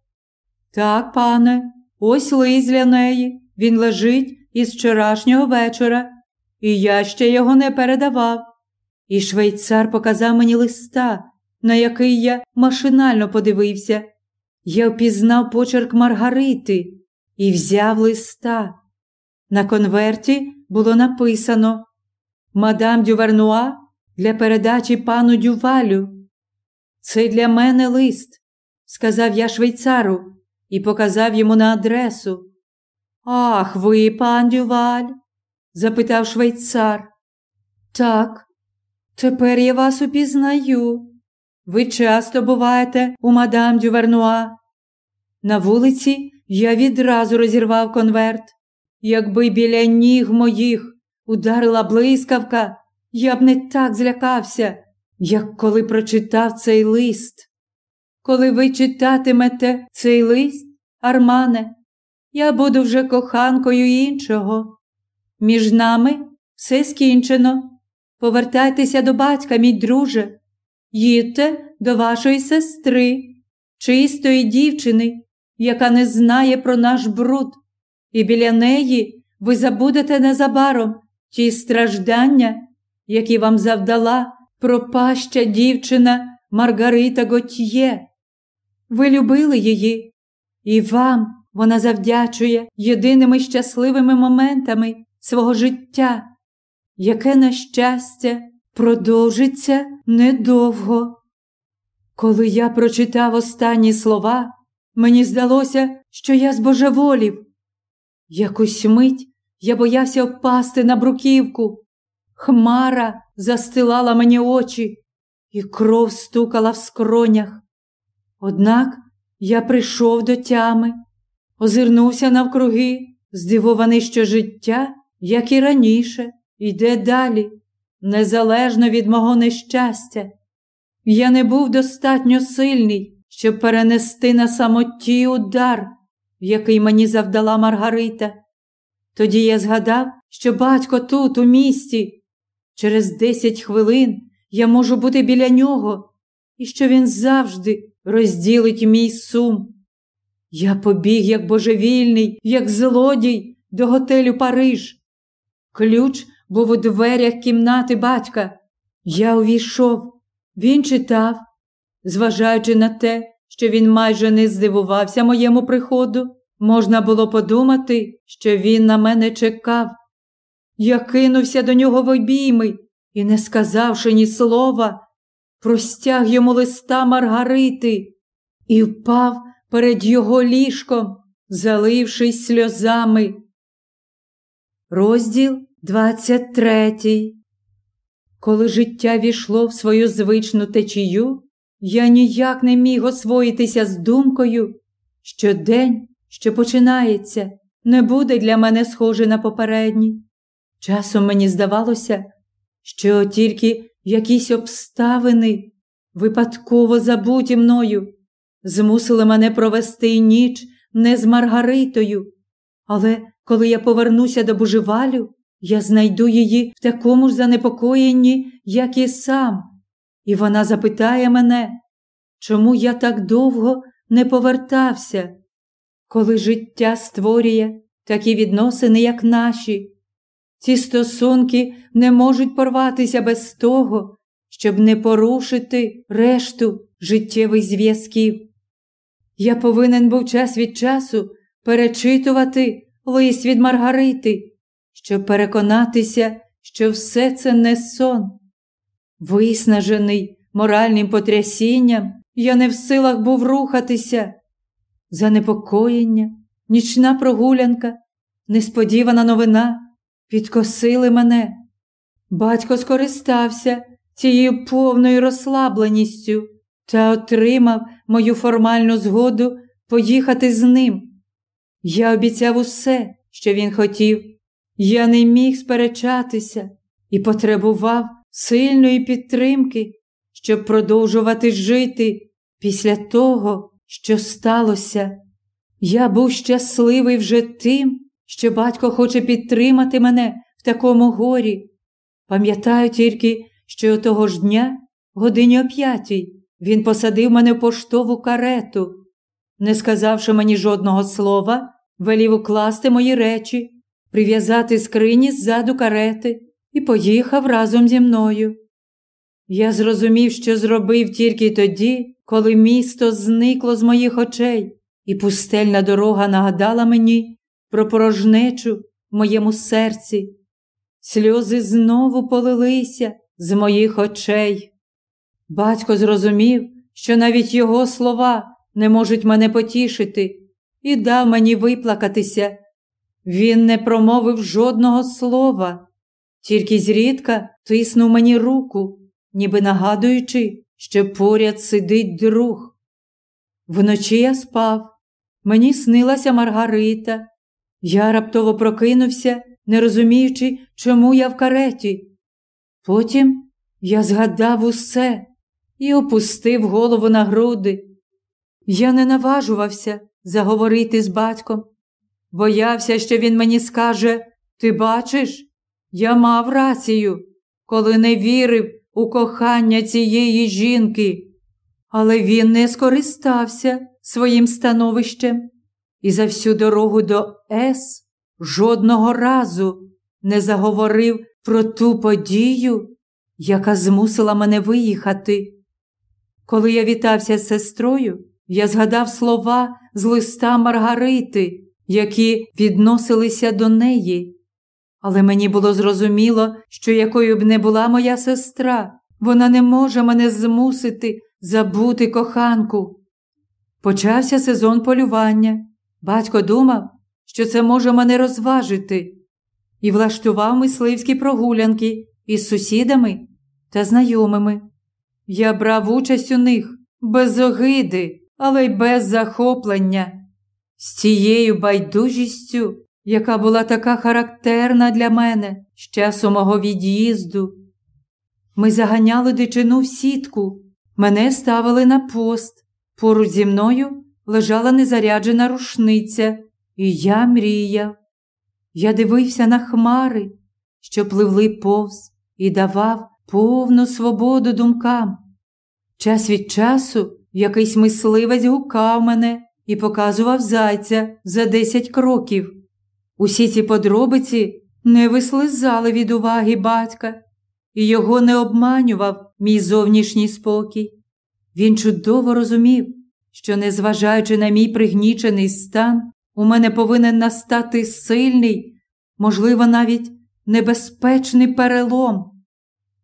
Так, пане, ось лист для неї. Він лежить із вчорашнього вечора, і я ще його не передавав. І швейцар показав мені листа, на який я машинально подивився. Я впізнав почерк Маргарити і взяв листа. На конверті було написано Мадам Дювернуа для передачі пану Дювалю. Це для мене лист, сказав я швейцару і показав йому на адресу. Ах, ви, пан Дюваль? запитав швейцар. Так, тепер я вас упізнаю. Ви часто буваєте у мадам Дювернуа. На вулиці я відразу розірвав конверт. Якби біля ніг моїх ударила блискавка, я б не так злякався, як коли прочитав цей лист. Коли ви читатимете цей лист, Армане, я буду вже коханкою іншого. Між нами все скінчено. Повертайтеся до батька, мій друже, їдьте до вашої сестри, чистої дівчини, яка не знає про наш бруд, і біля неї ви забудете незабаром ті страждання, які вам завдала пропаща дівчина Маргарита Готьє. Ви любили її, і вам вона завдячує єдиними щасливими моментами свого життя, яке, на щастя, продовжиться недовго. Коли я прочитав останні слова, мені здалося, що я збожеволів. Якусь мить я боявся впасти на бруківку. Хмара застилала мені очі, і кров стукала в скронях. Однак я прийшов до тями, озирнувся навкруги, здивований, що життя, як і раніше, йде далі, незалежно від мого нещастя. Я не був достатньо сильний, щоб перенести на самоті удар, який мені завдала Маргарита. Тоді я згадав, що батько тут, у місті. Через десять хвилин я можу бути біля нього, і що він завжди розділить мій сум. Я побіг, як божевільний, як злодій, до готелю Париж. Ключ був у дверях кімнати батька. Я увійшов, він читав. Зважаючи на те, що він майже не здивувався моєму приходу, можна було подумати, що він на мене чекав. Я кинувся до нього в обійми і, не сказавши ні слова, простяг йому листа Маргарити і впав перед його ліжком, залившись сльозами. Розділ 23 Коли життя війшло в свою звичну течію, я ніяк не міг освоїтися з думкою, що день, що починається, не буде для мене схожий на попередній. Часом мені здавалося, що тільки якісь обставини, випадково забуті мною, змусили мене провести ніч не з Маргаритою, але коли я повернуся до божевалю, я знайду її в такому ж занепокоєнні, як і сам, і вона запитає мене, чому я так довго не повертався, коли життя створює такі відносини, як наші. Ці стосунки не можуть порватися без того, щоб не порушити решту життєвих зв'язків. Я повинен був час від часу перечитувати лист від Маргарити, щоб переконатися, що все це не сон. Виснажений моральним потрясінням, я не в силах був рухатися. Занепокоєння, нічна прогулянка, несподівана новина підкосили мене. Батько скористався цією повною розслабленістю та отримав мою формальну згоду поїхати з ним. Я обіцяв усе, що він хотів. Я не міг сперечатися і потребував сильної підтримки, щоб продовжувати жити після того, що сталося. Я був щасливий вже тим, що батько хоче підтримати мене в такому горі. Пам'ятаю тільки, що того ж дня, годині о п'ятій, він посадив мене в поштову карету, не сказавши мені жодного слова, велів укласти мої речі, прив'язати скрині ззаду карети і поїхав разом зі мною. Я зрозумів, що зробив тільки тоді, коли місто зникло з моїх очей, і пустельна дорога нагадала мені про порожнечу в моєму серці. Сльози знову полилися з моїх очей. Батько зрозумів, що навіть його слова не можуть мене потішити, і дав мені виплакатися. Він не промовив жодного слова, тільки зрідка тиснув мені руку, ніби нагадуючи, що поряд сидить друг. Вночі я спав, мені снилася Маргарита. Я раптово прокинувся, не розуміючи, чому я в кареті. Потім я згадав усе і опустив голову на груди. Я не наважувався заговорити з батьком. Боявся, що він мені скаже Ти бачиш, я мав рацію, коли не вірив у кохання цієї жінки. Але він не скористався своїм становищем і за всю дорогу до С жодного разу не заговорив про ту подію, яка змусила мене виїхати. Коли я вітався з сестрою, я згадав слова з листа Маргарити, які відносилися до неї. Але мені було зрозуміло, що якою б не була моя сестра, вона не може мене змусити забути коханку. Почався сезон полювання. Батько думав, що це може мене розважити, і влаштував мисливські прогулянки із сусідами та знайомими. Я брав участь у них без огиди, але й без захоплення, з цією байдужістю, яка була така характерна для мене з часу мого від'їзду. Ми заганяли дичину в сітку, мене ставили на пост. Поруч зі мною лежала незаряджена рушниця, і я мріяв. Я дивився на хмари, що пливли повз, і давав повну свободу думкам. Час від часу якийсь мисливець гукав мене і показував зайця за десять кроків. Усі ці подробиці не вислизали від уваги батька, і його не обманював мій зовнішній спокій. Він чудово розумів, що, незважаючи на мій пригнічений стан, у мене повинен настати сильний, можливо, навіть небезпечний перелом.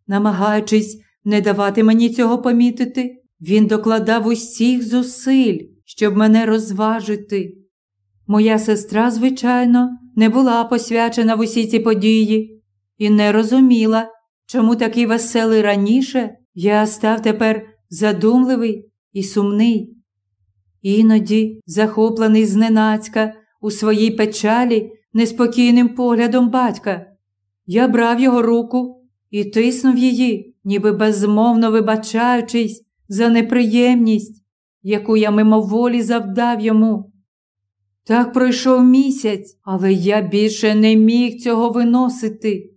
Намагаючись не давати мені цього помітити, він докладав усіх зусиль, щоб мене розважити. Моя сестра, звичайно, не була посвячена в усі ці події і не розуміла, чому такий веселий раніше я став тепер задумливий і сумний. Іноді, захоплений зненацька у своїй печалі неспокійним поглядом батька, я брав його руку і тиснув її, ніби безмовно вибачаючись за неприємність, яку я мимоволі завдав йому. Так пройшов місяць, але я більше не міг цього виносити.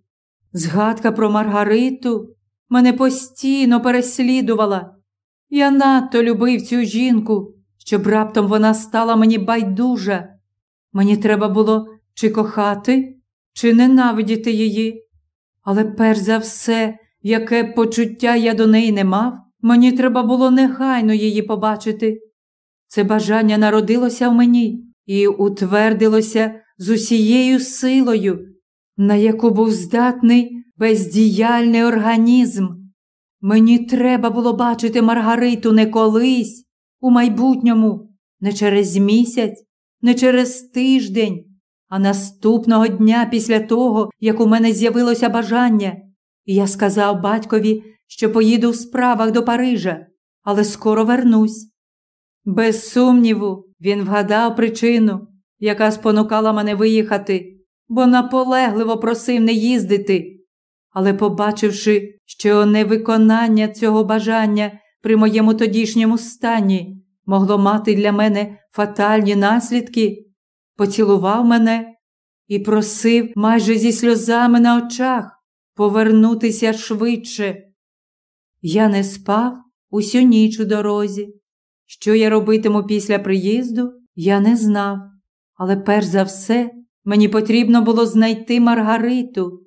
Згадка про Маргариту мене постійно переслідувала. Я надто любив цю жінку, щоб раптом вона стала мені байдужа. Мені треба було чи кохати, чи ненавидіти її. Але перш за все, яке почуття я до неї не мав, мені треба було негайно її побачити. Це бажання народилося в мені і утвердилося з усією силою, на яку був здатний бездіяльний організм. Мені треба було бачити Маргариту не колись, у майбутньому, не через місяць, не через тиждень, а наступного дня після того, як у мене з'явилося бажання. І я сказав батькові, що поїду в справах до Парижа, але скоро вернусь. Без сумніву, він вгадав причину, яка спонукала мене виїхати, бо наполегливо просив не їздити. Але, побачивши, що невиконання цього бажання при моєму тодішньому стані могло мати для мене фатальні наслідки, поцілував мене і просив майже зі сльозами на очах повернутися швидше. Я не спав усю ніч у дорозі. Що я робитиму після приїзду, я не знав, але перш за все мені потрібно було знайти Маргариту.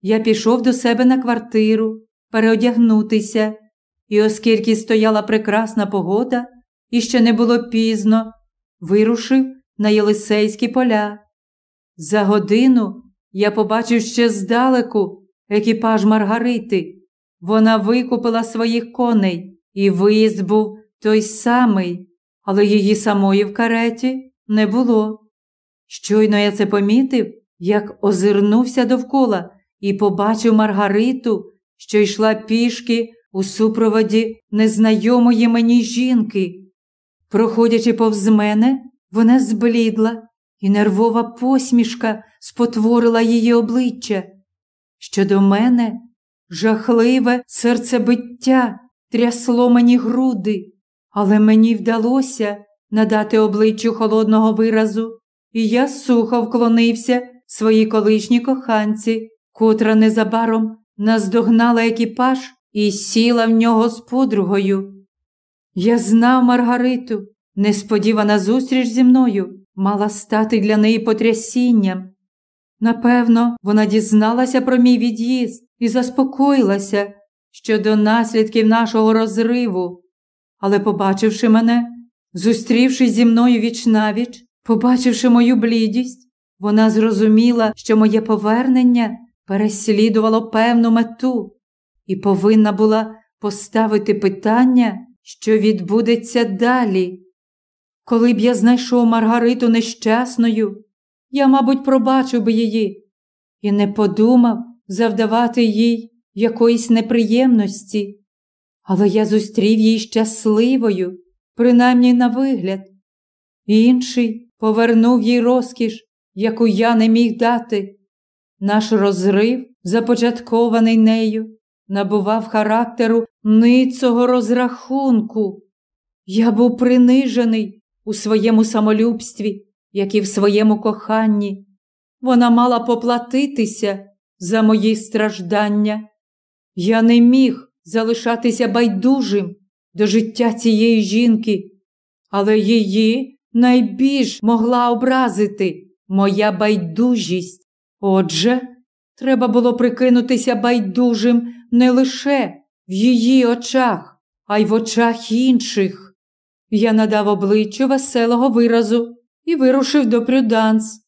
Я пішов до себе на квартиру, переодягнутися, і, оскільки стояла прекрасна погода, і ще не було пізно, вирушив на Єлисейські поля. За годину я побачив ще здалеку екіпаж Маргарити. Вона викупила своїх коней, і виїзд був той самий, але її самої в кареті не було. Щойно я це помітив, як озирнувся довкола і побачив Маргариту, що йшла пішки у супроводі незнайомої мені жінки. Проходячи повз мене, вона зблідла, і нервова посмішка спотворила її обличчя. Щодо мене, жахливе серцебиття трясло мені груди, але мені вдалося надати обличчю холодного виразу, і я сухо вклонився своїй колишній коханці, котра незабаром наздогнала екіпаж і сіла в нього з подругою. Я знав Маргариту, несподівана зустріч зі мною мала стати для неї потрясінням. Напевно, вона дізналася про мій від'їзд і заспокоїлася щодо наслідків нашого розриву. Але, побачивши мене, зустрівшись зі мною віч навіч, побачивши мою блідість, вона зрозуміла, що моє повернення переслідувало певну мету і повинна була поставити питання, що відбудеться далі. Коли б я знайшов Маргариту нещасною, я, мабуть, пробачив би її і не подумав завдавати їй якоїсь неприємності, але я зустрів її щасливою, принаймні на вигляд. Інший повернув їй розкіш, яку я не міг дати. Наш розрив, започаткований нею, набував характеру ницого розрахунку. Я був принижений у своєму самолюбстві, як і в своєму коханні. Вона мала поплатитися за мої страждання. Я не міг залишатися байдужим до життя цієї жінки, але її найбільш могла образити моя байдужість. Отже, треба було прикинутися байдужим не лише в її очах, а й в очах інших. Я надав обличчю веселого виразу і вирушив до Прюданс.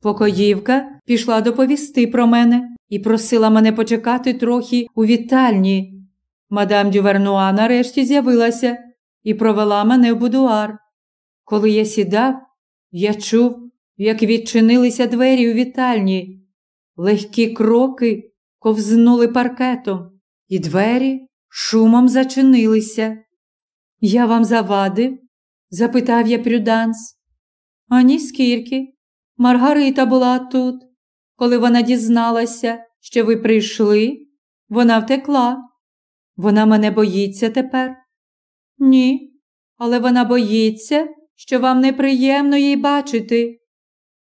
Покоївка пішла доповісти про мене і просила мене почекати трохи у вітальні. Мадам Дювернуа нарешті з'явилася і провела мене в будуар. Коли я сідав, я чув, як відчинилися двері у вітальні. Легкі кроки ковзнули паркетом, і двері шумом зачинилися. Я вам завадив? запитав я Прюданс. Ані скільки. Маргарита була тут. Коли вона дізналася, що ви прийшли, вона втекла. Вона мене боїться тепер? Ні, але вона боїться, що вам неприємно їй бачити.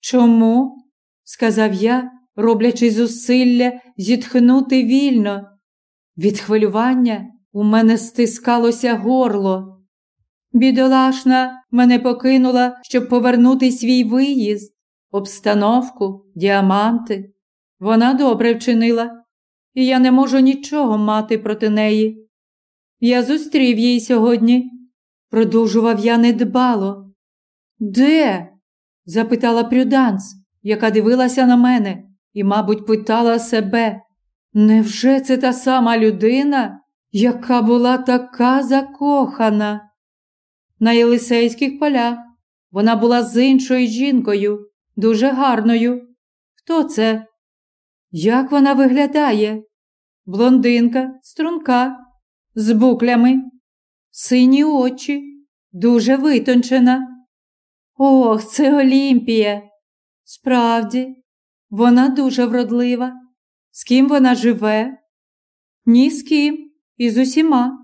Чому? сказав я, роблячи зусилля зітхнути вільно. Від хвилювання у мене стискалося горло. Бідолашна мене покинула, щоб повернути свій виїзд, обстановку, діаманти. Вона добре вчинила, і я не можу нічого мати проти неї. Я зустрів її сьогодні, продовжував я недбало. Де? запитала Прюданс, яка дивилася на мене і, мабуть, питала себе. Невже це та сама людина, яка була така закохана? На Єлисейських полях вона була з іншою жінкою, дуже гарною. Хто це? Як вона виглядає? Блондинка, струнка, з буклями, сині очі, дуже витончена. Ох, це Олімпія. Справді, вона дуже вродлива. З ким вона живе? Ні з ким, і з усіма.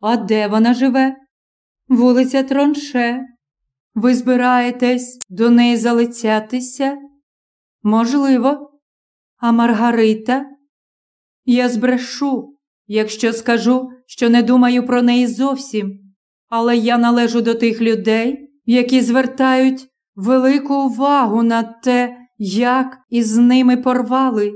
А де вона живе? Вулиця Тронше. Ви збираєтесь до неї залицятися? Можливо. А Маргарита? Я збрешу, якщо скажу, що не думаю про неї зовсім, але я належу до тих людей, які звертають велику увагу на те, як із ними порвали.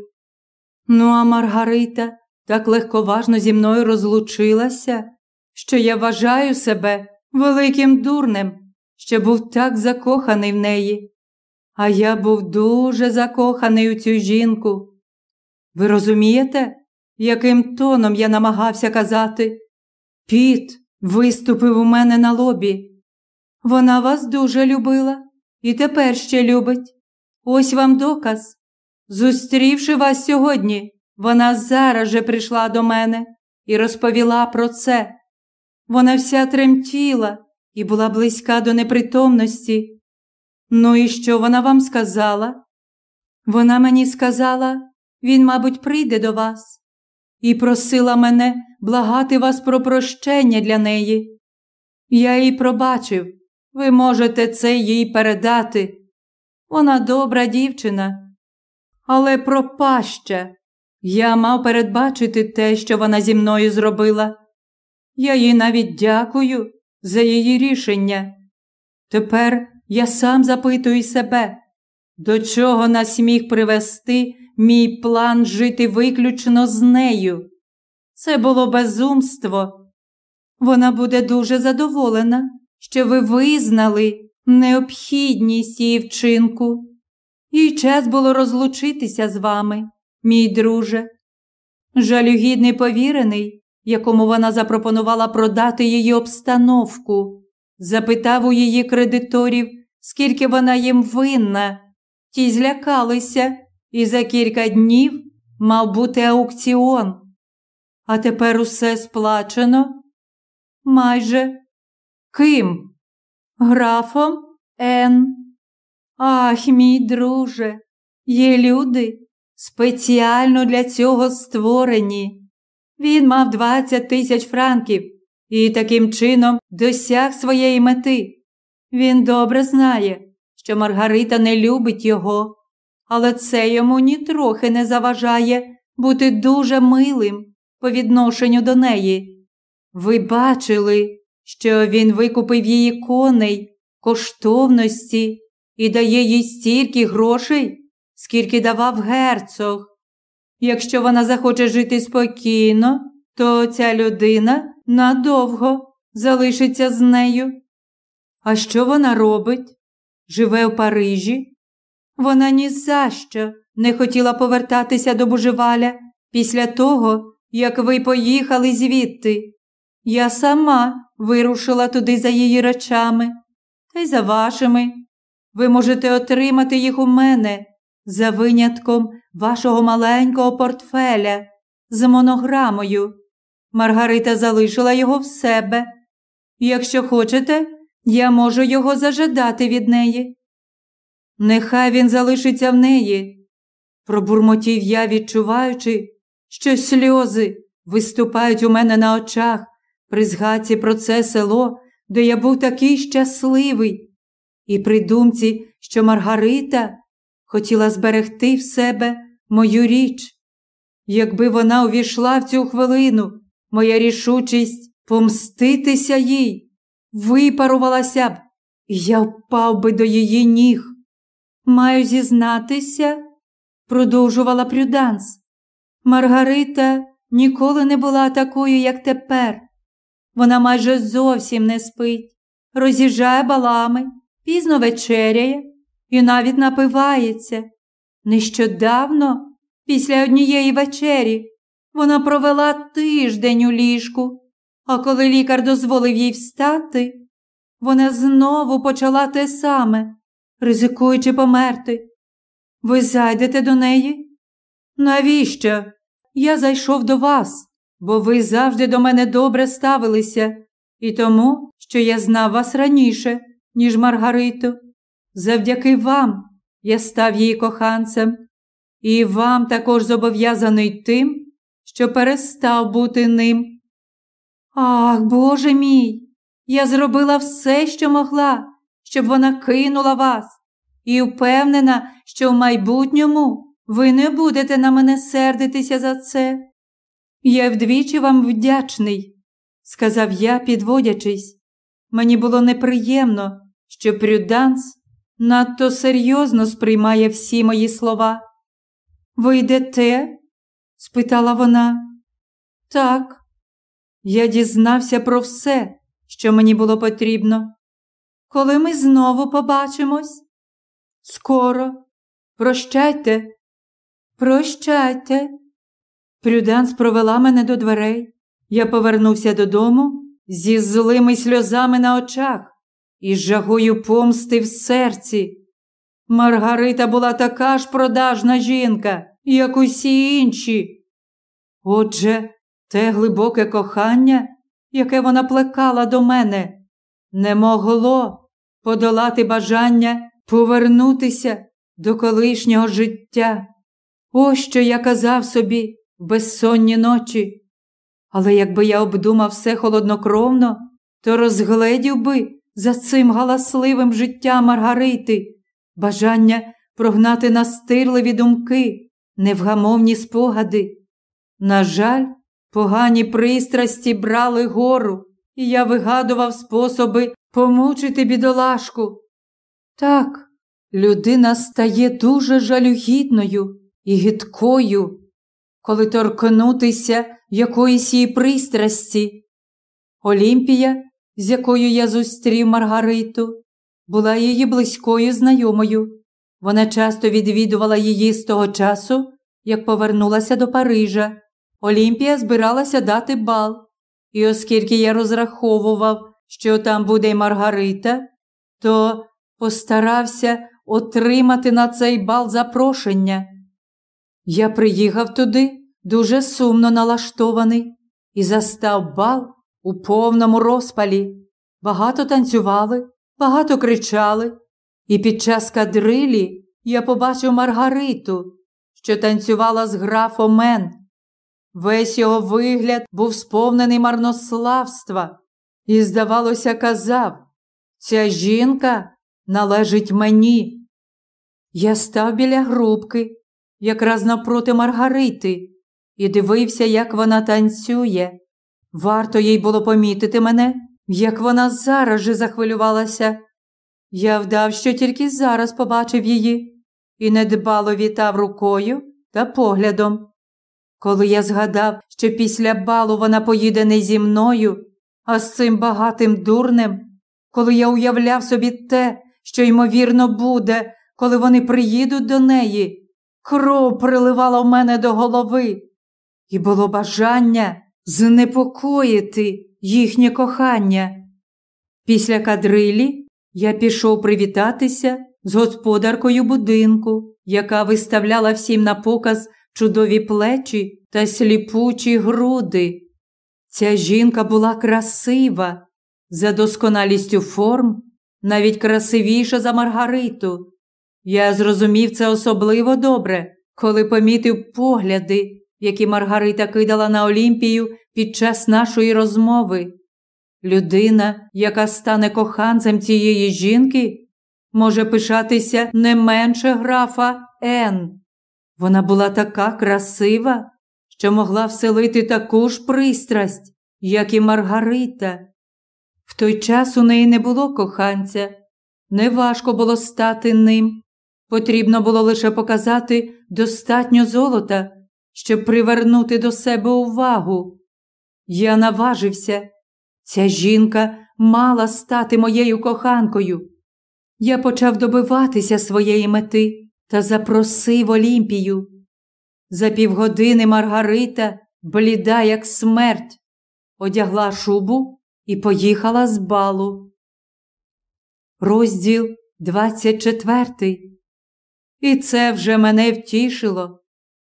Ну, а Маргарита так легковажно зі мною розлучилася, що я вважаю себе великим дурнем, що був так закоханий в неї. А я був дуже закоханий у цю жінку. Ви розумієте, яким тоном я намагався казати? Піт виступив у мене на лобі. Вона вас дуже любила і тепер ще любить. Ось вам доказ. Зустрівши вас сьогодні, вона зараз же прийшла до мене і розповіла про це. Вона вся тремтіла і була близька до непритомності. Ну і що вона вам сказала? Вона мені сказала, він, мабуть, прийде до вас і просила мене благати вас про прощення для неї. Я їй пробачив, ви можете це їй передати. Вона добра дівчина, але пропаща. Я мав передбачити те, що вона зі мною зробила. Я їй навіть дякую за її рішення. Тепер я сам запитую себе, до чого нас міг привести мій план жити виключно з нею. Це було безумство. Вона буде дуже задоволена, що ви визнали необхідність її вчинку. Їй час було розлучитися з вами, мій друже. Жалюгідний повірений, якому вона запропонувала продати її обстановку, запитав у її кредиторів, скільки вона їм винна. Ті злякалися, і за кілька днів мав бути аукціон. А тепер усе сплачено? Майже ким? Графом Н. Ах, мій друже, є люди спеціально для цього створені. Він мав 20 тисяч франків і таким чином досяг своєї мети. Він добре знає, що Маргарита не любить його, але це йому нітрохи не заважає бути дуже милим по відношенню до неї. Ви бачили, що він викупив її коней, коштовності і дає їй стільки грошей, скільки давав герцог. Якщо вона захоче жити спокійно, то ця людина надовго залишиться з нею. А що вона робить? Живе в Парижі? Вона ні за що не хотіла повертатися до Божеваля після того, як ви поїхали звідти. Я сама вирушила туди за її речами, та й за вашими. Ви можете отримати їх у мене за винятком вашого маленького портфеля з монограмою. Маргарита залишила його в себе. Якщо хочете, я можу його зажадати від неї. Нехай він залишиться в неї, пробурмотів я, відчуваючи, що сльози виступають у мене на очах при згадці про це село, де я був такий щасливий, і при думці, що Маргарита хотіла зберегти в себе мою річ. Якби вона увійшла в цю хвилину, моя рішучість помститися їй, випарувалася б, і я впав би до її ніг. Маю зізнатися, продовжувала Прюданс. Маргарита ніколи не була такою, як тепер. Вона майже зовсім не спить, роз'їжджає балами, пізно вечеряє і навіть напивається. Нещодавно, після однієї вечері, вона провела тиждень у ліжку, а коли лікар дозволив їй встати, вона знову почала те саме, ризикуючи померти. Ви зайдете до неї? Навіщо? Я зайшов до вас, бо ви завжди до мене добре ставилися, і тому, що я знав вас раніше, ніж Маргариту. Завдяки вам я став її коханцем, і вам також зобов'язаний тим, що перестав бути ним. Ах, Боже мій, я зробила все, що могла, щоб вона кинула вас, і впевнена, що в майбутньому ви не будете на мене сердитися за це. Я вдвічі вам вдячний, сказав я, підводячись. Мені було неприємно, що Прюданс надто серйозно сприймає всі мої слова. Ви йдете? спитала вона. Так, я дізнався про все, що мені було потрібно. Коли ми знову побачимось? Скоро. Прощайте, прощайте. Прюданс провела мене до дверей. Я повернувся додому зі злими сльозами на очах і жагою помсти в серці. Маргарита була така ж продажна жінка, як усі інші. Отже, те глибоке кохання, яке вона плекала до мене, не могло подолати бажання повернутися до колишнього життя. Ось що я казав собі в безсонні ночі. Але якби я обдумав все холоднокровно, то розгледів би за цим галасливим життям Маргарити, бажання прогнати настирливі думки, невгамовні спогади. На жаль, погані пристрасті брали гору, і я вигадував способи помучити бідолашку. Так, людина стає дуже жалюгідною і гидкою, коли торкнутися якоїсь її пристрасті. Олімпія, з якою я зустрів Маргариту, була її близькою знайомою. Вона часто відвідувала її з того часу, як повернулася до Парижа. Олімпія збиралася дати бал, і оскільки я розраховував, що там буде й Маргарита, то постарався отримати на цей бал запрошення. Я приїхав туди дуже сумно налаштований і застав бал у повному розпалі. Багато танцювали, багато кричали, і під час кадрилі я побачив Маргариту, що танцювала з графом Мен. Весь його вигляд був сповнений марнославства, і, здавалося, казав, ця жінка належить мені. Я став біля грубки, якраз напроти Маргарити, і дивився, як вона танцює. Варто їй було помітити мене, як вона зараз же захвилювалася. Я вдав, що тільки зараз побачив її, і недбало вітав рукою та поглядом. Коли я згадав, що після балу вона поїде не зі мною, а з цим багатим дурнем, коли я уявляв собі те, що ймовірно буде, коли вони приїдуть до неї, кров приливала в мене до голови, і було бажання знепокоїти їхнє кохання. Після кадрилі я пішов привітатися з господаркою будинку, яка виставляла всім на показ чудові плечі та сліпучі груди. Ця жінка була красива, за досконалістю форм, навіть красивіша за Маргариту. Я зрозумів це особливо добре, коли помітив погляди, які Маргарита кидала на Олімпію під час нашої розмови. Людина, яка стане коханцем цієї жінки, може пишатися не менше графа Н. Вона була така красива, що могла вселити таку ж пристрасть, як і Маргарита. В той час у неї не було коханця, неважко було стати ним. Потрібно було лише показати достатньо золота, щоб привернути до себе увагу. Я наважився. Ця жінка мала стати моєю коханкою. Я почав добиватися своєї мети та запросив Олімпію. За півгодини Маргарита, бліда, як смерть, одягла шубу і поїхала з балу. Розділ 24. І це вже мене втішило,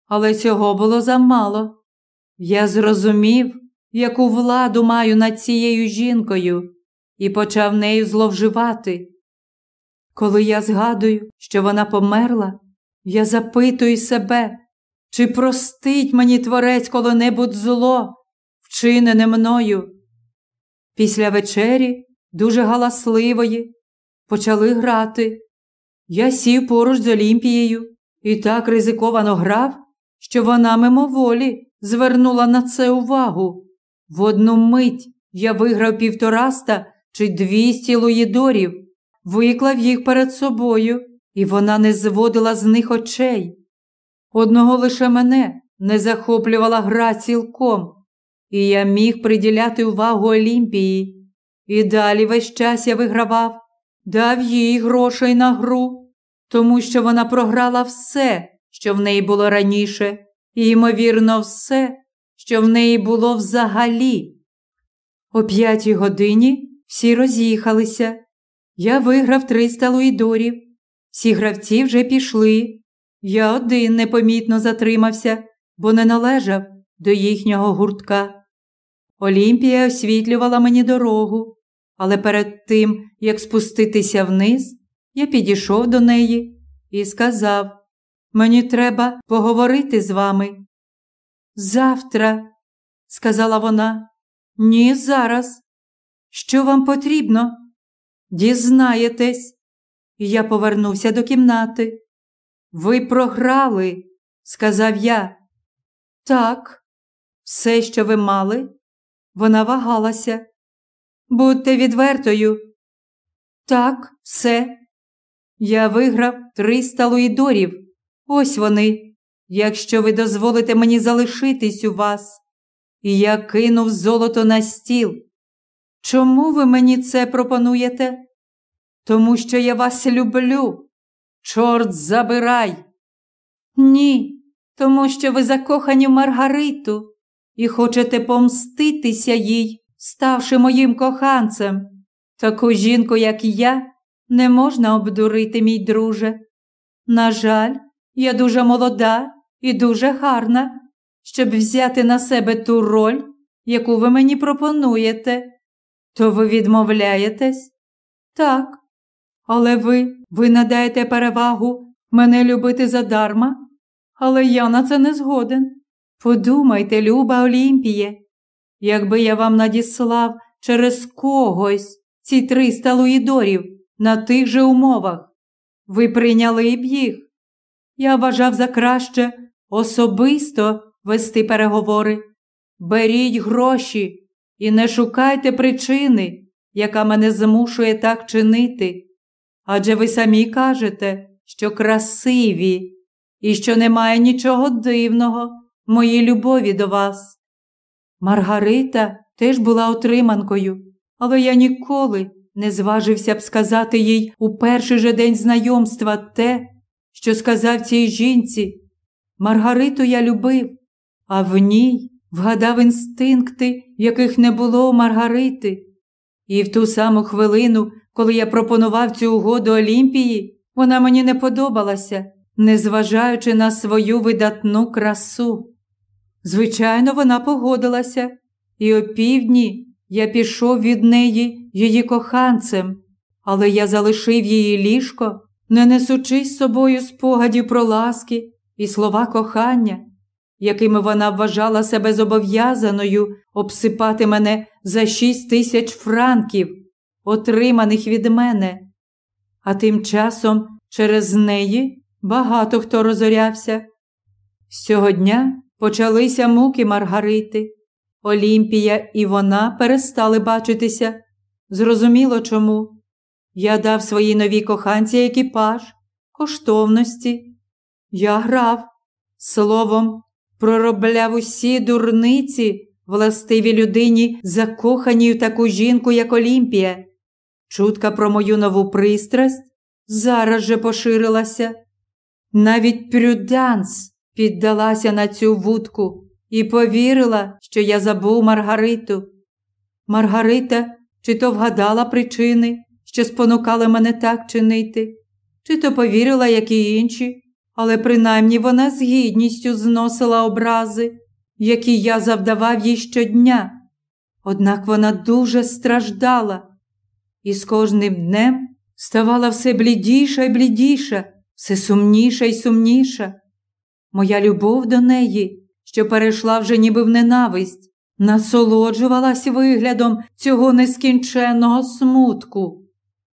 але цього було замало. Я зрозумів, яку владу маю над цією жінкою, і почав нею зловживати. Коли я згадую, що вона померла, я запитую себе, чи простить мені творець коли-небудь зло, вчинене мною. Після вечері, дуже галасливої, почали грати. Я сів поруч з Олімпією і так ризиковано грав, що вона мимоволі звернула на це увагу. В одну мить я виграв півтораста чи двісті луїдорів, виклав їх перед собою, і вона не зводила з них очей. Одного лише мене не захоплювала гра цілком, і я міг приділяти увагу Олімпії. І далі весь час я вигравав, дав їй грошей на гру, тому що вона програла все, що в неї було раніше, і, ймовірно, все, що в неї було взагалі. О п'ятій годині всі роз'їхалися. Я виграв 300 луїдорів. Всі гравці вже пішли. Я один непомітно затримався, бо не належав до їхнього гуртка. Олімпія освітлювала мені дорогу, але перед тим, як спуститися вниз, я підійшов до неї і сказав: Мені треба поговорити з вами. Завтра, сказала вона, ні, зараз. Що вам потрібно? Дізнаєтесь. Я повернувся до кімнати. Ви програли, сказав я. Так, все, що ви мали, вона вагалася. Будьте відвертою. Так, все. Я виграв триста луїдорів. Ось вони, якщо ви дозволите мені залишитись у вас. І я кинув золото на стіл. Чому ви мені це пропонуєте? Тому що я вас люблю. Чорт забирай. Ні, тому що ви закохані в Маргариту і хочете помститися їй, ставши моїм коханцем. Таку жінку, як я, не можна обдурити, мій друже. На жаль, я дуже молода і дуже гарна, щоб взяти на себе ту роль, яку ви мені пропонуєте. То ви відмовляєтесь? Так. Але ви, ви надаєте перевагу мене любити задарма? Але я на це не згоден. Подумайте, люба Олімпіє, якби я вам надіслав через когось ці триста луїдорів на тих же умовах, ви прийняли б їх. Я вважав за краще особисто вести переговори. Беріть гроші і не шукайте причини, яка мене змушує так чинити. Адже ви самі кажете, що красиві і що немає нічого дивного моїй любові до вас. Маргарита теж була отриманкою, але я ніколи не зважився б сказати їй у перший же день знайомства те, що сказав цій жінці. Маргариту я любив, а в ній вгадав інстинкти, яких не було у Маргарити. І в ту саму хвилину, коли я пропонував цю угоду Олімпії, вона мені не подобалася, незважаючи на свою видатну красу. Звичайно, вона погодилася, і опівдні я пішов від неї її коханцем, але я залишив її ліжко, не несучи з собою спогадів про ласки і слова кохання, якими вона вважала себе зобов'язаною обсипати мене за шість тисяч франків, отриманих від мене. А тим часом через неї багато хто розорявся. З цього дня почалися муки Маргарити. Олімпія і вона перестали бачитися. Зрозуміло чому. Я дав своїй новій коханці екіпаж, коштовності. Я грав, словом, проробляв усі дурниці, властиві людині, закоханій в таку жінку, як Олімпія. Чутка про мою нову пристрасть зараз же поширилася. Навіть Прюданс піддалася на цю вудку і повірила, що я забув Маргариту. Маргарита чи то вгадала причини, що спонукали мене так чинити, чи то повірила, як і інші, але принаймні вона з гідністю зносила образи, які я завдавав їй щодня. Однак вона дуже страждала і з кожним днем ставала все блідіша і блідіша, все сумніша і сумніша. Моя любов до неї, що перейшла вже ніби в ненависть, насолоджувалась виглядом цього нескінченного смутку.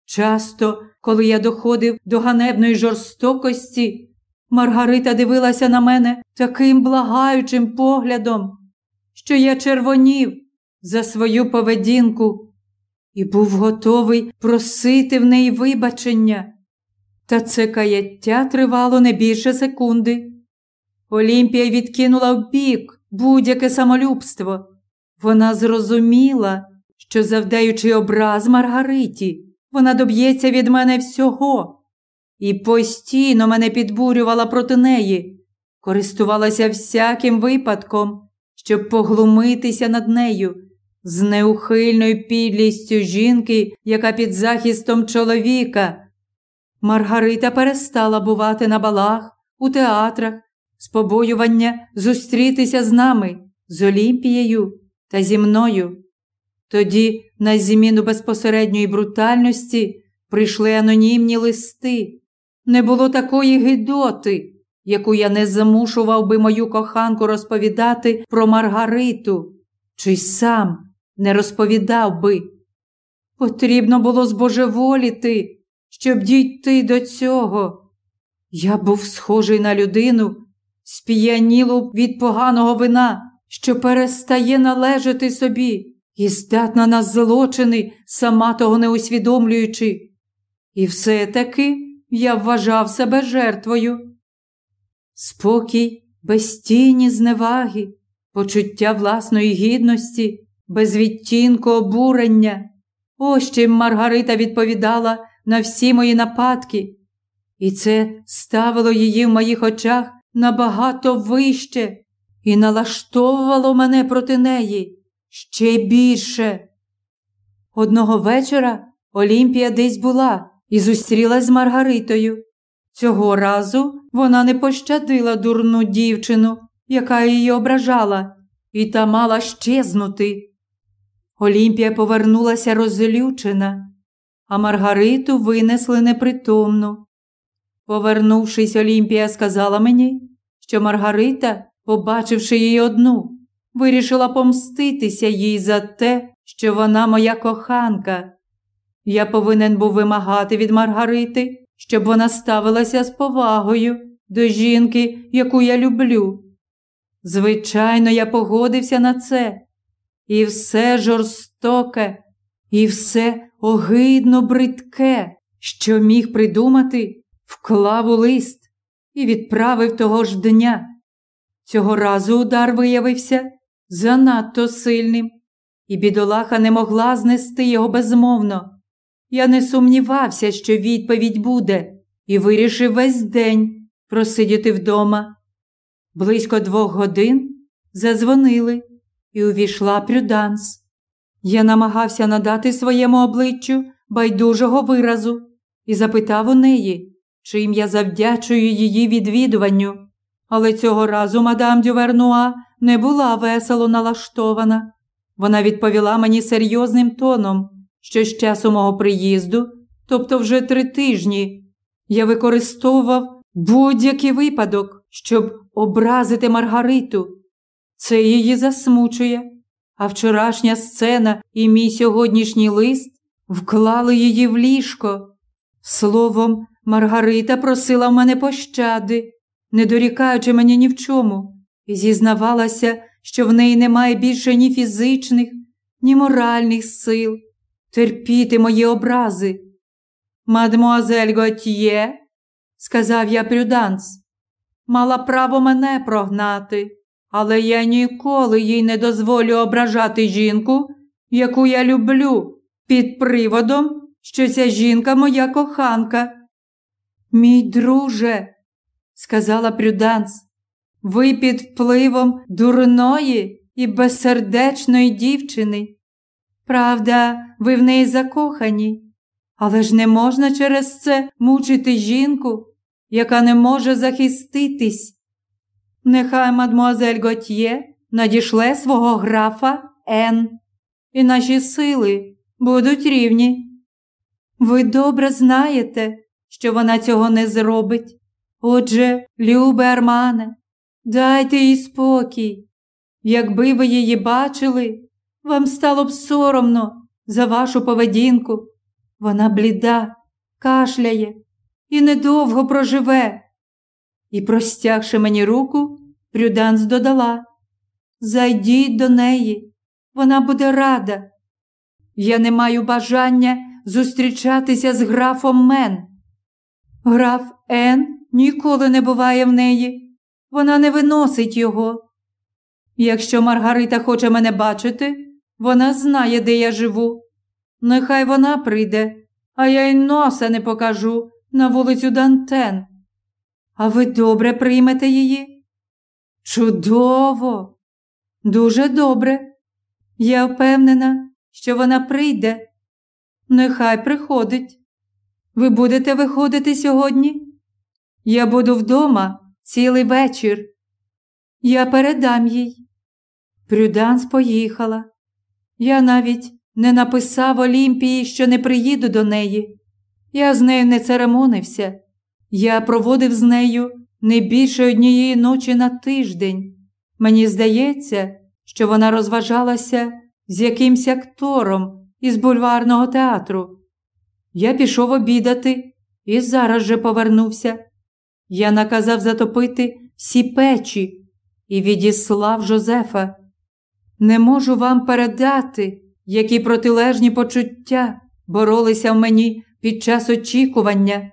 Часто, коли я доходив до ганебної жорстокості, Маргарита дивилася на мене таким благаючим поглядом, що я червонів за свою поведінку і був готовий просити в неї вибачення. Та це каяття тривало не більше секунди. Олімпія відкинула в бік будь-яке самолюбство. Вона зрозуміла, що, завдаючи образ Маргариті, вона доб'ється від мене всього і постійно мене підбурювала проти неї, користувалася всяким випадком, щоб поглумитися над нею з неухильною підлістю жінки, яка під захистом чоловіка. Маргарита перестала бувати на балах, у театрах, з побоювання зустрітися з нами, з Олімпією та зі мною. Тоді, на зміну безпосередньої брутальності, прийшли анонімні листи, не було такої гидоти, яку я не замушував би мою коханку розповідати про Маргариту, чи сам не розповідав би. Потрібно було збожеволіти, щоб дійти до цього. Я був схожий на людину, спіянілу від поганого вина, що перестає належати собі і здатна на злочини, сама того не усвідомлюючи. І все таки я вважав себе жертвою. Спокій, безстійні зневаги, почуття власної гідності, без відтінку обурення. Ось чим Маргарита відповідала на всі мої нападки, і це ставило її в моїх очах набагато вище і налаштовувало мене проти неї ще більше. Одного вечора Олімпія десь була і зустрілась з Маргаритою. Цього разу вона не пощадила дурну дівчину, яка її ображала, і та мала щезнути. Олімпія повернулася розлючена, а Маргариту винесли непритомну. Повернувшись, Олімпія сказала мені, що Маргарита, побачивши її одну, вирішила помститися їй за те, що вона моя коханка. Я повинен був вимагати від Маргарити, щоб вона ставилася з повагою до жінки, яку я люблю. Звичайно, я погодився на це. І все жорстоке, і все огидно бридке, що міг придумати, вклав у лист і відправив того ж дня. Цього разу удар виявився занадто сильним, і бідолаха не могла знести його безмовно. Я не сумнівався, що відповідь буде, і вирішив весь день просидіти вдома. Близько двох годин задзвонили, і увійшла прюданс. Я намагався надати своєму обличчю байдужого виразу і запитав у неї, чим я завдячую її відвідуванню. Але цього разу мадам Дювернуа не була весело налаштована. Вона відповіла мені серйозним тоном, що з часу мого приїзду, тобто вже три тижні, я використовував будь-який випадок, щоб образити Маргариту. Це її засмучує, а вчорашня сцена і мій сьогоднішній лист вклали її в ліжко. Словом, Маргарита просила в мене пощади, не дорікаючи мені ні в чому, і зізнавалася, що в неї немає більше ні фізичних, ні моральних сил терпіти мої образи. Мадмуазель Готьє, сказав я Прюданс, мала право мене прогнати, але я ніколи їй не дозволю ображати жінку, яку я люблю, під приводом, що ця жінка моя коханка. Мій друже, сказала Прюданс, ви під впливом дурної і безсердечної дівчини. Правда, ви в неї закохані, але ж не можна через це мучити жінку, яка не може захиститись. Нехай мадмуазель Готьє надішле свого графа Н, і наші сили будуть рівні. Ви добре знаєте, що вона цього не зробить. Отже, любе Армане, дайте їй спокій. Якби ви її бачили, вам стало б соромно за вашу поведінку. Вона бліда, кашляє і недовго проживе. І, простягши мені руку, Прюданс додала Зайдіть до неї, вона буде рада. Я не маю бажання зустрічатися з графом Мен. Граф Ен ніколи не буває в неї, вона не виносить його. Якщо Маргарита хоче мене бачити, вона знає, де я живу. Нехай вона прийде, а я й носа не покажу на вулицю Дантен. А ви добре приймете її? Чудово, дуже добре. Я впевнена, що вона прийде. Нехай приходить. Ви будете виходити сьогодні? Я буду вдома цілий вечір. Я передам їй. Прюданс поїхала. Я навіть не написав Олімпії, що не приїду до неї. Я з нею не церемонився. Я проводив з нею не більше однієї ночі на тиждень. Мені здається, що вона розважалася з якимсь актором із бульварного театру. Я пішов обідати і зараз же повернувся. Я наказав затопити всі печі і відіслав Жозефа. Не можу вам передати, які протилежні почуття боролися в мені під час очікування.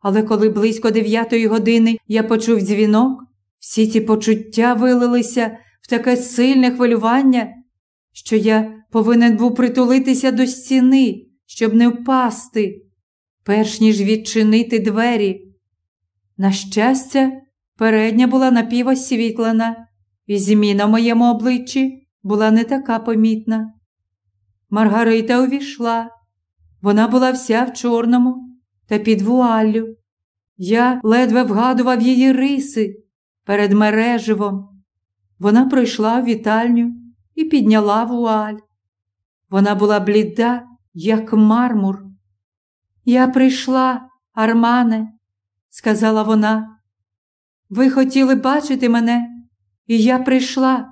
Але коли близько дев'ятої години я почув дзвінок, всі ці почуття вилилися в таке сильне хвилювання, що я повинен був притулитися до стіни, щоб не впасти, перш ніж відчинити двері. На щастя, передня була напівосвітлена, і зміна в моєму обличчі була не така помітна. Маргарита увійшла. Вона була вся в чорному та під вуаллю. Я ледве вгадував її риси перед мереживом. Вона пройшла в вітальню і підняла вуаль. Вона була бліда, як мармур. Я прийшла, Армане, сказала вона. Ви хотіли бачити мене, і я прийшла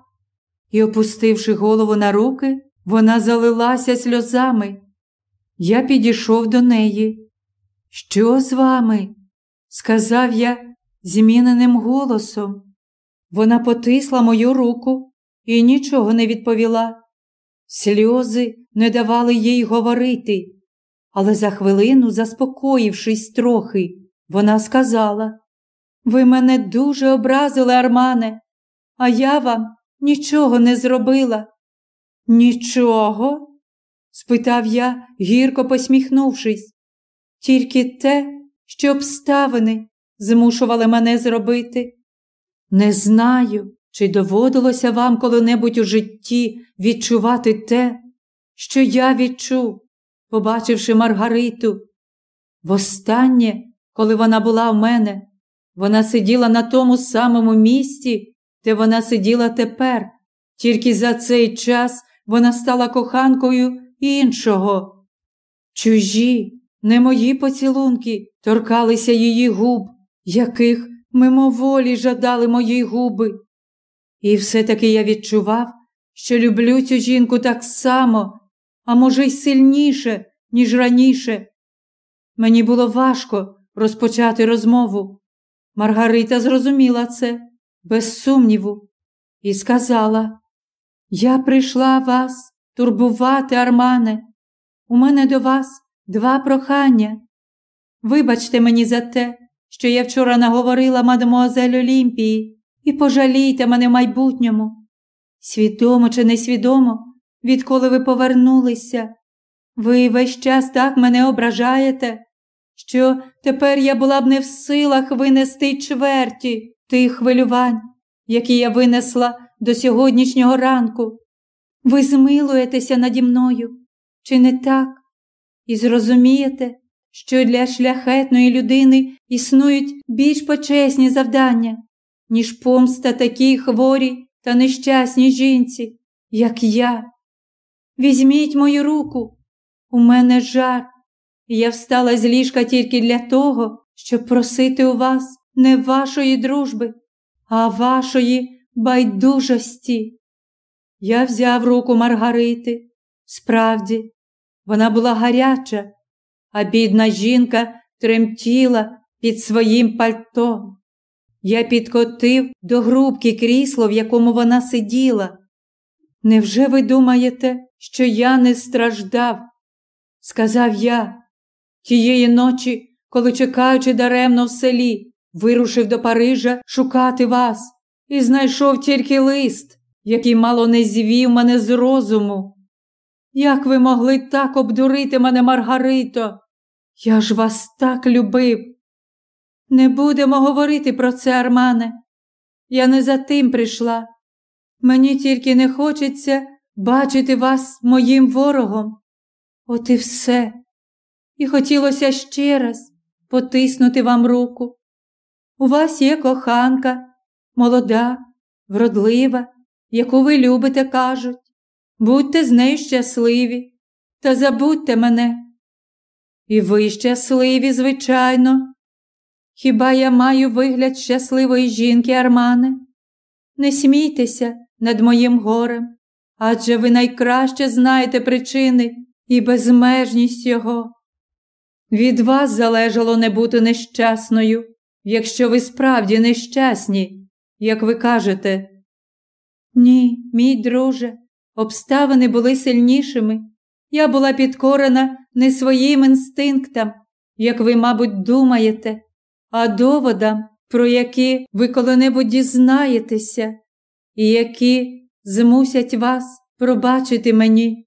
і, опустивши голову на руки, вона залилася сльозами. Я підійшов до неї. Що з вами? сказав я зміненим голосом. Вона потисла мою руку і нічого не відповіла. Сльози не давали їй говорити, але за хвилину, заспокоївшись трохи, вона сказала: Ви мене дуже образили, Армане. а я вам нічого не зробила. Нічого? спитав я, гірко посміхнувшись. Тільки те, що обставини змушували мене зробити. Не знаю, чи доводилося вам коли-небудь у житті відчувати те, що я відчув, побачивши Маргариту. Востаннє, коли вона була в мене, вона сиділа на тому самому місці, де вона сиділа тепер, тільки за цей час вона стала коханкою іншого. Чужі, не мої поцілунки торкалися її губ, яких мимоволі жадали мої губи. І все-таки я відчував, що люблю цю жінку так само, а може, й сильніше, ніж раніше. Мені було важко розпочати розмову. Маргарита зрозуміла це, без сумніву, і сказала: Я прийшла вас турбувати, Армане. У мене до вас два прохання. Вибачте мені за те, що я вчора наговорила мадемуазель Олімпії, і пожалійте мене в майбутньому. Свідомо чи несвідомо, відколи ви повернулися, ви весь час так мене ображаєте, що тепер я була б не в силах винести чверті тих хвилювань, які я винесла до сьогоднішнього ранку. Ви змилуєтеся наді мною, чи не так? І зрозумієте, що для шляхетної людини існують більш почесні завдання, ніж помста такій хворій та нещасній жінці, як я. Візьміть мою руку, у мене жар, і я встала з ліжка тільки для того, щоб просити у вас не вашої дружби, а вашої байдужості. Я взяв руку Маргарити. Справді, вона була гаряча, а бідна жінка тремтіла під своїм пальтом. Я підкотив до грубки крісло, в якому вона сиділа. Невже ви думаєте, що я не страждав? Сказав я. Тієї ночі, коли, чекаючи даремно в селі, вирушив до Парижа шукати вас і знайшов тільки лист, який мало не звів мене з розуму. Як ви могли так обдурити мене, Маргарито? Я ж вас так любив. Не будемо говорити про це, Армане. Я не за тим прийшла. Мені тільки не хочеться бачити вас моїм ворогом. От і все. І хотілося ще раз потиснути вам руку. У вас є коханка, молода, вродлива, яку ви любите, кажуть. Будьте з нею щасливі та забудьте мене. І ви щасливі, звичайно. Хіба я маю вигляд щасливої жінки, Армане? Не смійтеся над моїм горем, адже ви найкраще знаєте причини і безмежність його. Від вас залежало не бути нещасною, якщо ви справді нещасні, як ви кажете. Ні, мій друже, обставини були сильнішими. Я була підкорена не своїм інстинктам, як ви, мабуть, думаєте, а доводам, про які ви коли-небудь дізнаєтеся, і які змусять вас пробачити мені.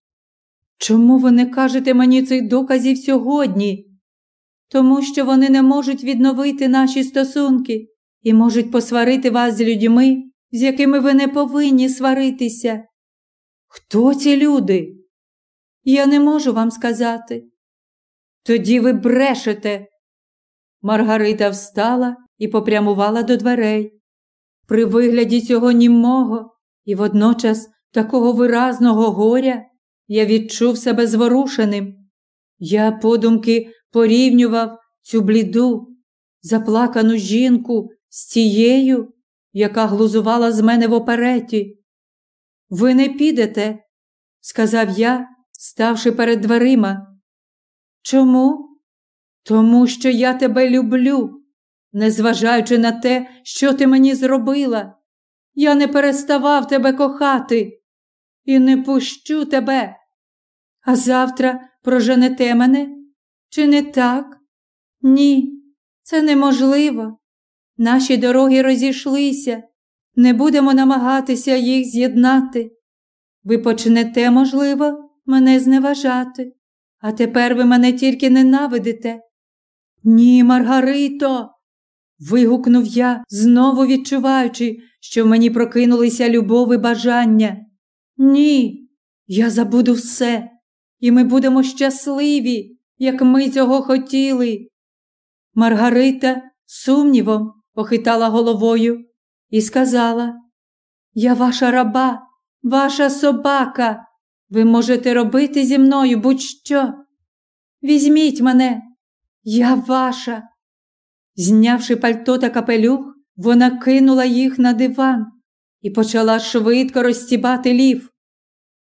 Чому ви не кажете мені цих доказів сьогодні? Тому що вони не можуть відновити наші стосунки і можуть посварити вас з людьми, з якими ви не повинні сваритися. Хто ці люди? Я не можу вам сказати. Тоді ви брешете. Маргарита встала і попрямувала до дверей. При вигляді цього німого і водночас такого виразного горя я відчув себе зворушеним. Я подумки порівнював цю бліду, заплакану жінку з тією, яка глузувала з мене в опереті. Ви не підете, сказав я, ставши перед дверима. Чому? Тому що я тебе люблю, незважаючи на те, що ти мені зробила. Я не переставав тебе кохати і не пущу тебе. А завтра проженете мене? Чи не так? Ні, це неможливо. Наші дороги розійшлися. не будемо намагатися їх з'єднати. Ви почнете, можливо, мене зневажати, а тепер ви мене тільки ненавидите. Ні, Маргарито. вигукнув я, знову відчуваючи, що в мені прокинулися любов і бажання. Ні, я забуду все, і ми будемо щасливі, як ми цього хотіли. Маргарита сумнівом похитала головою і сказала: Я ваша раба, ваша собака. Ви можете робити зі мною будь-що. Візьміть мене, я ваша. Знявши пальто та капелюх, вона кинула їх на диван і почала швидко розстібати лів.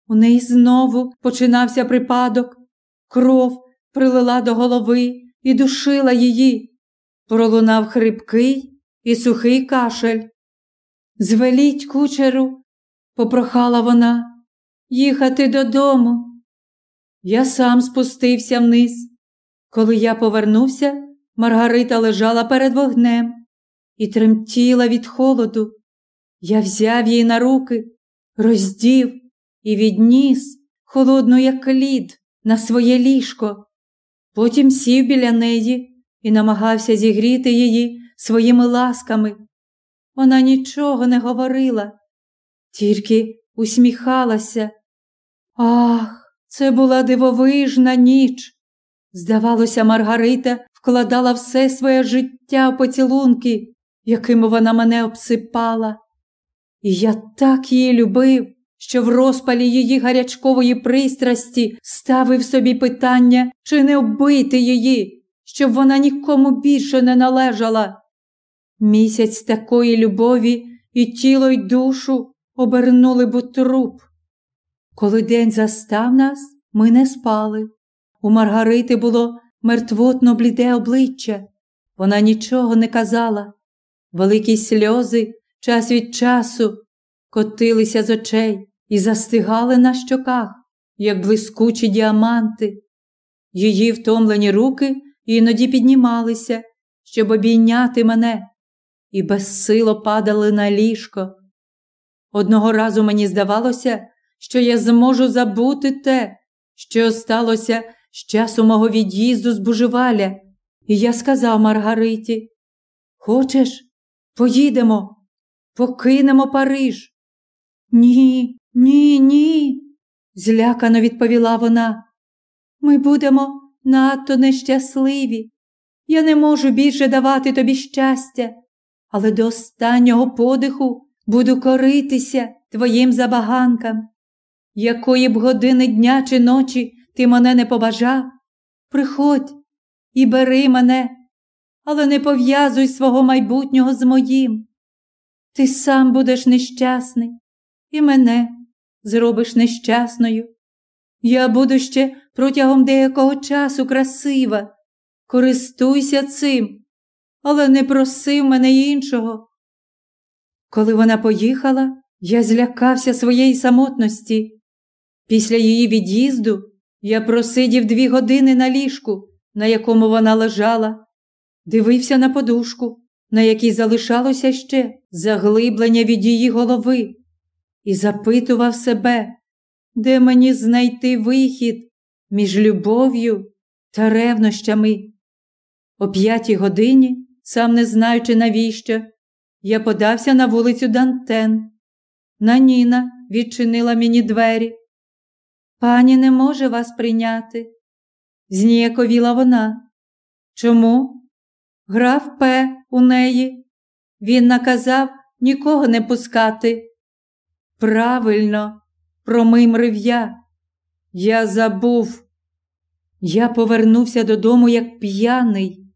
У неї знову починався припадок, кров прилила до голови і душила її. Пролунав хрипкий і сухий кашель. Звеліть кучеру, попрохала вона, їхати додому. Я сам спустився вниз. Коли я повернувся, Маргарита лежала перед вогнем і тремтіла від холоду. Я взяв її на руки, роздів і відніс холодну, як лід, на своє ліжко. Потім сів біля неї і намагався зігріти її своїми ласками. Вона нічого не говорила, тільки усміхалася. Ах, це була дивовижна ніч. Здавалося, Маргарита вкладала все своє життя в поцілунки, якими вона мене обсипала. І я так її любив, що в розпалі її гарячкової пристрасті ставив собі питання, чи не вбити її, щоб вона нікому більше не належала. Місяць такої любові і тіло, й душу обернули б у труп. Коли день застав нас, ми не спали. У Маргарити було мертвотно бліде обличчя. Вона нічого не казала. Великі сльози час від часу котилися з очей і застигали на щоках, як блискучі діаманти. Її втомлені руки іноді піднімалися, щоб обійняти мене, і безсило падали на ліжко. Одного разу мені здавалося, що я зможу забути те, що сталося з часу мого від'їзду з бужеваля, і я сказав Маргариті: Хочеш, поїдемо, покинемо Париж? Ні, ні, ні, злякано відповіла вона. Ми будемо надто нещасливі. Я не можу більше давати тобі щастя, але до останнього подиху буду коритися твоїм забаганкам. Якої б години дня чи ночі ти мене не побажав, приходь і бери мене, але не пов'язуй свого майбутнього з моїм. Ти сам будеш нещасний і мене зробиш нещасною. Я буду ще протягом деякого часу красива. Користуйся цим, але не просив мене іншого. Коли вона поїхала, я злякався своєї самотності. Після її від'їзду я просидів дві години на ліжку, на якому вона лежала, дивився на подушку, на якій залишалося ще заглиблення від її голови, і запитував себе, де мені знайти вихід між любов'ю та ревнощами. О п'ятій годині, сам не знаючи навіщо, я подався на вулицю Дантен. Наніна відчинила мені двері. Пані не може вас прийняти, зніяковіла вона. Чому? Граф П у неї. Він наказав нікого не пускати. Правильно, промимрив я. Я забув. Я повернувся додому як п'яний.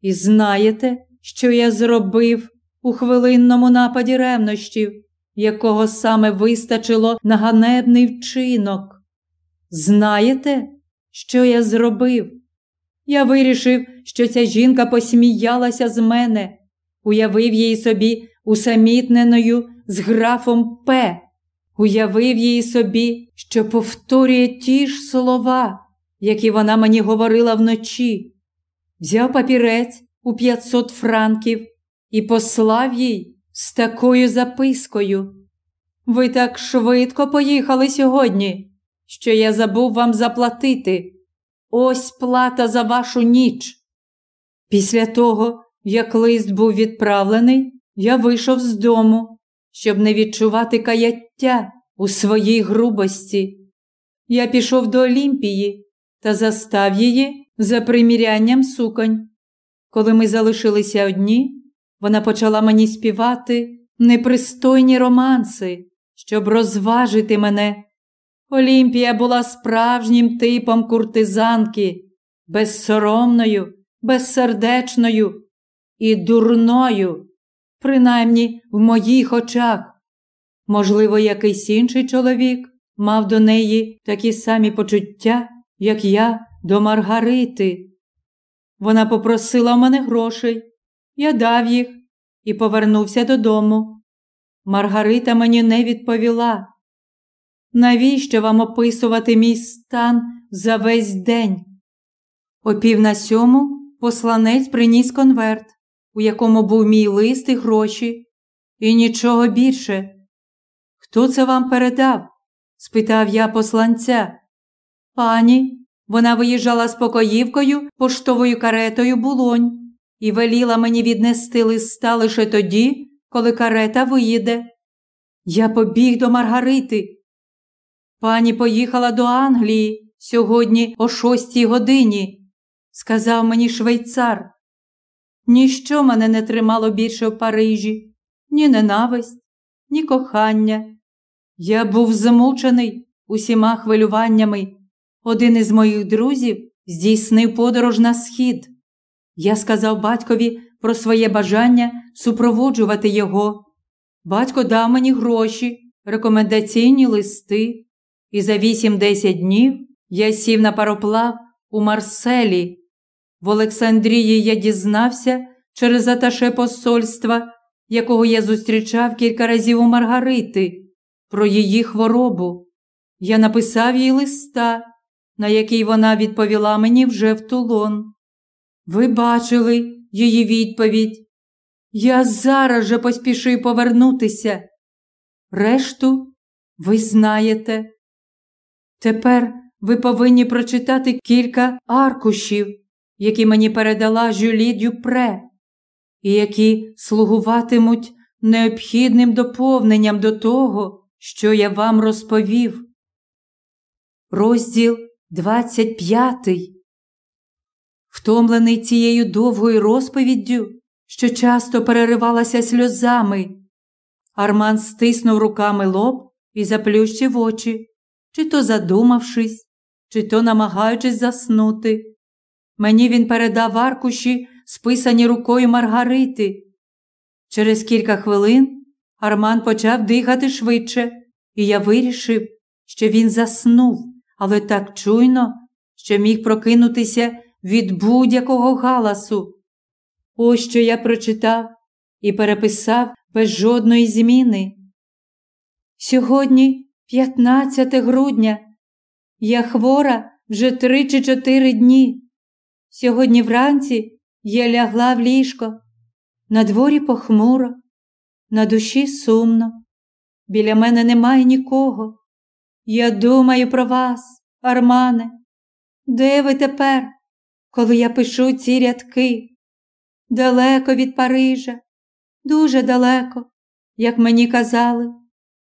І знаєте, що я зробив у хвилинному нападі ревнощів, якого саме вистачило на ганебний вчинок? Знаєте, що я зробив? Я вирішив, що ця жінка посміялася з мене, уявив її собі усамітненою з графом П, уявив її собі, що повторює ті ж слова, які вона мені говорила вночі, взяв папірець у 500 франків і послав їй з такою запискою. Ви так швидко поїхали сьогодні, що я забув вам заплатити. Ось плата за вашу ніч. Після того, як лист був відправлений, я вийшов з дому, щоб не відчувати каяття у своїй грубості. Я пішов до Олімпії та застав її за примірянням суконь. Коли ми залишилися одні, вона почала мені співати непристойні романси, щоб розважити мене. Олімпія була справжнім типом куртизанки, безсоромною, безсердечною і дурною, принаймні в моїх очах. Можливо, якийсь інший чоловік мав до неї такі самі почуття, як я до Маргарити. Вона попросила в мене грошей, я дав їх і повернувся додому. Маргарита мені не відповіла. Навіщо вам описувати мій стан за весь день? О пів на сьому посланець приніс конверт, у якому був мій лист і гроші, і нічого більше. Хто це вам передав? спитав я посланця. Пані, вона виїжджала з покоївкою поштовою каретою булонь і веліла мені віднести листа лише тоді, коли карета виїде. Я побіг до Маргарити. Пані поїхала до Англії сьогодні о шостій годині, сказав мені швейцар. Ніщо мене не тримало більше в Парижі, ні ненависть, ні кохання. Я був замучений усіма хвилюваннями. Один із моїх друзів здійснив подорож на схід. Я сказав батькові про своє бажання супроводжувати його. Батько дав мені гроші, рекомендаційні листи, і за 8-10 днів я сів на пароплав у Марселі. В Олександрії я дізнався через аташе посольства, якого я зустрічав кілька разів у Маргарити, про її хворобу. Я написав їй листа, на який вона відповіла мені вже в Тулон. Ви бачили її відповідь. Я зараз же поспішив повернутися. Решту ви знаєте. Тепер ви повинні прочитати кілька аркушів, які мені передала Жюлі Дюпре, і які слугуватимуть необхідним доповненням до того, що я вам розповів. Розділ 25 Втомлений цією довгою розповіддю, що часто переривалася сльозами, Арман стиснув руками лоб і заплющив очі, чи то задумавшись, чи то намагаючись заснути. Мені він передав аркуші, списані рукою Маргарити. Через кілька хвилин Арман почав дихати швидше, і я вирішив, що він заснув, але так чуйно, що міг прокинутися від будь-якого галасу. Ось що я прочитав і переписав без жодної зміни. Сьогодні 15 грудня. Я хвора вже три чи чотири дні. Сьогодні вранці я лягла в ліжко. На дворі похмуро, на душі сумно. Біля мене немає нікого. Я думаю про вас, Армане. Де ви тепер? коли я пишу ці рядки. Далеко від Парижа, дуже далеко, як мені казали,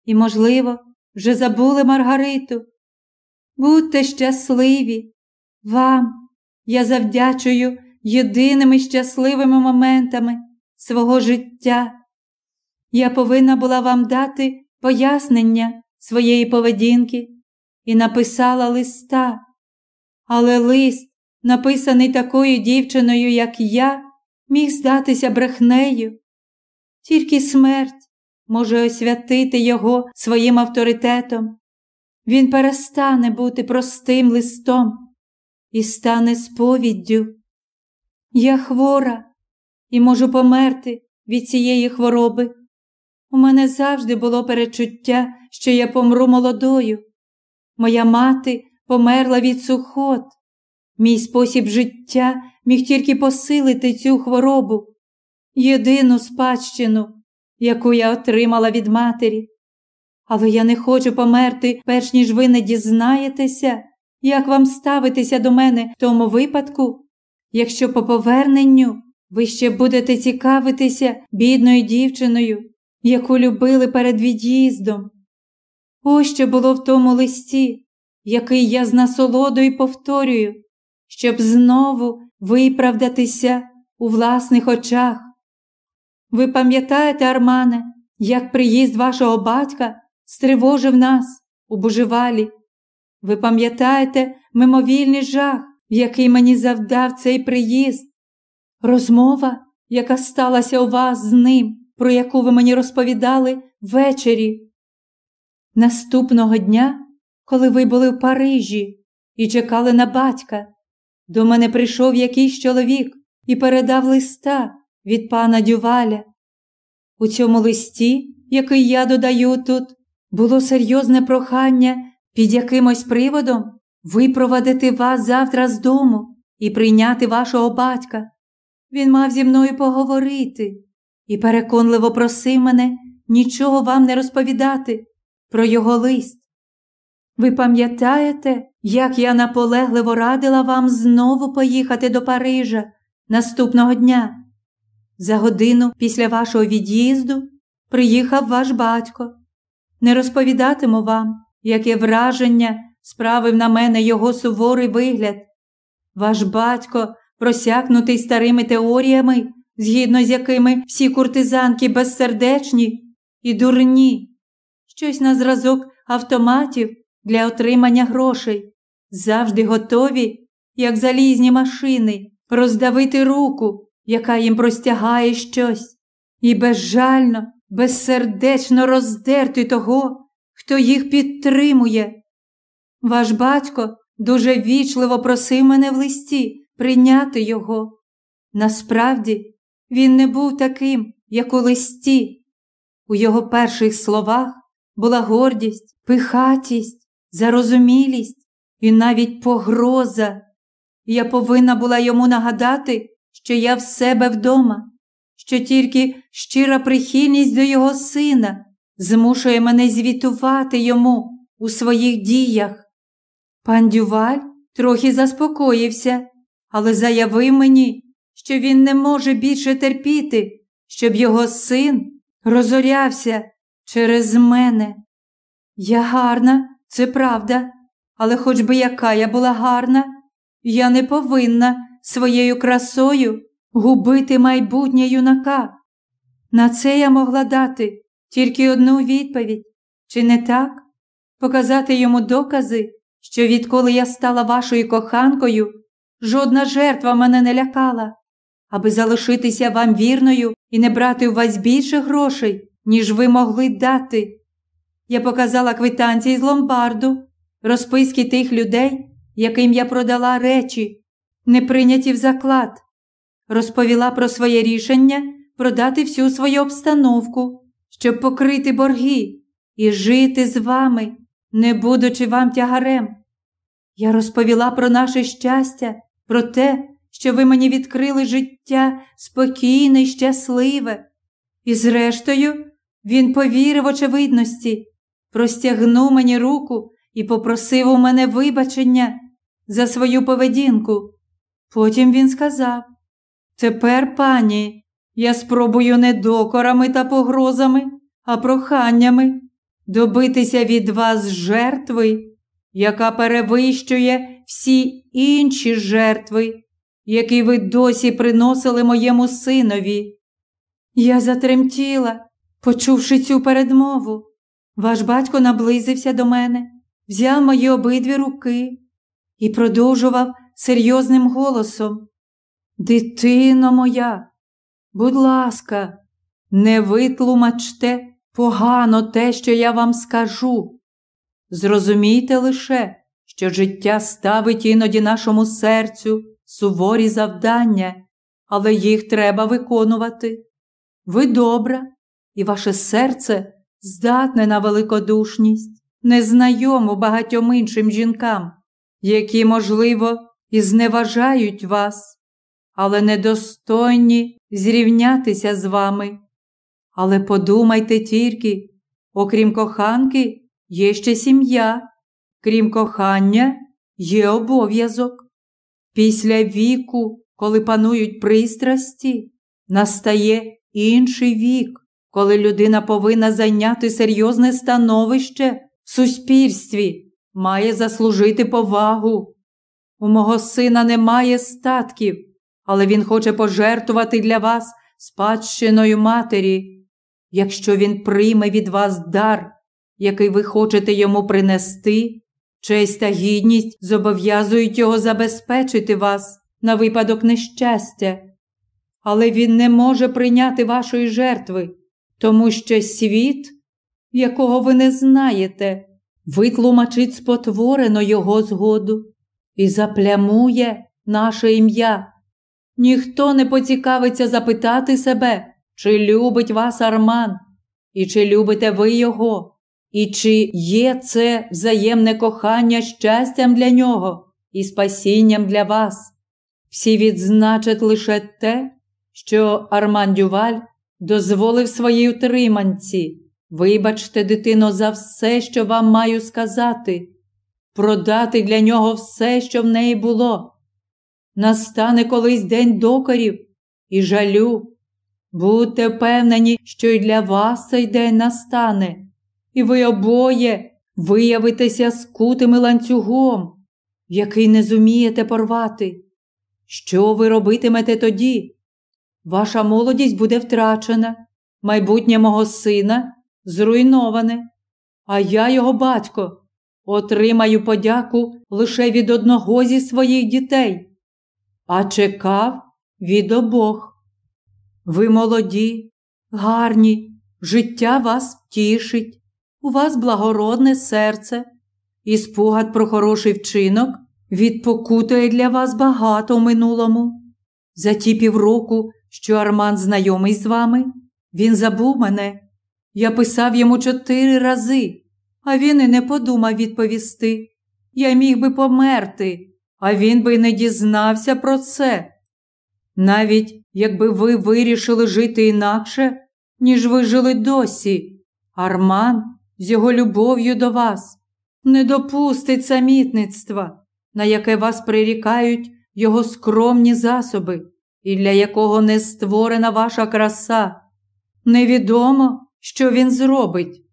і, можливо, вже забули Маргариту. Будьте щасливі, вам я завдячую єдиними щасливими моментами свого життя. Я повинна була вам дати пояснення своєї поведінки і написала листа, але лист написаний такою дівчиною, як я, міг здатися брехнею. Тільки смерть може освятити його своїм авторитетом. Він перестане бути простим листом і стане сповіддю. Я хвора і можу померти від цієї хвороби. У мене завжди було перечуття, що я помру молодою. Моя мати померла від сухот, Мій спосіб життя міг тільки посилити цю хворобу, єдину спадщину, яку я отримала від матері. Але я не хочу померти, перш ніж ви не дізнаєтеся, як вам ставитися до мене в тому випадку, якщо по поверненню ви ще будете цікавитися бідною дівчиною, яку любили перед від'їздом. Ось що було в тому листі, який я з насолодою повторюю, щоб знову виправдатися у власних очах. Ви пам'ятаєте, Армане, як приїзд вашого батька стривожив нас у божевалі? Ви пам'ятаєте мимовільний жах, який мені завдав цей приїзд? Розмова, яка сталася у вас з ним, про яку ви мені розповідали ввечері. Наступного дня, коли ви були в Парижі і чекали на батька, до мене прийшов якийсь чоловік і передав листа від пана Дюваля. У цьому листі, який я додаю тут, було серйозне прохання під якимось приводом випровадити вас завтра з дому і прийняти вашого батька. Він мав зі мною поговорити і переконливо просив мене нічого вам не розповідати про його лист. Ви пам'ятаєте, як я наполегливо радила вам знову поїхати до Парижа наступного дня? За годину після вашого від'їзду приїхав ваш батько. Не розповідатиму вам, яке враження справив на мене його суворий вигляд. Ваш батько, просякнутий старими теоріями, згідно з якими всі куртизанки безсердечні і дурні, щось на зразок автоматів для отримання грошей, завжди готові, як залізні машини, роздавити руку, яка їм простягає щось, і безжально, безсердечно роздерти того, хто їх підтримує. Ваш батько дуже вічливо просив мене в листі прийняти його. Насправді, він не був таким, як у листі. У його перших словах була гордість, пихатість, зарозумілість і навіть погроза. Я повинна була йому нагадати, що я в себе вдома, що тільки щира прихильність до його сина змушує мене звітувати йому у своїх діях. Пан Дюваль трохи заспокоївся, але заявив мені, що він не може більше терпіти, щоб його син розорявся через мене. Я гарна, це правда, але хоч би яка я була гарна, я не повинна своєю красою губити майбутнє юнака. На це я могла дати тільки одну відповідь, чи не так? Показати йому докази, що відколи я стала вашою коханкою, жодна жертва мене не лякала, аби залишитися вам вірною і не брати у вас більше грошей, ніж ви могли дати. Я показала квитанції з ломбарду, розписки тих людей, яким я продала речі, не прийняті в заклад, розповіла про своє рішення продати всю свою обстановку щоб покрити борги і жити з вами, не будучи вам тягарем. Я розповіла про наше щастя, про те, що ви мені відкрили життя спокійне і щасливе. І, зрештою, він повірив очевидності, простягнув мені руку і попросив у мене вибачення за свою поведінку. Потім він сказав: Тепер, пані, я спробую не докорами та погрозами, а проханнями добитися від вас жертви, яка перевищує всі інші жертви, які ви досі приносили моєму синові. Я затремтіла, почувши цю передмову. Ваш батько наблизився до мене, взяв мої обидві руки і продовжував серйозним голосом. Дитино моя, Будь ласка, не витлумачте погано те, що я вам скажу. Зрозумійте лише, що життя ставить іноді нашому серцю суворі завдання, але їх треба виконувати. Ви добра, і ваше серце здатне на великодушність, незнайому багатьом іншим жінкам, які, можливо, і зневажають вас, але недостойні зрівнятися з вами. Але подумайте тільки, окрім коханки, є ще сім'я, крім кохання, є обов'язок. Після віку, коли панують пристрасті, настає інший вік, коли людина повинна зайняти серйозне становище в суспільстві, має заслужити повагу. У мого сина немає статків, але він хоче пожертвувати для вас спадщиною матері. Якщо він прийме від вас дар, який ви хочете йому принести, честь та гідність зобов'язують його забезпечити вас на випадок нещастя. Але він не може прийняти вашої жертви, тому що світ, якого ви не знаєте, витлумачить спотворено його згоду і заплямує наше ім'я. Ніхто не поцікавиться запитати себе, чи любить вас Арман, і чи любите ви його, і чи є це взаємне кохання щастям для нього і спасінням для вас. Всі відзначать лише те, що Арман Дюваль дозволив своїй утриманці. Вибачте, дитино, за все, що вам маю сказати, продати для нього все, що в неї було. Настане колись день докорів і жалю. Будьте впевнені, що й для вас цей день настане, і ви обоє виявитеся скутими ланцюгом, який не зумієте порвати. Що ви робитимете тоді? Ваша молодість буде втрачена, майбутнє мого сина зруйноване, а я, його батько, отримаю подяку лише від одного зі своїх дітей, а чекав від обох. Ви молоді, гарні, життя вас втішить, у вас благородне серце, і спогад про хороший вчинок відпокутує для вас багато в минулому. За ті півроку, що Арман знайомий з вами, він забув мене. Я писав йому чотири рази, а він і не подумав відповісти. Я міг би померти, а він би не дізнався про це. Навіть якби ви вирішили жити інакше, ніж ви жили досі, Арман з його любов'ю до вас не допустить самітництва, на яке вас прирікають його скромні засоби, і для якого не створена ваша краса. Невідомо, що він зробить.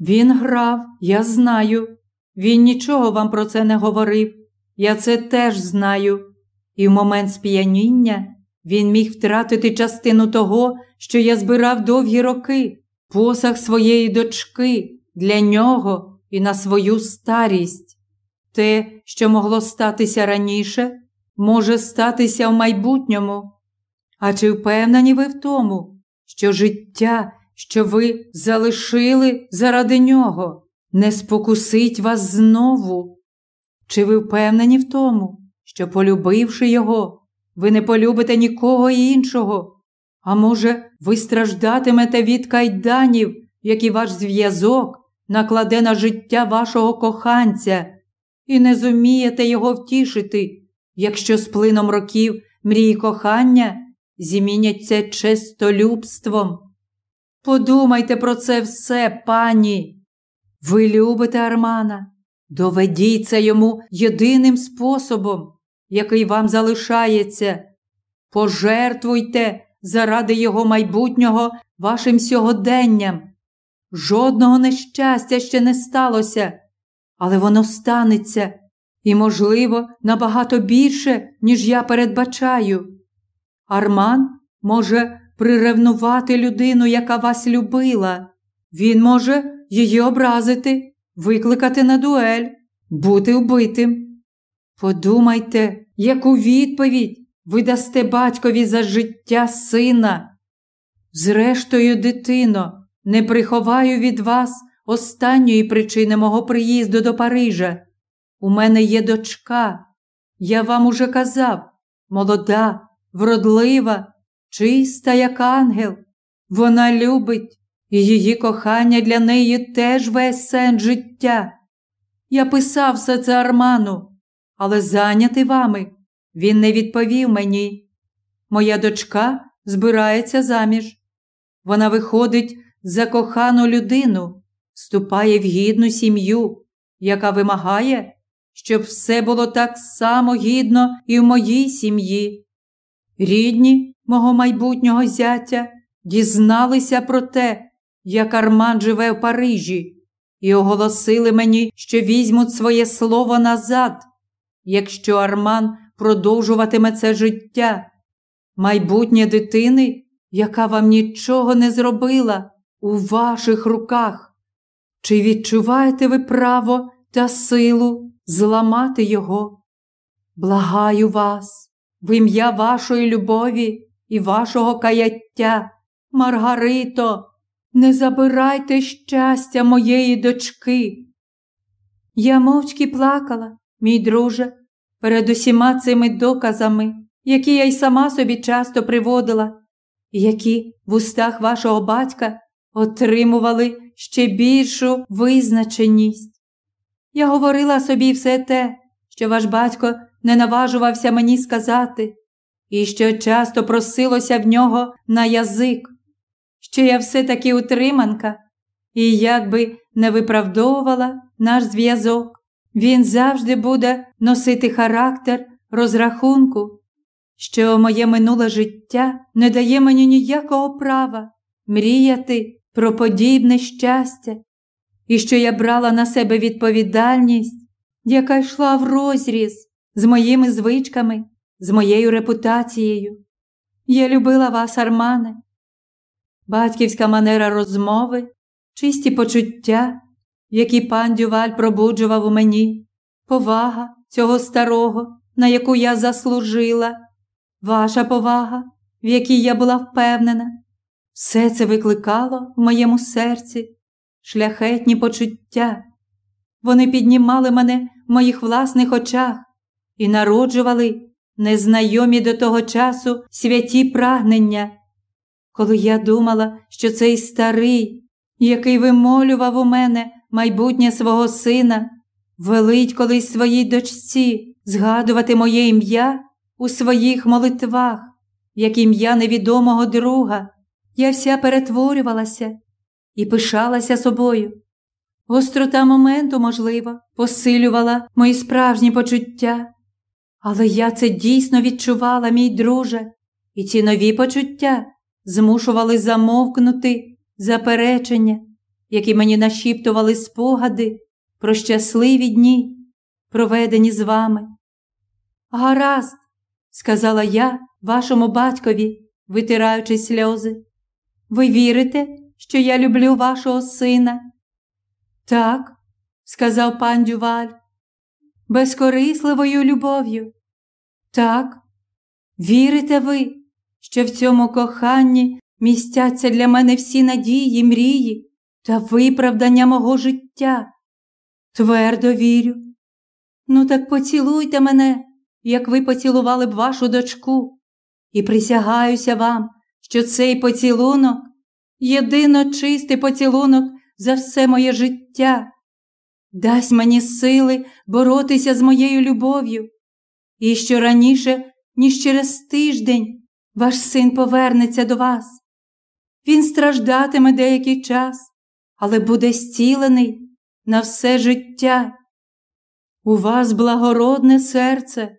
Він грав, я знаю. Він нічого вам про це не говорив. Я це теж знаю. І в момент сп'яніння він міг втратити частину того, що я збирав довгі роки, посаг своєї дочки для нього і на свою старість. Те, що могло статися раніше, може статися в майбутньому. А чи впевнені ви в тому, що життя, що ви залишили заради нього, не спокусить вас знову? Чи ви впевнені в тому, що, полюбивши його, ви не полюбите нікого іншого? А може, ви страждатимете від кайданів, які ваш зв'язок накладе на життя вашого коханця, і не зумієте його втішити, якщо з плином років мрії кохання зіміняться честолюбством? Подумайте про це все, пані. Ви любите Армана, доведіть це йому єдиним способом, який вам залишається. Пожертвуйте заради його майбутнього вашим сьогоденням. Жодного нещастя ще не сталося, але воно станеться і, можливо, набагато більше, ніж я передбачаю. Арман може приревнувати людину, яка вас любила. Він може її образити, викликати на дуель, бути вбитим. Подумайте, яку відповідь ви дасте батькові за життя сина. Зрештою, дитино, не приховаю від вас останньої причини мого приїзду до Парижа. У мене є дочка. Я вам уже казав, молода, вродлива, чиста, як ангел. Вона любить, і її кохання для неї теж весь сенс життя. Я писав все це Арману, але зайнятий вами. Він не відповів мені. Моя дочка збирається заміж. вона виходить за кохану людину, вступає в гідну сім'ю, яка вимагає, щоб все було так само гідно і в моїй сім'ї. Рідні мого майбутнього зятя дізналися про те, як Арман живе в Парижі, і оголосили мені, що візьмуть своє слово назад, якщо Арман продовжуватиме це життя. Майбутнє дитини, яка вам нічого не зробила, у ваших руках. Чи відчуваєте ви право та силу зламати його? Благаю вас, в ім'я вашої любові і вашого каяття, Маргарито, не забирайте щастя моєї дочки. Я мовчки плакала, мій друже, перед усіма цими доказами, які я й сама собі часто приводила, які в устах вашого батька отримували ще більшу визначеність. Я говорила собі все те, що ваш батько не наважувався мені сказати, і що часто просилося в нього на язик, що я все-таки утриманка, і як би не виправдовувала наш зв'язок, він завжди буде носити характер розрахунку, що моє минуле життя не дає мені ніякого права мріяти про подібне щастя, і що я брала на себе відповідальність, яка йшла в розріз з моїми звичками, з моєю репутацією. Я любила вас, Армане. Батьківська манера розмови, чисті почуття, які пан Дюваль пробуджував у мені, повага цього старого, на яку я заслужила, ваша повага, в якій я була впевнена, все це викликало в моєму серці шляхетні почуття. Вони піднімали мене в моїх власних очах і народжували незнайомі до того часу святі прагнення. Коли я думала, що цей старий, який вимолював у мене майбутнє свого сина, велить колись своїй дочці згадувати моє ім'я у своїх молитвах, як ім'я невідомого друга, я вся перетворювалася і пишалася собою. Гострота моменту, можливо, посилювала мої справжні почуття, але я це дійсно відчувала, мій друже, і ці нові почуття змушували замовкнути заперечення, які мені нашіптували спогади про щасливі дні, проведені з вами. Гаразд, сказала я вашому батькові, витираючи сльози. Ви вірите, що я люблю вашого сина? Так, сказав пан Дюваль, безкорисливою любов'ю. Так, вірите ви, що в цьому коханні містяться для мене всі надії, мрії та виправдання мого життя? Твердо вірю. Ну, так поцілуйте мене, як ви поцілували б вашу дочку, і присягаюся вам, що цей поцілунок єдино чистий поцілунок за все моє життя, дасть мені сили боротися з моєю любов'ю, і що раніше, ніж через тиждень, ваш син повернеться до вас. Він страждатиме деякий час, але буде зцілений на все життя. У вас благородне серце,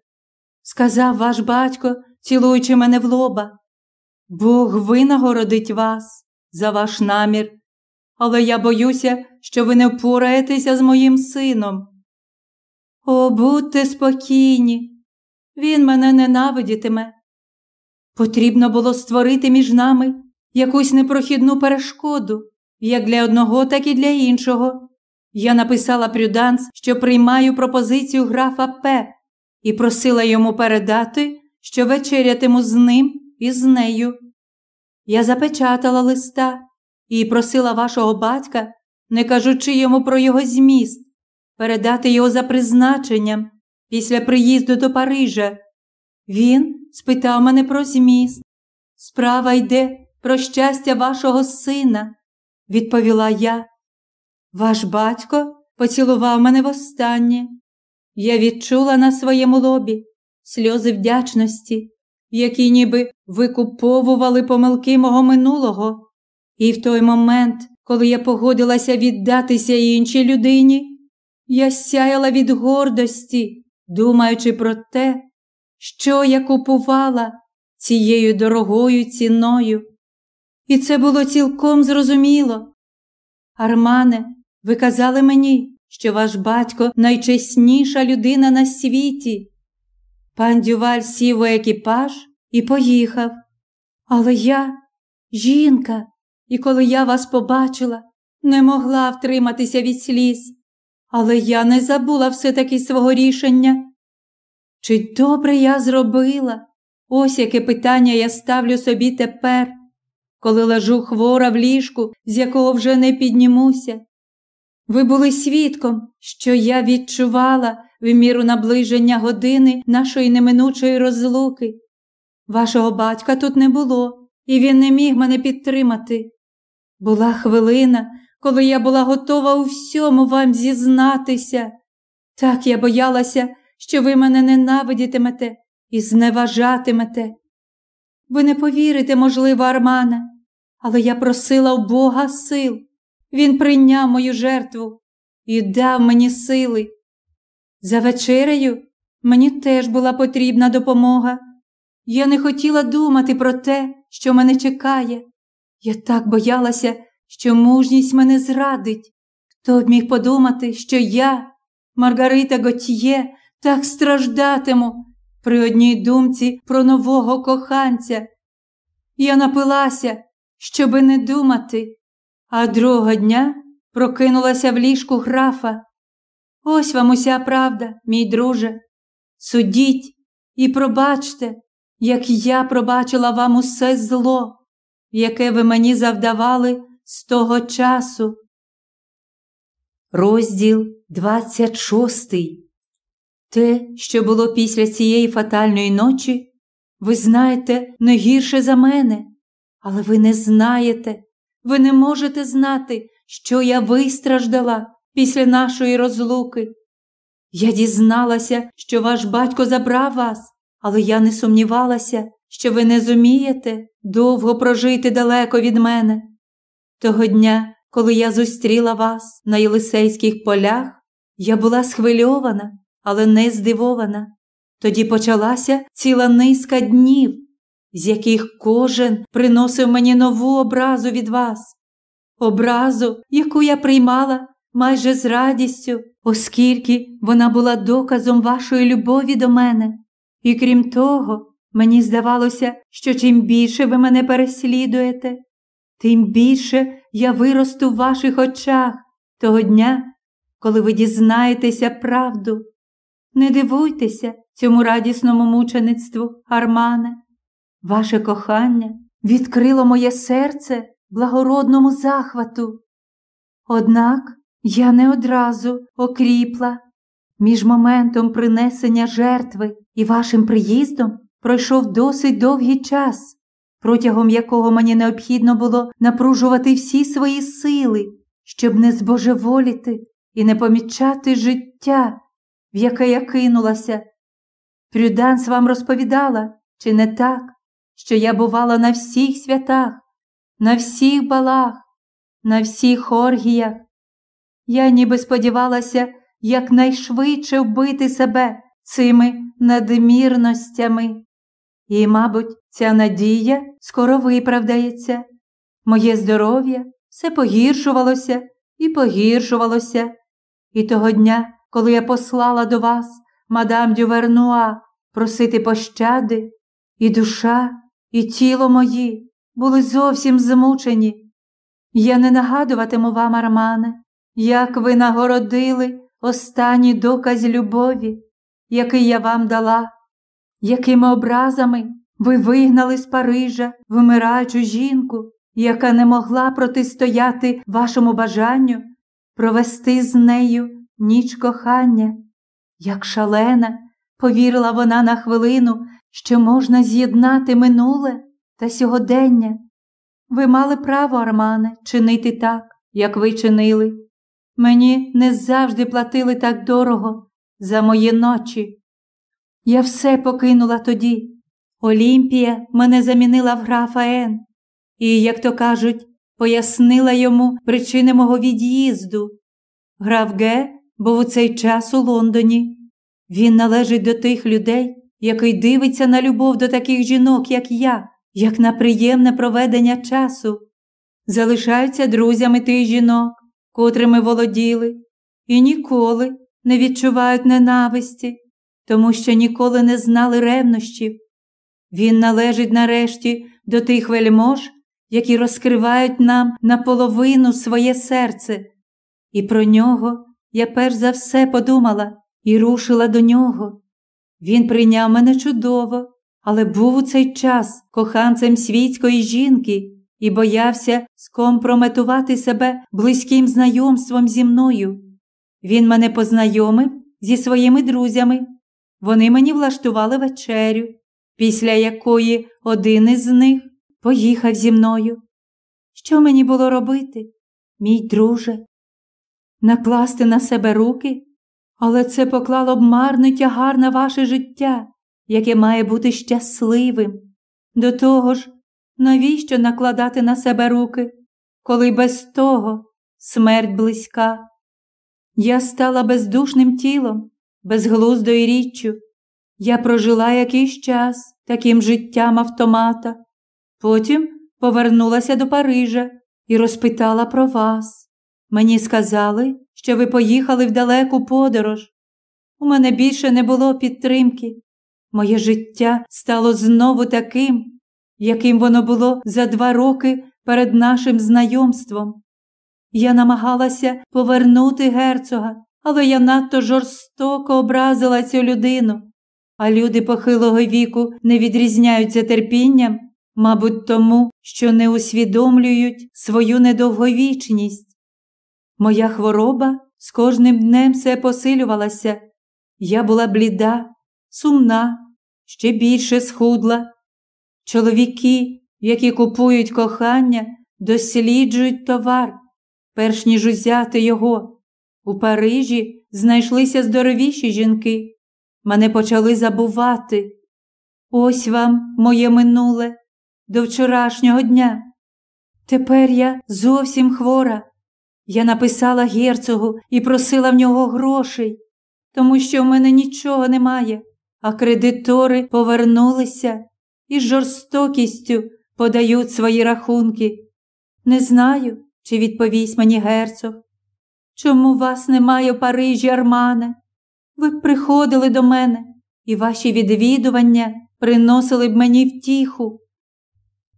сказав ваш батько, цілуючи мене в лоба. Бог винагородить вас за ваш намір, але я боюся, що ви не впораєтеся з моїм сином. О, будьте спокійні, він мене ненавидітиме. Потрібно було створити між нами якусь непрохідну перешкоду, як для одного, так і для іншого. Я написала Прюданс, що приймаю пропозицію графа П. і просила йому передати, що вечерятиму з ним і з нею. Я запечатала листа і просила вашого батька, не кажучи йому про його зміст, передати його за призначенням після приїзду до Парижа. Він спитав мене про зміст. Справа йде про щастя вашого сина, відповіла я. Ваш батько поцілував мене востаннє. Я відчула на своєму лобі сльози вдячності, які ніби викуповували помилки мого минулого. І в той момент, коли я погодилася віддатися іншій людині, я сяяла від гордості, думаючи про те, що я купувала цією дорогою ціною. І це було цілком зрозуміло. Армане, ви казали мені, що ваш батько найчесніша людина на світі. Пан Дюваль сів у екіпаж і поїхав. Але я жінка, і коли я вас побачила, не могла втриматися від сліз. Але я не забула все-таки свого рішення. Чи добре я зробила? Ось яке питання я ставлю собі тепер, коли лежу хвора в ліжку, з якого вже не піднімуся. Ви були свідком, що я відчувала в міру наближення години нашої неминучої розлуки. Вашого батька тут не було, і він не міг мене підтримати. Була хвилина, коли я була готова у всьому вам зізнатися. Так я боялася, що ви мене ненавидітимете і зневажатимете. Ви не повірите, можливо, Армана, але я просила у Бога сил. Він прийняв мою жертву і дав мені сили. За вечерею мені теж була потрібна допомога. Я не хотіла думати про те, що мене чекає. Я так боялася, що мужність мене зрадить. Хто б міг подумати, що я, Маргарита Готьє, так страждатиму при одній думці про нового коханця. Я напилася, щоби не думати, а другого дня прокинулася в ліжку графа. Ось вам уся правда, мій друже. Судіть і пробачте, як я пробачила вам усе зло, яке ви мені завдавали з того часу. Розділ 26 Те, що було після цієї фатальної ночі, ви знаєте не гірше за мене, але ви не знаєте, ви не можете знати, що я вистраждала після нашої розлуки. Я дізналася, що ваш батько забрав вас, але я не сумнівалася, що ви не зумієте довго прожити далеко від мене. Того дня, коли я зустріла вас на Єлисейських полях, я була схвильована, але не здивована. Тоді почалася ціла низка днів, з яких кожен приносив мені нову образу від вас, образу, яку я приймала майже з радістю, оскільки вона була доказом вашої любові до мене. І крім того, мені здавалося, що чим більше ви мене переслідуєте, тим більше я виросту в ваших очах того дня, коли ви дізнаєтеся правду. Не дивуйтеся цьому радісному мучеництву, Армане. Ваше кохання відкрило моє серце благородному захвату. Однак я не одразу окріпла. Між моментом принесення жертви і вашим приїздом пройшов досить довгий час, протягом якого мені необхідно було напружувати всі свої сили, щоб не збожеволіти і не помічати життя, в яке я кинулася. Прюданс вам розповідала, чи не так, що я бувала на всіх святах, на всіх балах, на всіх оргіях. Я ніби сподівалася якнайшвидше вбити себе цими надмірностями. І, мабуть, ця надія скоро виправдається. Моє здоров'я все погіршувалося і погіршувалося. І того дня, коли я послала до вас, мадам Дювернуа, просити пощади, і душа, і тіло мої були зовсім змучені. Я не нагадуватиму вам, Армане, як ви нагородили останній доказ любові, який я вам дала, якими образами ви вигнали з Парижа вмираючу жінку, яка не могла протистояти вашому бажанню провести з нею ніч кохання. Як шалена, повірила вона на хвилину, що можна з'єднати минуле та сьогодення. Ви мали право, Армане, чинити так, як ви чинили. Мені не завжди платили так дорого за мої ночі. Я все покинула тоді. Олімпія мене замінила в графа Ен. І, як то кажуть, пояснила йому причини мого від'їзду. Граф Г був у цей час у Лондоні. Він належить до тих людей, який дивиться на любов до таких жінок, як я, як на приємне проведення часу. Залишаються друзями тих жінок, котрими володіли, і ніколи не відчувають ненависті, тому що ніколи не знали ревнощів. Він належить нарешті до тих вельмож, які розкривають нам наполовину своє серце, і про нього я перш за все подумала і рушила до нього. Він прийняв мене чудово, але був у цей час коханцем світської жінки і боявся скомпрометувати себе близьким знайомством зі мною. Він мене познайомив зі своїми друзями. Вони мені влаштували вечерю, після якої один із них поїхав зі мною. Що мені було робити, мій друже? Накласти на себе руки, але це поклало б марний тягар на ваше життя, яке має бути щасливим. До того ж, навіщо накладати на себе руки, коли без того смерть близька? Я стала бездушним тілом, безглуздою річчю. Я прожила якийсь час таким життям автомата. Потім повернулася до Парижа і розпитала про вас. Мені сказали, що ви поїхали в далеку подорож. У мене більше не було підтримки. Моє життя стало знову таким, яким воно було за два роки перед нашим знайомством. Я намагалася повернути герцога, але я надто жорстоко образила цю людину. А люди похилого віку не відрізняються терпінням, мабуть, тому, що не усвідомлюють свою недовговічність. Моя хвороба з кожним днем все посилювалася. Я була бліда, сумна, ще більше схудла. Чоловіки, які купують кохання, досліджують товар, перш ніж узяти його. У Парижі знайшлися здоровіші жінки. Мене почали забувати. Ось вам моє минуле до вчорашнього дня. Тепер я зовсім хвора. Я написала герцогу і просила в нього грошей, тому що в мене нічого немає, а кредитори повернулися і з жорстокістю подають свої рахунки. Не знаю, чи відповість мені герцог. Чому вас немає в Парижі, Армане? Ви б приходили до мене, і ваші відвідування приносили б мені втіху.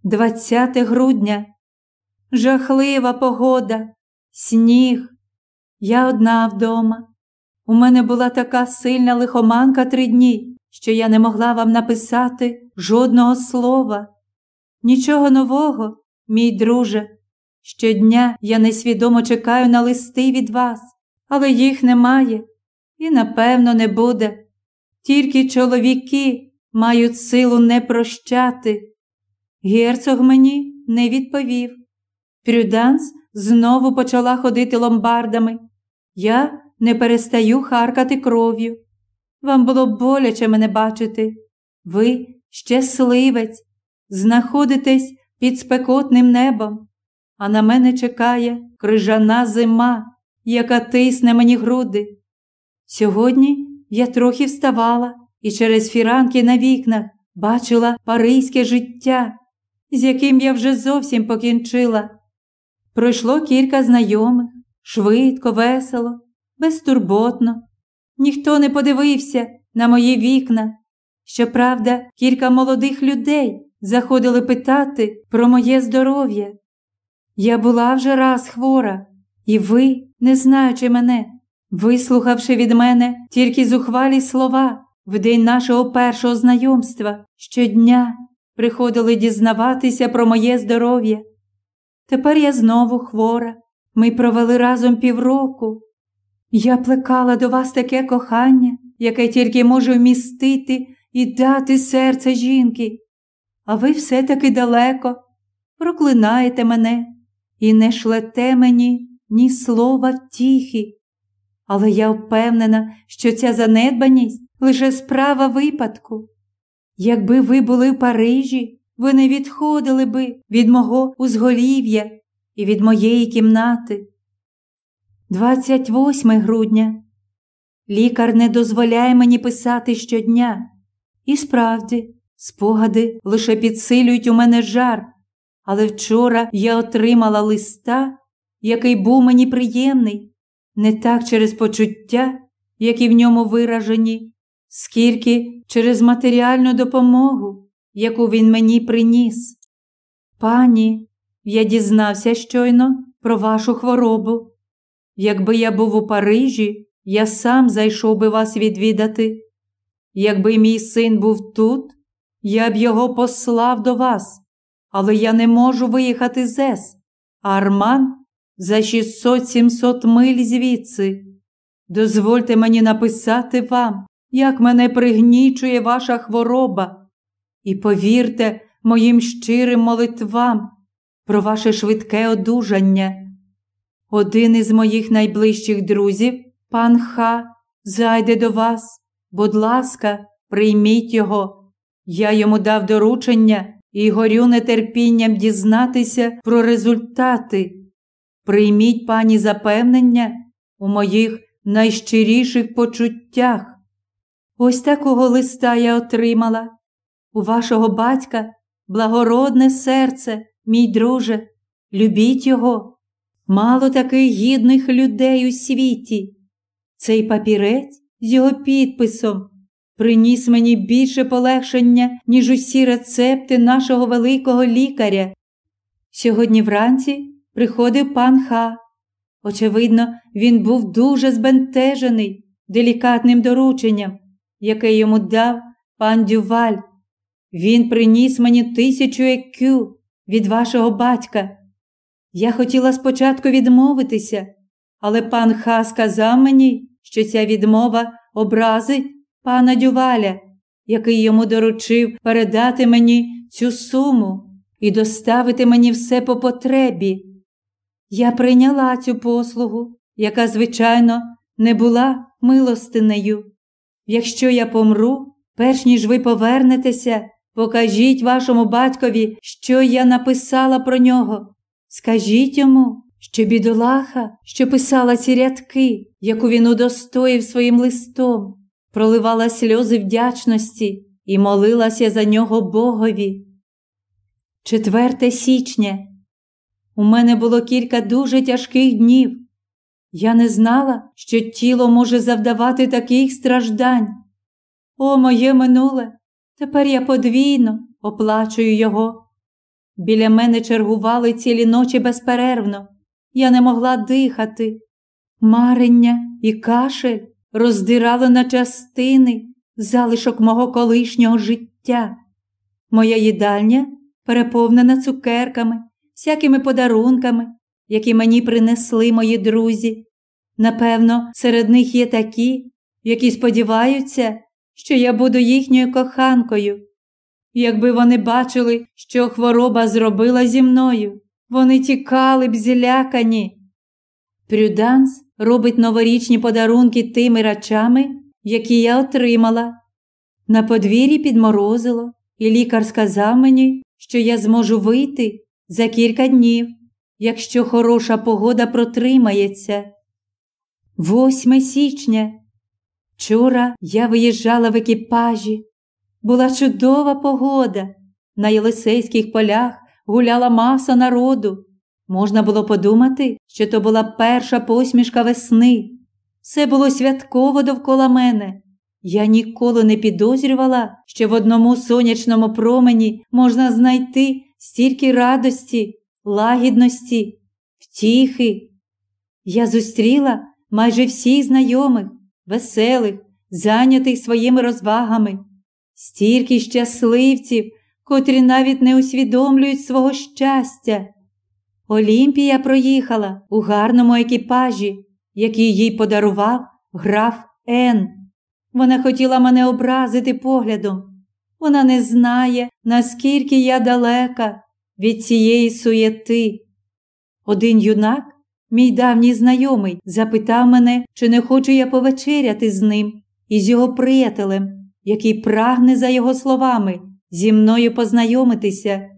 20 грудня. Жахлива погода, сніг. Я одна вдома. У мене була така сильна лихоманка три дні, що я не могла вам написати жодного слова. Нічого нового, мій друже. Щодня я несвідомо чекаю на листи від вас, але їх немає і, напевно, не буде. Тільки чоловіки мають силу не прощати. Герцог мені не відповів. Прюданс знову почала ходити ломбардами. Я не перестаю харкати кров'ю. Вам було боляче мене бачити. Ви щасливець, знаходитесь під спекотним небом, а на мене чекає крижана зима, яка тисне мені груди. Сьогодні я трохи вставала і через фіранки на вікнах бачила паризьке життя, з яким я вже зовсім покінчила. Пройшло кілька знайомих, швидко, весело, безтурботно. Ніхто не подивився на мої вікна. Щоправда, кілька молодих людей заходили питати про моє здоров'я. Я була вже раз хвора, і ви, не знаючи мене, Вислухавши від мене тільки зухвалі слова в день нашого першого знайомства, щодня приходили дізнаватися про моє здоров'я. Тепер я знову хвора. Ми провели разом півроку. Я плекала до вас таке кохання, яке тільки може вмістити і дати серце жінки. А ви все таки далеко проклинаєте мене і не шлете мені ні слова втіхи. Але я впевнена, що ця занедбаність лише справа випадку. Якби ви були в Парижі, ви не відходили би від мого узголів'я і від моєї кімнати. 28 грудня. Лікар не дозволяє мені писати щодня. І справді, спогади лише підсилюють у мене жар, але вчора я отримала листа, який був мені приємний, не так через почуття, які в ньому виражені, скільки через матеріальну допомогу, яку він мені приніс. Пані, я дізнався щойно про вашу хворобу. Якби я був у Парижі, я сам зайшов би вас відвідати. Якби мій син був тут, я б його послав до вас, але я не можу виїхати з Ес, а Арман за 600-700 миль звідси. Дозвольте мені написати вам, як мене пригнічує ваша хвороба, і повірте моїм щирим молитвам про ваше швидке одужання. Один із моїх найближчих друзів, пан Ха, зайде до вас. Будь ласка, прийміть його. Я йому дав доручення і горю нетерпінням дізнатися про результати. Прийміть, пані, запевнення у моїх найщиріших почуттях. Ось такого листа я отримала. У вашого батька благородне серце, мій друже, любіть його. Мало таких гідних людей у світі. Цей папірець з його підписом приніс мені більше полегшення, ніж усі рецепти нашого великого лікаря. Сьогодні вранці приходив пан Ха. Очевидно, він був дуже збентежений делікатним дорученням, яке йому дав пан Дюваль. Він приніс мені тисячу екю від вашого батька. Я хотіла спочатку відмовитися, але пан Ха сказав мені, що ця відмова образить пана Дюваля, який йому доручив передати мені цю суму і доставити мені все по потребі. Я прийняла цю послугу, яка, звичайно, не була милостинею. Якщо я помру, перш ніж ви повернетеся, покажіть вашому батькові, що я написала про нього. Скажіть йому, що бідолаха, що писала ці рядки, яку він удостоїв своїм листом, проливала сльози вдячності і молилася за нього Богові. 4 січня. У мене було кілька дуже тяжких днів. Я не знала, що тіло може завдавати таких страждань. О, моє минуле, тепер я подвійно оплачую його. Біля мене чергували цілі ночі безперервно. Я не могла дихати. Марення і кашель роздирали на частини залишок мого колишнього життя. Моя їдальня переповнена цукерками, всякими подарунками, які мені принесли мої друзі. Напевно, серед них є такі, які сподіваються, що я буду їхньою коханкою. Якби вони бачили, що хвороба зробила зі мною, вони тікали б зілякані. Прюданс робить новорічні подарунки тими речами, які я отримала. На подвір'ї підморозило, і лікар сказав мені, що я зможу вийти за кілька днів, якщо хороша погода протримається. 8 січня. Вчора я виїжджала в екіпажі. Була чудова погода. На Єлисейських полях гуляла маса народу. Можна було подумати, що то була перша посмішка весни. Все було святково довкола мене. Я ніколи не підозрювала, що в одному сонячному промені можна знайти стільки радості, лагідності, втіхи. Я зустріла майже всіх знайомих, веселих, зайнятих своїми розвагами, стільки щасливців, котрі навіть не усвідомлюють свого щастя. Олімпія проїхала у гарному екіпажі, який їй подарував граф Н. Вона хотіла мене образити поглядом. Вона не знає, наскільки я далека від цієї суєти. Один юнак, мій давній знайомий, запитав мене, чи не хочу я повечеряти з ним і з його приятелем, який прагне, за його словами, зі мною познайомитися.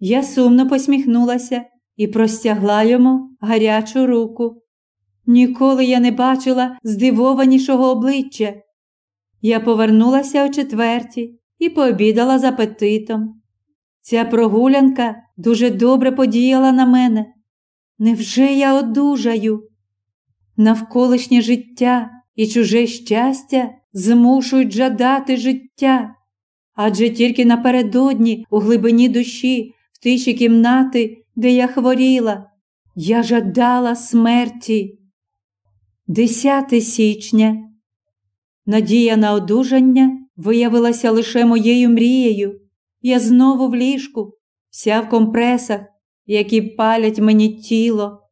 Я сумно посміхнулася і простягла йому гарячу руку. Ніколи я не бачила здивованішого обличчя. Я повернулася о четвертій і пообідала з апетитом. Ця прогулянка дуже добре подіяла на мене. Невже я одужаю? Навколишнє життя і чуже щастя змушують жадати життя. Адже тільки напередодні у глибині душі, в тиші кімнати, де я хворіла, я жадала смерті. 10 січня. Надія на одужання виявилася лише моєю мрією. Я знову в ліжку, вся в компресах, які палять мені тіло.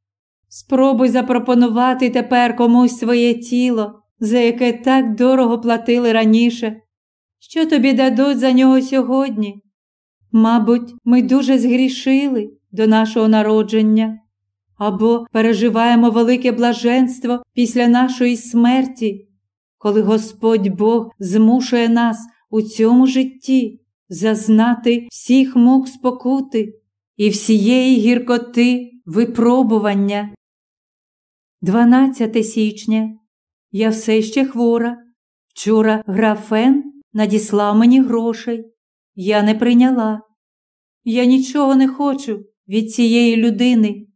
Спробуй запропонувати тепер комусь своє тіло, за яке так дорого платили раніше. Що тобі дадуть за нього сьогодні? Мабуть, ми дуже згрішили до нашого народження або переживаємо велике блаженство після нашої смерті, коли Господь Бог змушує нас у цьому житті зазнати всіх мук спокути і всієї гіркоти випробування. 12 січня. Я все ще хвора. Вчора графен надіслав мені грошей. Я не прийняла. Я нічого не хочу від цієї людини.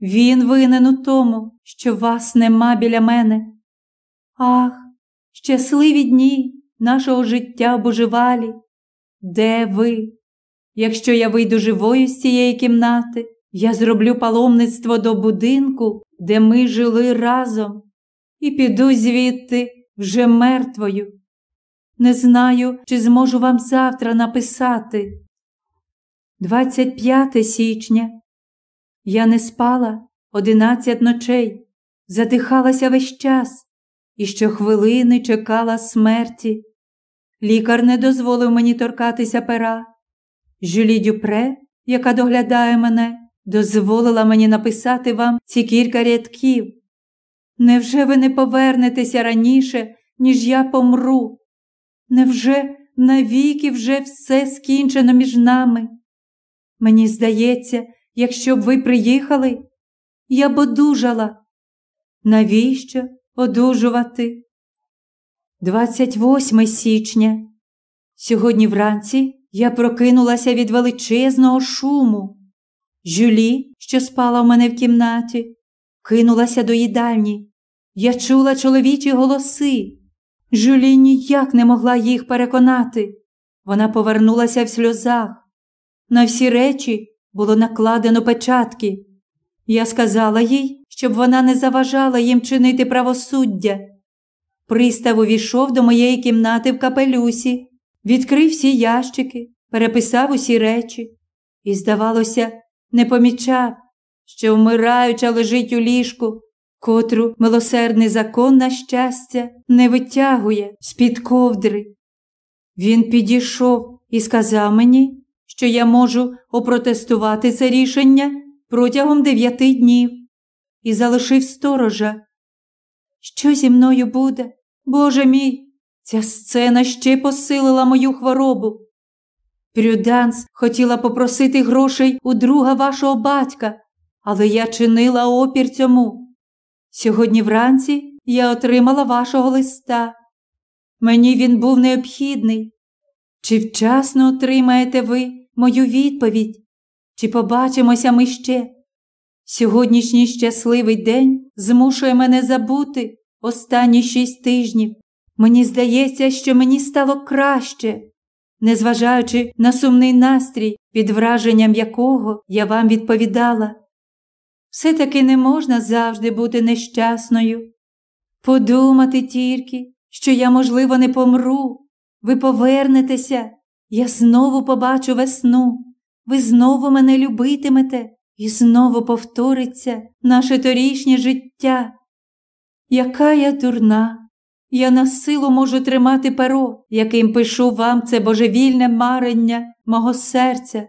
Він винен у тому, що вас нема біля мене. Ах, щасливі дні нашого життя божевалі. Де ви? Якщо я вийду живою з цієї кімнати, я зроблю паломництво до будинку, де ми жили разом, і піду звідти вже мертвою. Не знаю, чи зможу вам завтра написати. 25 січня. Я не спала одинадцять ночей, задихалася весь час і щохвилини чекала смерті. Лікар не дозволив мені торкатися пера. Жюлі Дюпре, яка доглядає мене, дозволила мені написати вам ці кілька рядків. Невже ви не повернетеся раніше, ніж я помру? Невже навіки вже все скінчено між нами? Мені здається, якщо б ви приїхали, я б одужала. Навіщо одужувати? 28 січня. Сьогодні вранці я прокинулася від величезного шуму. Жюлі, що спала в мене в кімнаті, кинулася до їдальні. Я чула чоловічі голоси. Жюлі ніяк не могла їх переконати. Вона повернулася в сльозах. На всі речі було накладено печатки. Я сказала їй, щоб вона не заважала їм чинити правосуддя. Пристав увійшов до моєї кімнати в капелюсі, відкрив всі ящики, переписав усі речі і, здавалося, не помічав, що вмираюча лежить у ліжку, котру милосердний закон, на щастя, не витягує з-під ковдри. Він підійшов і сказав мені, що я можу опротестувати це рішення протягом дев'яти днів, і залишив сторожа. Що зі мною буде? Боже мій, ця сцена ще посилила мою хворобу. Прюданс хотіла попросити грошей у друга вашого батька, але я чинила опір цьому. Сьогодні вранці я отримала вашого листа. Мені він був необхідний. Чи вчасно отримаєте ви мою відповідь? Чи побачимося ми ще? Сьогоднішній щасливий день змушує мене забути останні шість тижнів. Мені здається, що мені стало краще, незважаючи на сумний настрій, під враженням якого я вам відповідала. Все-таки не можна завжди бути нещасною. Подумати тільки, що я, можливо, не помру. Ви повернетеся, я знову побачу весну, ви знову мене любитимете, і знову повториться наше торішнє життя. Яка я дурна, я на силу можу тримати перо, яким пишу вам це божевільне марення мого серця.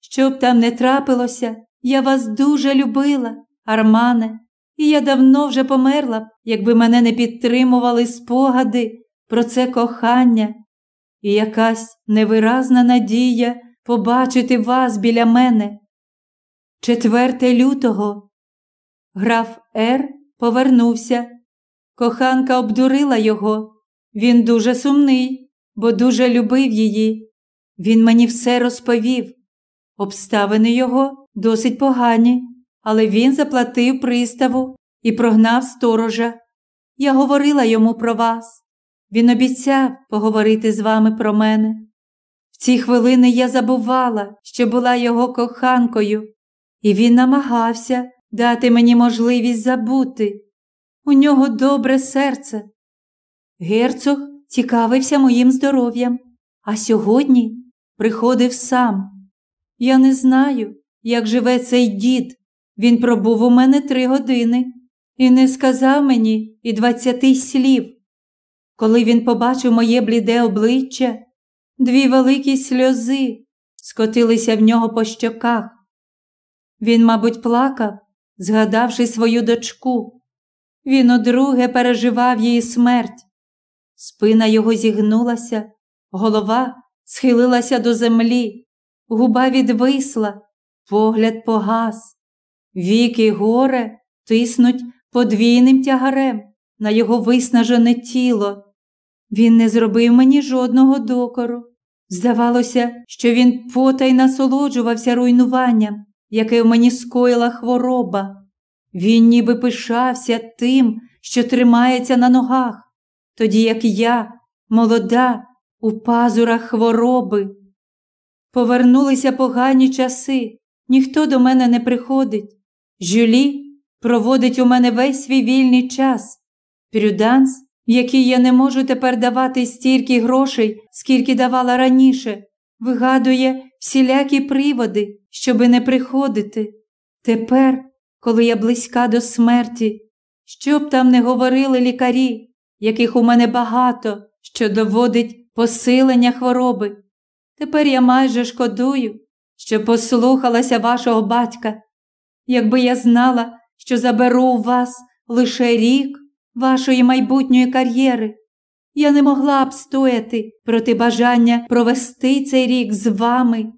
Щоб там не трапилося, я вас дуже любила, Армане, і я давно вже померла б, якби мене не підтримували спогади про це кохання і якась невиразна надія побачити вас біля мене. 4 лютого. Граф Р повернувся. Коханка обдурила його. Він дуже сумний, бо дуже любив її. Він мені все розповів. Обставини його досить погані, але він заплатив приставу і прогнав сторожа. Я говорила йому про вас. Він обіцяв поговорити з вами про мене. В ці хвилини я забувала, що була його коханкою, і він намагався дати мені можливість забути. У нього добре серце. Герцог цікавився моїм здоров'ям, а сьогодні приходив сам. Я не знаю, як живе цей дід. Він пробув у мене три години і не сказав мені і двадцяти слів. Коли він побачив моє бліде обличчя, дві великі сльози скотилися в нього по щоках. Він, мабуть, плакав, згадавши свою дочку. Він удруге переживав її смерть. Спина його зігнулася, голова схилилася до землі, губа відвисла, погляд погас. Віки горе тиснуть подвійним тягарем на його виснажене тіло. Він не зробив мені жодного докору. Здавалося, що він потай насолоджувався руйнуванням, яке в мені скоїла хвороба. Він ніби пишався тим, що тримається на ногах, тоді як я, молода, у пазурах хвороби. Повернулися погані часи, ніхто до мене не приходить. Жюлі проводить у мене весь свій вільний час. Прюданс, який я не можу тепер давати стільки грошей, скільки давала раніше, вигадує всілякі приводи, щоби не приходити. Тепер, коли я близька до смерті, що б там не говорили лікарі, яких у мене багато, що доводить посилення хвороби. Тепер я майже шкодую, що послухалася вашого батька. Якби я знала, що заберу у вас лише рік вашої майбутньої кар'єри, я не могла б стояти проти бажання провести цей рік з вами,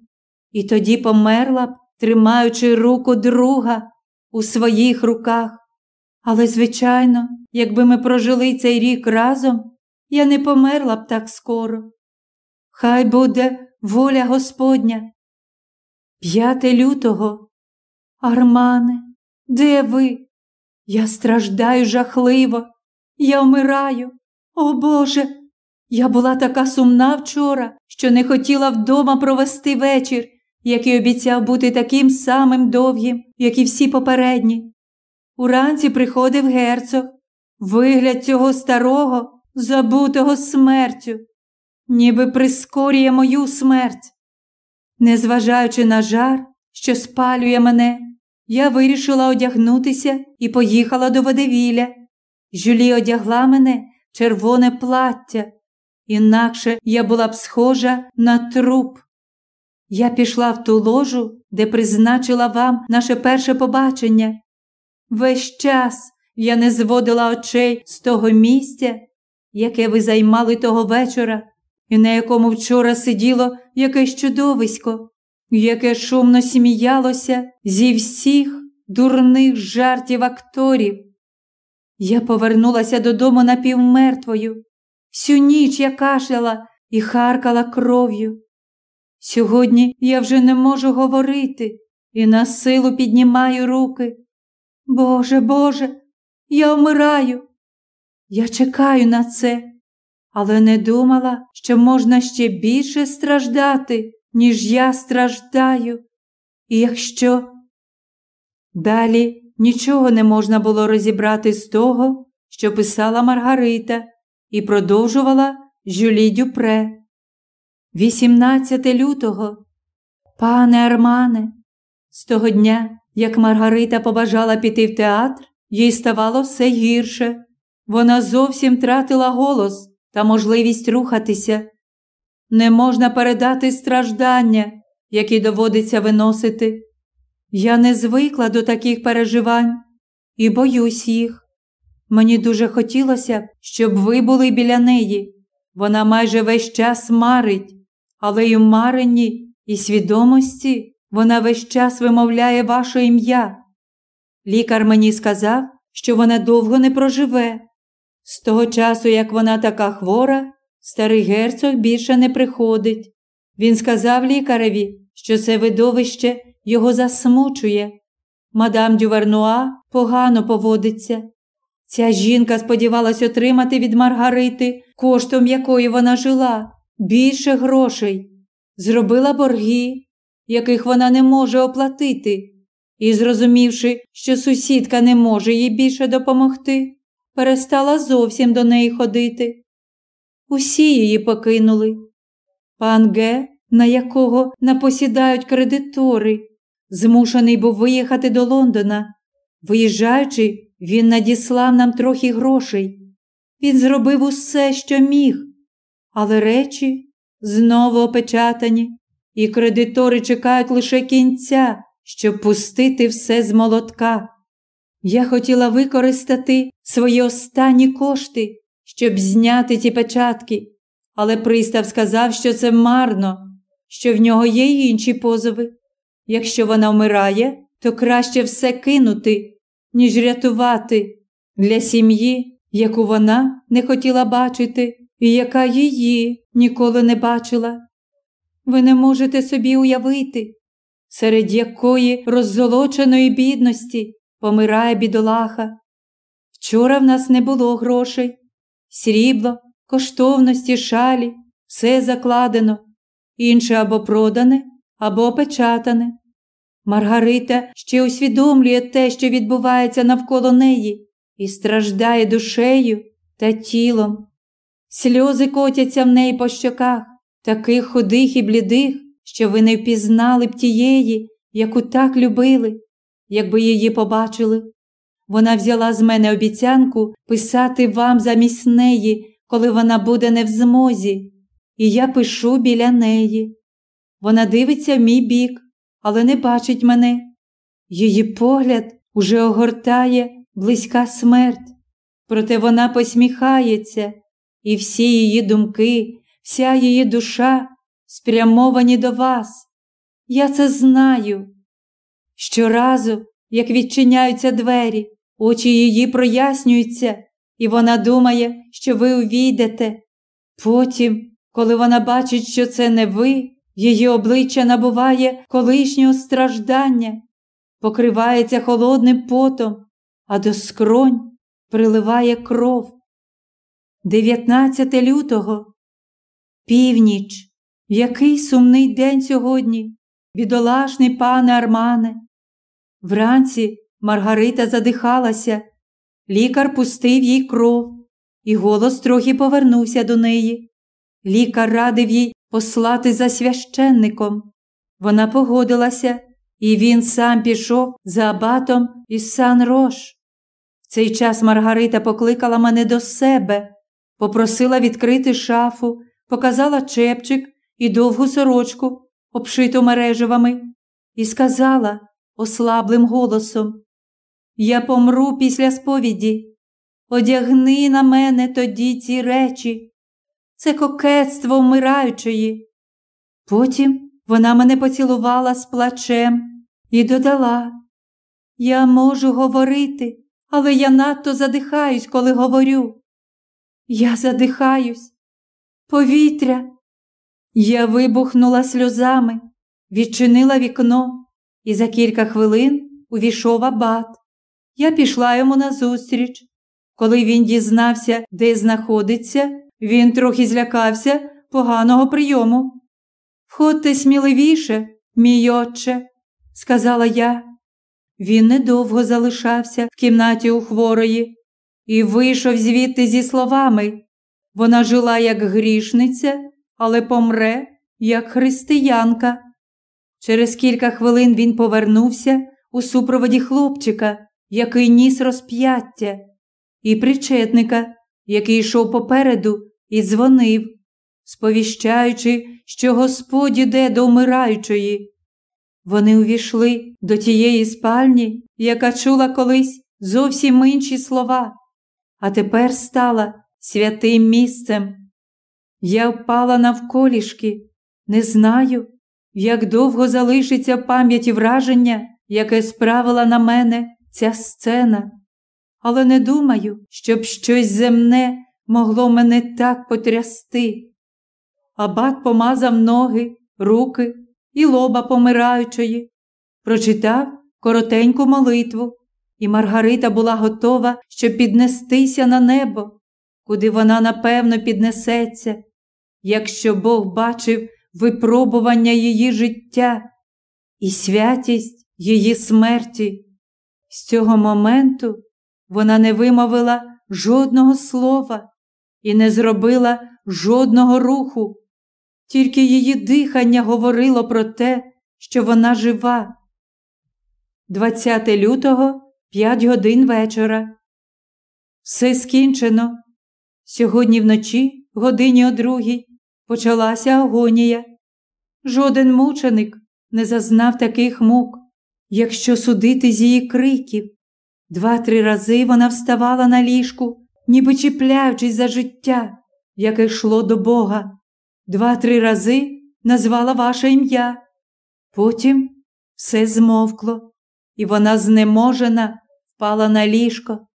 і тоді померла б, тримаючи руку друга у своїх руках. Але, звичайно, якби ми прожили цей рік разом, я не померла б так скоро. Хай буде воля Господня. 5 лютого. Армане, де ви? Я страждаю жахливо, я вмираю. О Боже, я була така сумна вчора, що не хотіла вдома провести вечір, який обіцяв бути таким самим довгим, як і всі попередні. Уранці приходив герцог, вигляд цього старого, забутого смертю, ніби прискорює мою смерть. Незважаючи на жар, що спалює мене, я вирішила одягнутися і поїхала до водевіля. Жюлі одягла мене червоне плаття, інакше я була б схожа на труп. Я пішла в ту ложу, де призначила вам наше перше побачення. Весь час я не зводила очей з того місця, яке ви займали того вечора, і на якому вчора сиділо якесь чудовисько, яке шумно сміялося зі всіх дурних жартів акторів. Я повернулася додому напівмертвою. Всю ніч я кашляла і харкала кров'ю. Сьогодні я вже не можу говорити і на силу піднімаю руки. Боже, Боже, я вмираю. Я чекаю на це, але не думала, що можна ще більше страждати, ніж я страждаю. І якщо далі нічого не можна було розібрати з того, що писала Маргарита і продовжувала Жюлі Дюпре. 18 лютого, пане Армане, з того дня, як Маргарита побажала піти в театр, їй ставало все гірше. Вона зовсім тратила голос та можливість рухатися. Не можна передати страждання, які доводиться виносити. Я не звикла до таких переживань і боюсь їх. Мені дуже хотілося, щоб ви були біля неї. Вона майже весь час марить, але й у маренні і свідомості вона весь час вимовляє ваше ім'я. Лікар мені сказав, що вона довго не проживе. З того часу, як вона така хвора, старий герцог більше не приходить. Він сказав лікареві, що це видовище його засмучує. Мадам Дювернуа погано поводиться. Ця жінка сподівалась отримати від Маргарити, коштом якої вона жила, більше грошей, зробила борги, яких вона не може оплатити, і, зрозумівши, що сусідка не може їй більше допомогти, перестала зовсім до неї ходити. Усі її покинули. Пан Ге, на якого напосідають кредитори, змушений був виїхати до Лондона. Виїжджаючи, він надіслав нам трохи грошей. Він зробив усе, що міг, але речі знову опечатані, і кредитори чекають лише кінця, щоб пустити все з молотка. Я хотіла використати свої останні кошти, щоб зняти ці печатки, але пристав сказав, що це марно, що в нього є й інші позови. Якщо вона вмирає, то краще все кинути, ніж рятувати для сім'ї, яку вона не хотіла бачити і яка її ніколи не бачила. Ви не можете собі уявити, серед якої роззолоченої бідності помирає бідолаха. Вчора в нас не було грошей, срібло, коштовності, шалі, все закладено, інше або продане, або опечатане. Маргарита ще усвідомлює те, що відбувається навколо неї, і страждає душею та тілом. Сльози котяться в неї по щоках, таких худих і блідих, що ви не впізнали б тієї, яку так любили, якби її побачили. Вона взяла з мене обіцянку писати вам замість неї, коли вона буде не в змозі, і я пишу біля неї. Вона дивиться в мій бік, але не бачить мене. Її погляд уже огортає близька смерть, проте вона посміхається, і всі її думки, вся її душа спрямовані до вас. Я це знаю. Щоразу, як відчиняються двері, очі її прояснюються, і вона думає, що ви увійдете. Потім, коли вона бачить, що це не ви, її обличчя набуває колишнього страждання, покривається холодним потом, а до скронь приливає кров. 19 лютого. Північ. Який сумний день сьогодні, бідолашний пане Армане. Вранці Маргарита задихалася, лікар пустив їй кров, і голос трохи повернувся до неї. Лікар радив їй послати за священником. Вона погодилася, і він сам пішов за абатом із Сан Рош. В цей час Маргарита покликала мене до себе, попросила відкрити шафу, показала чепчик і довгу сорочку, обшиту мережевами, і сказала ослаблим голосом: Я помру після сповіді. Одягни на мене тоді ці речі це кокетство вмираючої. Потім вона мене поцілувала з плачем і додала Я можу говорити, але я надто задихаюсь, коли говорю. Я задихаюсь. Повітря. Я вибухнула сльозами, відчинила вікно, і за кілька хвилин увійшов абат. Я пішла йому назустріч. Коли він дізнався, де знаходиться, він трохи злякався поганого прийому. Входьте сміливіше, мій отче, сказала я. Він недовго залишався в кімнаті у хворої і вийшов звідти зі словами вона жила як грішниця, але помре, як християнка. Через кілька хвилин він повернувся у супроводі хлопчика, який ніс розп'яття, і причетника, який йшов попереду і дзвонив, сповіщаючи, що Господь іде до вмираючої. Вони увійшли до тієї спальні, яка чула колись зовсім інші слова, а тепер стала святим місцем. Я впала навколішки, не знаю, як довго залишиться в пам'яті враження, яке справила на мене ця сцена. Але не думаю, щоб щось земне могло мене так потрясти. Абат помазав ноги, руки і лоба помираючої, прочитав коротеньку молитву, і Маргарита була готова, щоб піднестися на небо, куди вона напевно піднесеться, якщо Бог бачив випробування її життя і святість її смерті. З цього моменту вона не вимовила жодного слова і не зробила жодного руху, тільки її дихання говорило про те, що вона жива. 20 лютого 5 годин вечора. Все скінчено. Сьогодні вночі, годині о другій, почалася агонія. Жоден мученик не зазнав таких мук, якщо судити з її криків. Два-три рази вона вставала на ліжку, ніби чіпляючись за життя, яке йшло до Бога. Два-три рази назвала ваше ім'я. Потім все змовкло, і вона знеможена впала на ліжко.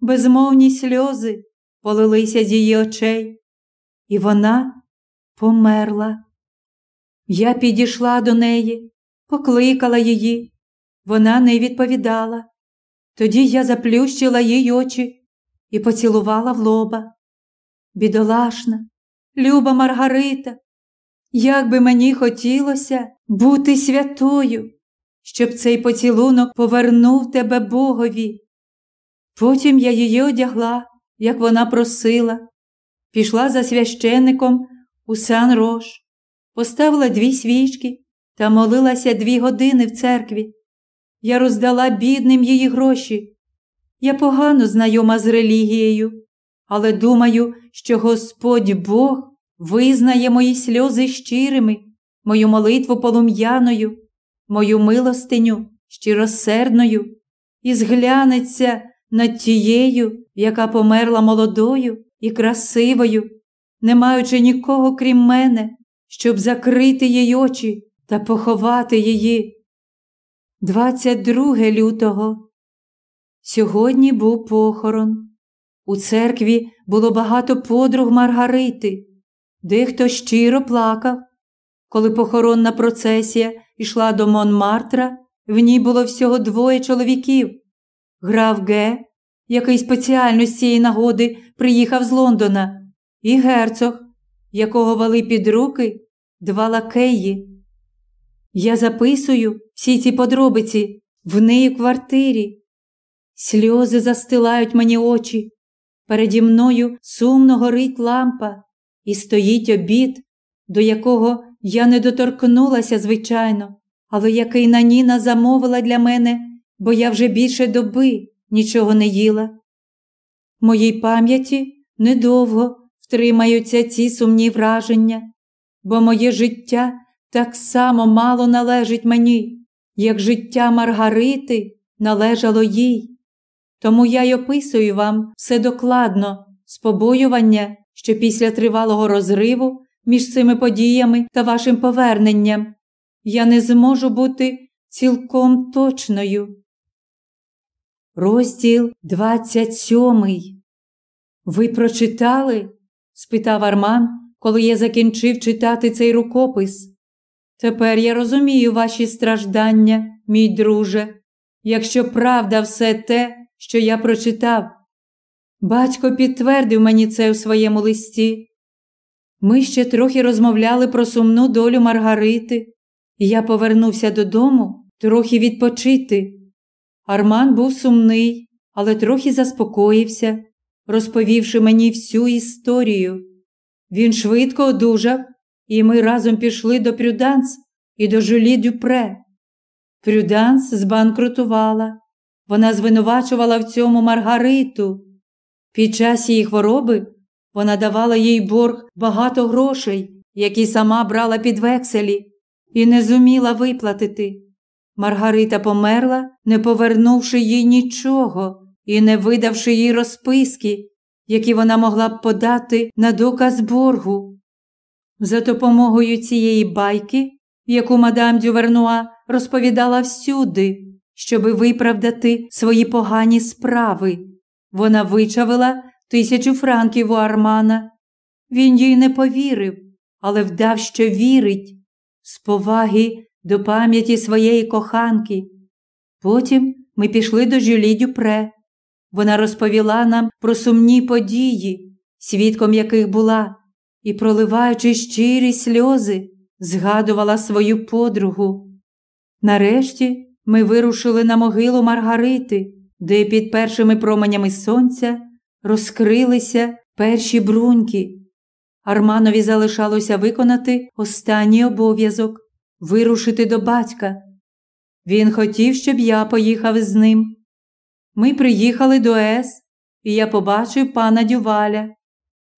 Безмовні сльози полилися з її очей, і вона померла. Я підійшла до неї, покликала її. Вона не відповідала. Тоді я заплющила їй очі і поцілувала в лоба. Бідолашна, люба Маргарита, як би мені хотілося бути святою, щоб цей поцілунок повернув тебе Богові. Потім я її одягла, як вона просила, пішла за священником у сан рош, поставила дві свічки та молилася дві години в церкві. Я роздала бідним її гроші. Я погано знайома з релігією, але думаю, що Господь Бог визнає мої сльози щирими, мою молитву полум'яною, мою милостиню щиросердною і зглянеться над тією, яка померла молодою і красивою, не маючи нікого крім мене, щоб закрити її очі та поховати її. 22 лютого. Сьогодні був похорон. У церкві було багато подруг Маргарити, дехто щиро плакав. Коли похоронна процесія йшла до Монмартра, в ній було всього двоє чоловіків. Граф Г, який спеціально з цієї нагоди приїхав з Лондона, і герцог, якого вели під руки два лакеї. Я записую всі ці подробиці в неї квартирі. Сльози застилають мені очі. Переді мною сумно горить лампа, і стоїть обід, до якого я не доторкнулася, звичайно, але який на Ніна замовила для мене, бо я вже більше доби нічого не їла. Моїй пам'яті недовго втримаються ці сумні враження, бо моє життя так само мало належить мені, як життя Маргарити належало їй. Тому я й описую вам все докладно, з побоювання, що після тривалого розриву між цими подіями та вашим поверненням я не зможу бути цілком точною. Розділ 27. Ви прочитали? спитав Арман, коли я закінчив читати цей рукопис. Тепер я розумію ваші страждання, мій друже, якщо правда все те, що я прочитав. Батько підтвердив мені це у своєму листі. Ми ще трохи розмовляли про сумну долю Маргарити, я повернувся додому трохи відпочити. Арман був сумний, але трохи заспокоївся, розповівши мені всю історію. Він швидко одужав і ми разом пішли до Прюданс і до Жулі Дюпре. Прюданс збанкрутувала. Вона звинувачувала в цьому Маргариту. Під час її хвороби вона давала їй борг багато грошей, які сама брала під векселі, і не зуміла виплатити. Маргарита померла, не повернувши їй нічого і не видавши їй розписки, які вона могла б подати на доказ боргу. За допомогою цієї байки яку мадам Дювернуа розповідала всюди, щоби виправдати свої погані справи. Вона вичавила тисячу франків у Армана. Він їй не повірив, але вдав, що вірить, з поваги до пам'яті своєї коханки. Потім ми пішли до Жюлі Дюпре. Вона розповіла нам про сумні події, свідком яких була, і, проливаючи щирі сльози, згадувала свою подругу. Нарешті ми вирушили на могилу Маргарити, де під першими променями сонця розкрилися перші бруньки. Арманові залишалося виконати останній обов'язок вирушити до батька. Він хотів, щоб я поїхав з ним. Ми приїхали до Ес, і я побачив пана Дюваля.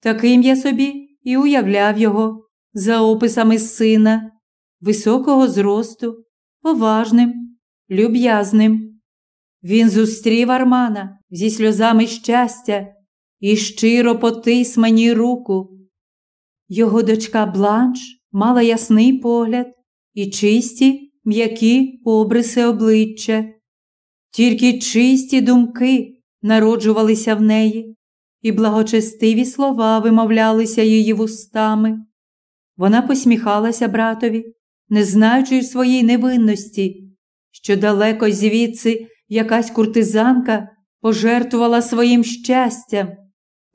Таким я собі і уявляв його за описами сина, високого зросту, поважним, люб'язним. Він зустрів Армана зі сльозами щастя і щиро потис мені руку. Його дочка Бланш мала ясний погляд і чисті, м'які обриси обличчя. Тільки чисті думки народжувалися в неї, і благочестиві слова вимовлялися її вустами. Вона посміхалася братові, не знаючи своїй невинності, що далеко звідси якась куртизанка пожертвувала своїм щастям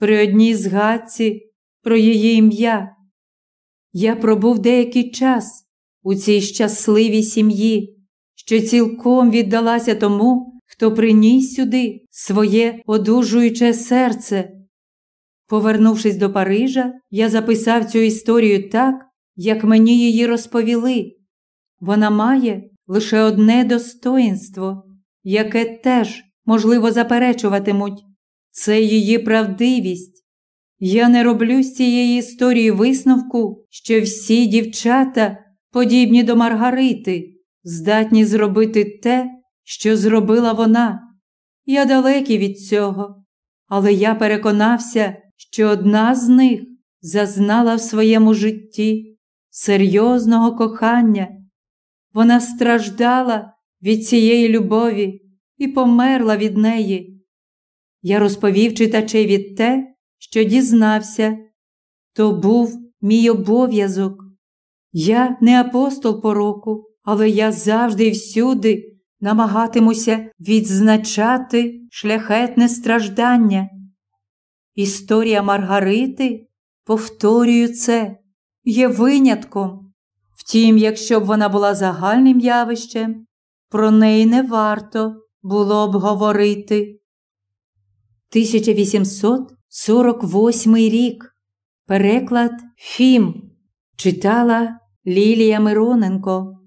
при одній згадці про її ім'я. Я пробув деякий час у цій щасливій сім'ї, що цілком віддалася тому, хто приніс сюди своє одужуюче серце. Повернувшись до Парижа, я записав цю історію так, як мені її розповіли. Вона має лише одне достоїнство, яке теж, можливо, заперечуватимуть це її правдивість. Я не роблю з цієї історії висновку, що всі дівчата, подібні до Маргарити, здатні зробити те, що зробила вона. Я далекий від цього, але я переконався, що одна з них зазнала в своєму житті серйозного кохання. Вона страждала від цієї любові і померла від неї. Я розповів читачеві те, що дізнався. То був мій обов'язок. Я не апостол пороку, але я завжди і всюди намагатимуся відзначати шляхетне страждання. Історія Маргарити, повторюю це, є винятком. Втім, якщо б вона була загальним явищем, про неї не варто було б говорити. 1848 рік. Переклад Фім читала Лілія Мироненко.